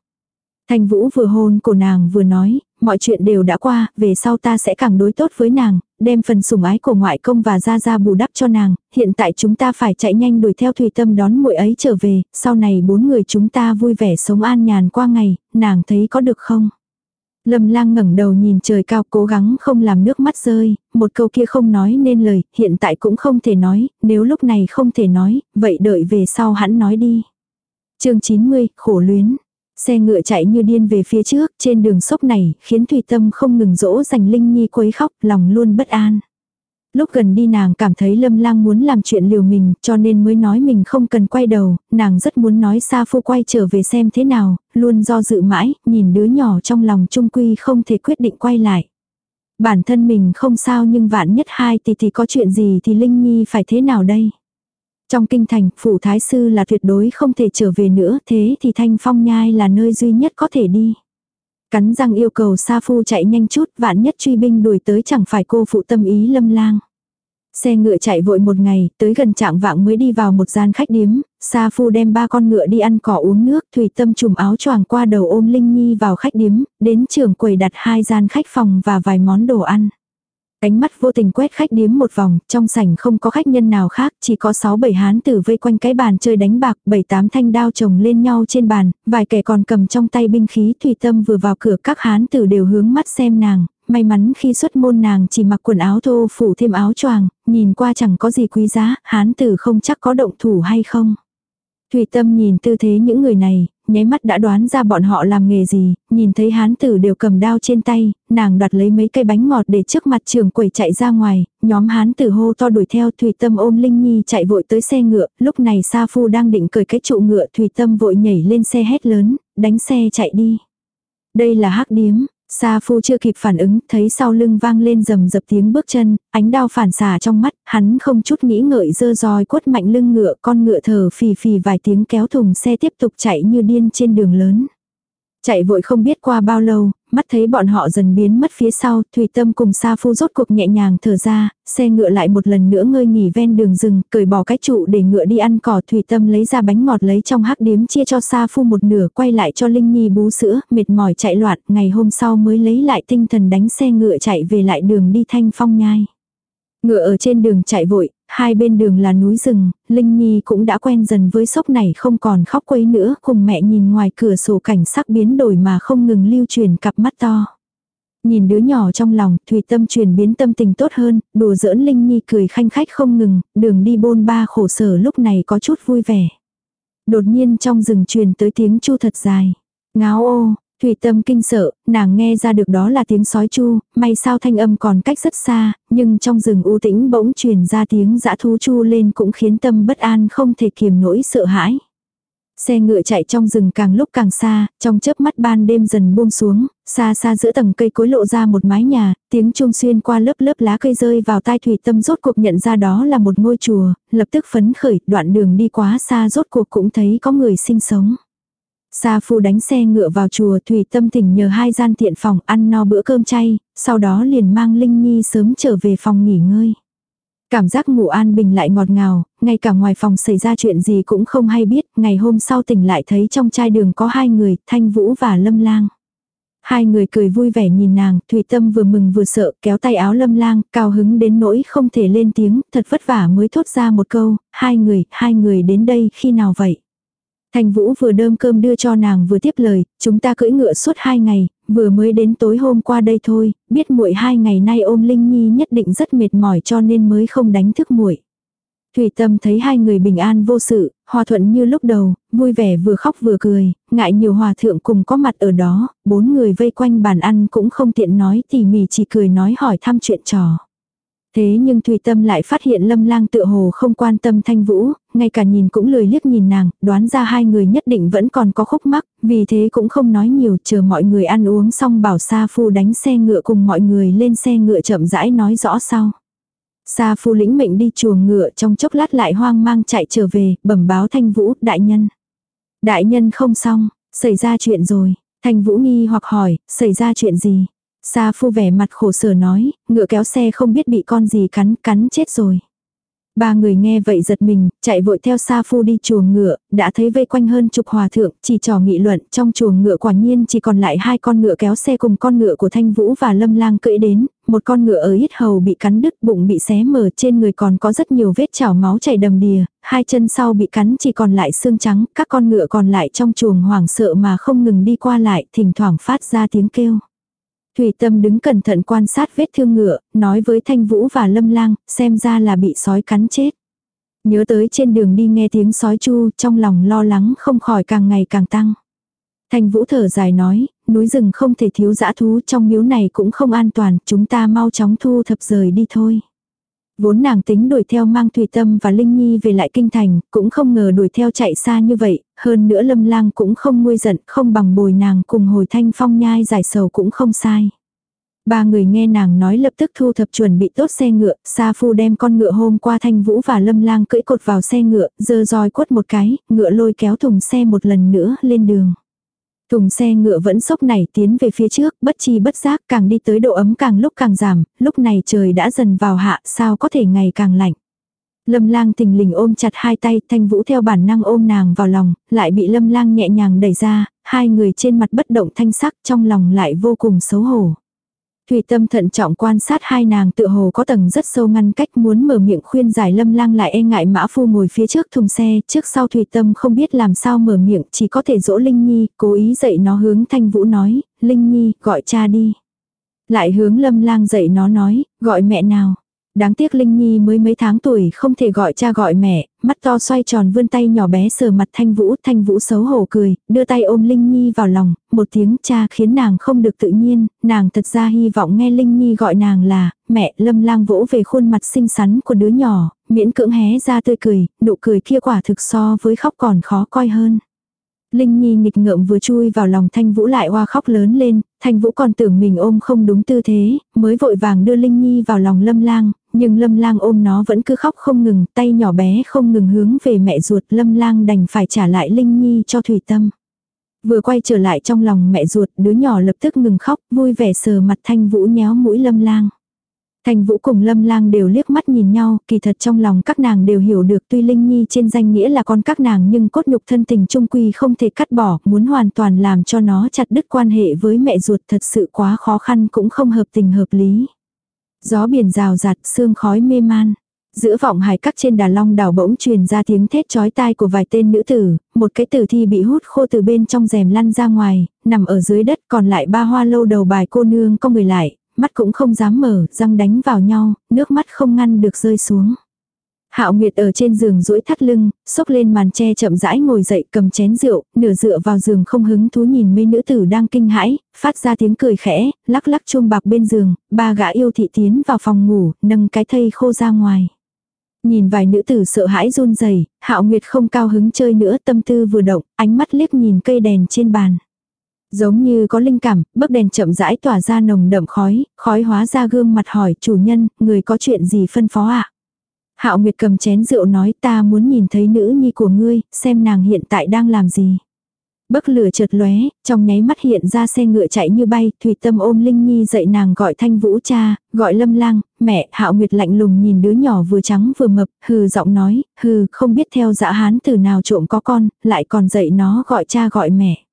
Thanh Vũ vừa hôn cổ nàng vừa nói, mọi chuyện đều đã qua, về sau ta sẽ càng đối tốt với nàng, đem phần sủng ái của ngoại công và ra ra bù đắp cho nàng, hiện tại chúng ta phải chạy nhanh đuổi theo Thùy Tâm đón muội ấy trở về, sau này bốn người chúng ta vui vẻ sống an nhàn qua ngày, nàng thấy có được không? Lâm lang ngẩng đầu nhìn trời cao cố gắng không làm nước mắt rơi, một câu kia không nói nên lời, hiện tại cũng không thể nói, nếu lúc này không thể nói, vậy đợi về sau hắn nói đi. chương 90, khổ luyến. Xe ngựa chạy như điên về phía trước, trên đường sốc này, khiến thủy Tâm không ngừng dỗ dành Linh Nhi quấy khóc, lòng luôn bất an. Lúc gần đi nàng cảm thấy lâm lang muốn làm chuyện liều mình cho nên mới nói mình không cần quay đầu, nàng rất muốn nói xa Phu quay trở về xem thế nào, luôn do dự mãi, nhìn đứa nhỏ trong lòng trung quy không thể quyết định quay lại. Bản thân mình không sao nhưng vạn nhất hai thì thì có chuyện gì thì Linh Nhi phải thế nào đây? Trong kinh thành, phủ thái sư là tuyệt đối không thể trở về nữa, thế thì thanh phong nhai là nơi duy nhất có thể đi. Cắn răng yêu cầu Sa Phu chạy nhanh chút, vạn nhất truy binh đuổi tới chẳng phải cô phụ tâm ý lâm lang. Xe ngựa chạy vội một ngày, tới gần trạng vạng mới đi vào một gian khách điếm, Sa Phu đem ba con ngựa đi ăn cỏ uống nước, Thủy Tâm trùm áo choàng qua đầu ôm Linh Nhi vào khách điếm, đến trường quầy đặt hai gian khách phòng và vài món đồ ăn. Ánh mắt vô tình quét khách điếm một vòng, trong sảnh không có khách nhân nào khác, chỉ có 6-7 hán tử vây quanh cái bàn chơi đánh bạc, 7-8 thanh đao chồng lên nhau trên bàn, vài kẻ còn cầm trong tay binh khí Thủy Tâm vừa vào cửa các hán tử đều hướng mắt xem nàng, may mắn khi xuất môn nàng chỉ mặc quần áo thô phủ thêm áo choàng, nhìn qua chẳng có gì quý giá, hán tử không chắc có động thủ hay không. Thủy Tâm nhìn tư thế những người này, nháy mắt đã đoán ra bọn họ làm nghề gì, nhìn thấy hán tử đều cầm đao trên tay, nàng đoạt lấy mấy cây bánh ngọt để trước mặt trường quầy chạy ra ngoài, nhóm hán tử hô to đuổi theo Thủy Tâm ôm Linh Nhi chạy vội tới xe ngựa, lúc này Sa Phu đang định cởi cái trụ ngựa Thủy Tâm vội nhảy lên xe hét lớn, đánh xe chạy đi. Đây là hắc điếm, Sa phu chưa kịp phản ứng, thấy sau lưng vang lên rầm rập tiếng bước chân, ánh đao phản xả trong mắt, hắn không chút nghĩ ngợi dơ roi quất mạnh lưng ngựa, con ngựa thở phì phì vài tiếng kéo thùng xe tiếp tục chạy như điên trên đường lớn. Chạy vội không biết qua bao lâu, mắt thấy bọn họ dần biến mất phía sau, Thủy Tâm cùng Sa Phu rốt cuộc nhẹ nhàng thở ra, xe ngựa lại một lần nữa ngơi nghỉ ven đường rừng, cởi bỏ cái trụ để ngựa đi ăn cỏ. Thủy Tâm lấy ra bánh ngọt lấy trong hắc điếm chia cho Sa Phu một nửa quay lại cho Linh Nhi bú sữa, mệt mỏi chạy loạn, ngày hôm sau mới lấy lại tinh thần đánh xe ngựa chạy về lại đường đi thanh phong nhai. Ngựa ở trên đường chạy vội, hai bên đường là núi rừng, Linh Nhi cũng đã quen dần với sốc này không còn khóc quấy nữa, cùng mẹ nhìn ngoài cửa sổ cảnh sắc biến đổi mà không ngừng lưu truyền cặp mắt to. Nhìn đứa nhỏ trong lòng, Thùy Tâm truyền biến tâm tình tốt hơn, đùa giỡn Linh Nhi cười khanh khách không ngừng, đường đi bôn ba khổ sở lúc này có chút vui vẻ. Đột nhiên trong rừng truyền tới tiếng chu thật dài. Ngáo ô, Thủy tâm kinh sợ, nàng nghe ra được đó là tiếng sói chu, may sao thanh âm còn cách rất xa, nhưng trong rừng u tĩnh bỗng truyền ra tiếng dã thú chu lên cũng khiến tâm bất an không thể kiềm nỗi sợ hãi. Xe ngựa chạy trong rừng càng lúc càng xa, trong chớp mắt ban đêm dần buông xuống, xa xa giữa tầng cây cối lộ ra một mái nhà, tiếng chuông xuyên qua lớp lớp lá cây rơi vào tai thủy tâm rốt cuộc nhận ra đó là một ngôi chùa, lập tức phấn khởi, đoạn đường đi quá xa rốt cuộc cũng thấy có người sinh sống. Sa phu đánh xe ngựa vào chùa Thủy Tâm Thỉnh nhờ hai gian tiện phòng ăn no bữa cơm chay, sau đó liền mang Linh Nhi sớm trở về phòng nghỉ ngơi. Cảm giác ngủ an bình lại ngọt ngào, ngay cả ngoài phòng xảy ra chuyện gì cũng không hay biết, ngày hôm sau tỉnh lại thấy trong chai đường có hai người, Thanh Vũ và Lâm Lang. Hai người cười vui vẻ nhìn nàng, Thủy Tâm vừa mừng vừa sợ, kéo tay áo Lâm Lang, cao hứng đến nỗi không thể lên tiếng, thật vất vả mới thốt ra một câu, hai người, hai người đến đây khi nào vậy? Thành Vũ vừa đơm cơm đưa cho nàng vừa tiếp lời, chúng ta cưỡi ngựa suốt hai ngày, vừa mới đến tối hôm qua đây thôi, biết muội hai ngày nay ôm Linh Nhi nhất định rất mệt mỏi cho nên mới không đánh thức muội. Thủy Tâm thấy hai người bình an vô sự, hòa thuận như lúc đầu, vui vẻ vừa khóc vừa cười, ngại nhiều hòa thượng cùng có mặt ở đó, bốn người vây quanh bàn ăn cũng không tiện nói tỉ mỉ chỉ cười nói hỏi thăm chuyện trò. Thế nhưng Thùy Tâm lại phát hiện Lâm Lang tựa hồ không quan tâm Thanh Vũ, ngay cả nhìn cũng lười liếc nhìn nàng, đoán ra hai người nhất định vẫn còn có khúc mắc, vì thế cũng không nói nhiều, chờ mọi người ăn uống xong bảo Sa Phu đánh xe ngựa cùng mọi người lên xe ngựa chậm rãi nói rõ sau. Sa Phu lĩnh mệnh đi chuồng ngựa trong chốc lát lại hoang mang chạy trở về, bẩm báo Thanh Vũ, đại nhân. Đại nhân không xong, xảy ra chuyện rồi. Thanh Vũ nghi hoặc hỏi, xảy ra chuyện gì? Sa phu vẻ mặt khổ sở nói, ngựa kéo xe không biết bị con gì cắn, cắn chết rồi. Ba người nghe vậy giật mình, chạy vội theo Sa Phu đi chuồng ngựa, đã thấy vây quanh hơn chục hòa thượng, chỉ trò nghị luận, trong chuồng ngựa quả nhiên chỉ còn lại hai con ngựa kéo xe cùng con ngựa của Thanh Vũ và Lâm Lang cưỡi đến, một con ngựa ở yết hầu bị cắn đứt, bụng bị xé mở, trên người còn có rất nhiều vết chảo máu chảy đầm đìa, hai chân sau bị cắn chỉ còn lại xương trắng, các con ngựa còn lại trong chuồng hoảng sợ mà không ngừng đi qua lại, thỉnh thoảng phát ra tiếng kêu. Thủy Tâm đứng cẩn thận quan sát vết thương ngựa, nói với Thanh Vũ và Lâm Lang, xem ra là bị sói cắn chết. Nhớ tới trên đường đi nghe tiếng sói chu, trong lòng lo lắng không khỏi càng ngày càng tăng. Thanh Vũ thở dài nói, núi rừng không thể thiếu dã thú trong miếu này cũng không an toàn, chúng ta mau chóng thu thập rời đi thôi. Vốn nàng tính đuổi theo mang Thủy Tâm và Linh Nhi về lại kinh thành, cũng không ngờ đuổi theo chạy xa như vậy, hơn nữa Lâm Lang cũng không nguôi giận, không bằng bồi nàng cùng hồi thanh phong nhai giải sầu cũng không sai. Ba người nghe nàng nói lập tức thu thập chuẩn bị tốt xe ngựa, Sa Phu đem con ngựa hôm qua Thanh Vũ và Lâm Lang cưỡi cột vào xe ngựa, dơ roi quất một cái, ngựa lôi kéo thùng xe một lần nữa lên đường. Thùng xe ngựa vẫn sốc nảy tiến về phía trước, bất chi bất giác càng đi tới độ ấm càng lúc càng giảm, lúc này trời đã dần vào hạ, sao có thể ngày càng lạnh. Lâm lang tình lình ôm chặt hai tay, thanh vũ theo bản năng ôm nàng vào lòng, lại bị lâm lang nhẹ nhàng đẩy ra, hai người trên mặt bất động thanh sắc trong lòng lại vô cùng xấu hổ. Thủy tâm thận trọng quan sát hai nàng tự hồ có tầng rất sâu ngăn cách muốn mở miệng khuyên giải lâm lang lại e ngại mã phu ngồi phía trước thùng xe, trước sau thủy tâm không biết làm sao mở miệng chỉ có thể dỗ Linh Nhi, cố ý dạy nó hướng thanh vũ nói, Linh Nhi, gọi cha đi. Lại hướng lâm lang dạy nó nói, gọi mẹ nào. Đáng tiếc Linh Nhi mới mấy tháng tuổi không thể gọi cha gọi mẹ, mắt to xoay tròn vươn tay nhỏ bé sờ mặt Thanh Vũ, Thanh Vũ xấu hổ cười, đưa tay ôm Linh Nhi vào lòng, một tiếng cha khiến nàng không được tự nhiên, nàng thật ra hy vọng nghe Linh Nhi gọi nàng là, mẹ lâm lang vỗ về khuôn mặt xinh xắn của đứa nhỏ, miễn cưỡng hé ra tươi cười, nụ cười kia quả thực so với khóc còn khó coi hơn. Linh Nhi nghịch ngợm vừa chui vào lòng Thanh Vũ lại hoa khóc lớn lên, Thanh Vũ còn tưởng mình ôm không đúng tư thế, mới vội vàng đưa Linh Nhi vào lòng Lâm Lang, nhưng Lâm Lang ôm nó vẫn cứ khóc không ngừng, tay nhỏ bé không ngừng hướng về mẹ ruột, Lâm Lang đành phải trả lại Linh Nhi cho Thủy Tâm. Vừa quay trở lại trong lòng mẹ ruột, đứa nhỏ lập tức ngừng khóc, vui vẻ sờ mặt Thanh Vũ nhéo mũi Lâm Lang. Thanh Vũ cùng Lâm Lang đều liếc mắt nhìn nhau, kỳ thật trong lòng các nàng đều hiểu được tuy Linh Nhi trên danh nghĩa là con các nàng nhưng cốt nhục thân tình trung quy không thể cắt bỏ, muốn hoàn toàn làm cho nó chặt đứt quan hệ với mẹ ruột thật sự quá khó khăn cũng không hợp tình hợp lý. Gió biển rào rạt, sương khói mê man. Giữa vọng hải các trên đà long đảo bỗng truyền ra tiếng thét chói tai của vài tên nữ tử, một cái tử thi bị hút khô từ bên trong rèm lăn ra ngoài, nằm ở dưới đất còn lại ba hoa lâu đầu bài cô nương có người lại, mắt cũng không dám mở, răng đánh vào nhau, nước mắt không ngăn được rơi xuống. Hạo Nguyệt ở trên giường duỗi thắt lưng, xốc lên màn che chậm rãi ngồi dậy cầm chén rượu, nửa dựa vào giường không hứng thú nhìn mấy nữ tử đang kinh hãi, phát ra tiếng cười khẽ, lắc lắc chuông bạc bên giường, ba gã yêu thị tiến vào phòng ngủ, nâng cái thây khô ra ngoài. Nhìn vài nữ tử sợ hãi run rẩy, Hạo Nguyệt không cao hứng chơi nữa, tâm tư vừa động, ánh mắt liếc nhìn cây đèn trên bàn. Giống như có linh cảm, bức đèn chậm rãi tỏa ra nồng đậm khói, khói hóa ra gương mặt hỏi chủ nhân, người có chuyện gì phân phó ạ? À? Hạo Nguyệt cầm chén rượu nói ta muốn nhìn thấy nữ nhi của ngươi, xem nàng hiện tại đang làm gì. Bức lửa chợt lóe, trong nháy mắt hiện ra xe ngựa chạy như bay, Thủy Tâm ôm Linh Nhi dậy nàng gọi Thanh Vũ cha, gọi Lâm Lang, mẹ, Hạo Nguyệt lạnh lùng nhìn đứa nhỏ vừa trắng vừa mập, hừ giọng nói, hừ, không biết theo dã hán từ nào trộm có con, lại còn dậy nó gọi cha gọi mẹ.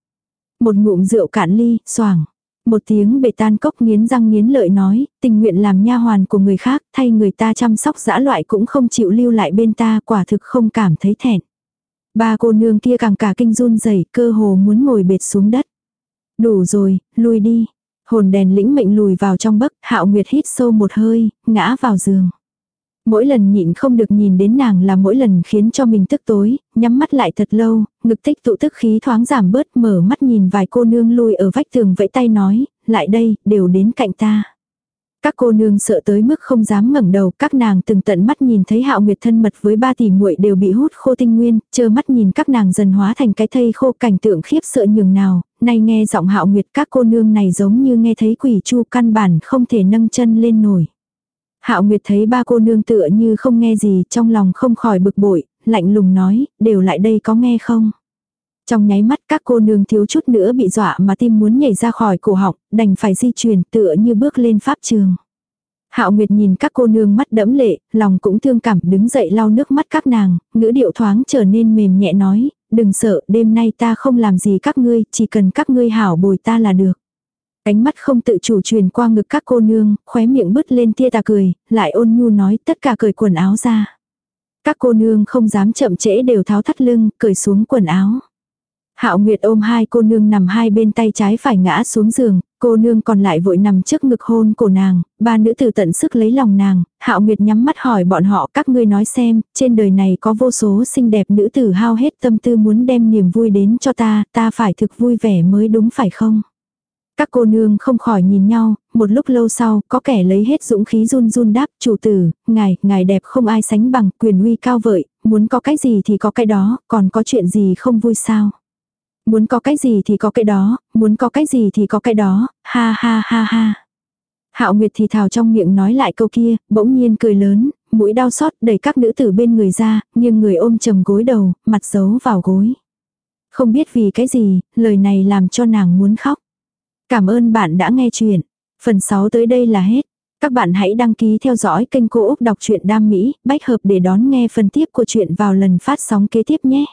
Một ngụm rượu cạn ly, xoàng. Một tiếng bệ tan cốc nghiến răng nghiến lợi nói, tình nguyện làm nha hoàn của người khác, thay người ta chăm sóc dã loại cũng không chịu lưu lại bên ta, quả thực không cảm thấy thẹn. Ba cô nương kia càng cả kinh run rẩy cơ hồ muốn ngồi bệt xuống đất. Đủ rồi, lui đi. Hồn đèn lĩnh mệnh lùi vào trong bấc, hạo nguyệt hít sâu một hơi, ngã vào giường. Mỗi lần nhịn không được nhìn đến nàng là mỗi lần khiến cho mình tức tối, nhắm mắt lại thật lâu, ngực tích tụ tức khí thoáng giảm bớt mở mắt nhìn vài cô nương lui ở vách tường vẫy tay nói, lại đây, đều đến cạnh ta. Các cô nương sợ tới mức không dám ngẩng đầu, các nàng từng tận mắt nhìn thấy Hạo Nguyệt thân mật với ba tỷ muội đều bị hút khô tinh nguyên, chờ mắt nhìn các nàng dần hóa thành cái thây khô cảnh tượng khiếp sợ nhường nào, nay nghe giọng Hạo Nguyệt các cô nương này giống như nghe thấy quỷ chu căn bản không thể nâng chân lên nổi. Hạo Nguyệt thấy ba cô nương tựa như không nghe gì, trong lòng không khỏi bực bội, lạnh lùng nói, đều lại đây có nghe không? Trong nháy mắt các cô nương thiếu chút nữa bị dọa mà tim muốn nhảy ra khỏi cổ họng, đành phải di chuyển tựa như bước lên pháp trường. Hạo Nguyệt nhìn các cô nương mắt đẫm lệ, lòng cũng thương cảm đứng dậy lau nước mắt các nàng, ngữ điệu thoáng trở nên mềm nhẹ nói, đừng sợ, đêm nay ta không làm gì các ngươi, chỉ cần các ngươi hảo bồi ta là được. Ánh mắt không tự chủ truyền qua ngực các cô nương, khóe miệng bứt lên tia tà cười, lại ôn nhu nói tất cả cởi quần áo ra. Các cô nương không dám chậm trễ đều tháo thắt lưng, cởi xuống quần áo. Hạo Nguyệt ôm hai cô nương nằm hai bên tay trái phải ngã xuống giường, cô nương còn lại vội nằm trước ngực hôn của nàng, ba nữ tử tận sức lấy lòng nàng, Hạo Nguyệt nhắm mắt hỏi bọn họ các ngươi nói xem, trên đời này có vô số xinh đẹp nữ tử hao hết tâm tư muốn đem niềm vui đến cho ta, ta phải thực vui vẻ mới đúng phải không? Các cô nương không khỏi nhìn nhau, một lúc lâu sau, có kẻ lấy hết dũng khí run run đáp, chủ tử, ngài, ngài đẹp không ai sánh bằng, quyền uy cao vợi, muốn có cái gì thì có cái đó, còn có chuyện gì không vui sao. Muốn có cái gì thì có cái đó, muốn có cái gì thì có cái đó, ha ha ha ha. Hạo Nguyệt thì thào trong miệng nói lại câu kia, bỗng nhiên cười lớn, mũi đau xót đẩy các nữ tử bên người ra, nhưng người ôm trầm gối đầu, mặt giấu vào gối. Không biết vì cái gì, lời này làm cho nàng muốn khóc. Cảm ơn bạn đã nghe chuyện. Phần 6 tới đây là hết. Các bạn hãy đăng ký theo dõi kênh Cô Úc Đọc truyện Đam Mỹ, bách hợp để đón nghe phần tiếp của chuyện vào lần phát sóng kế tiếp nhé.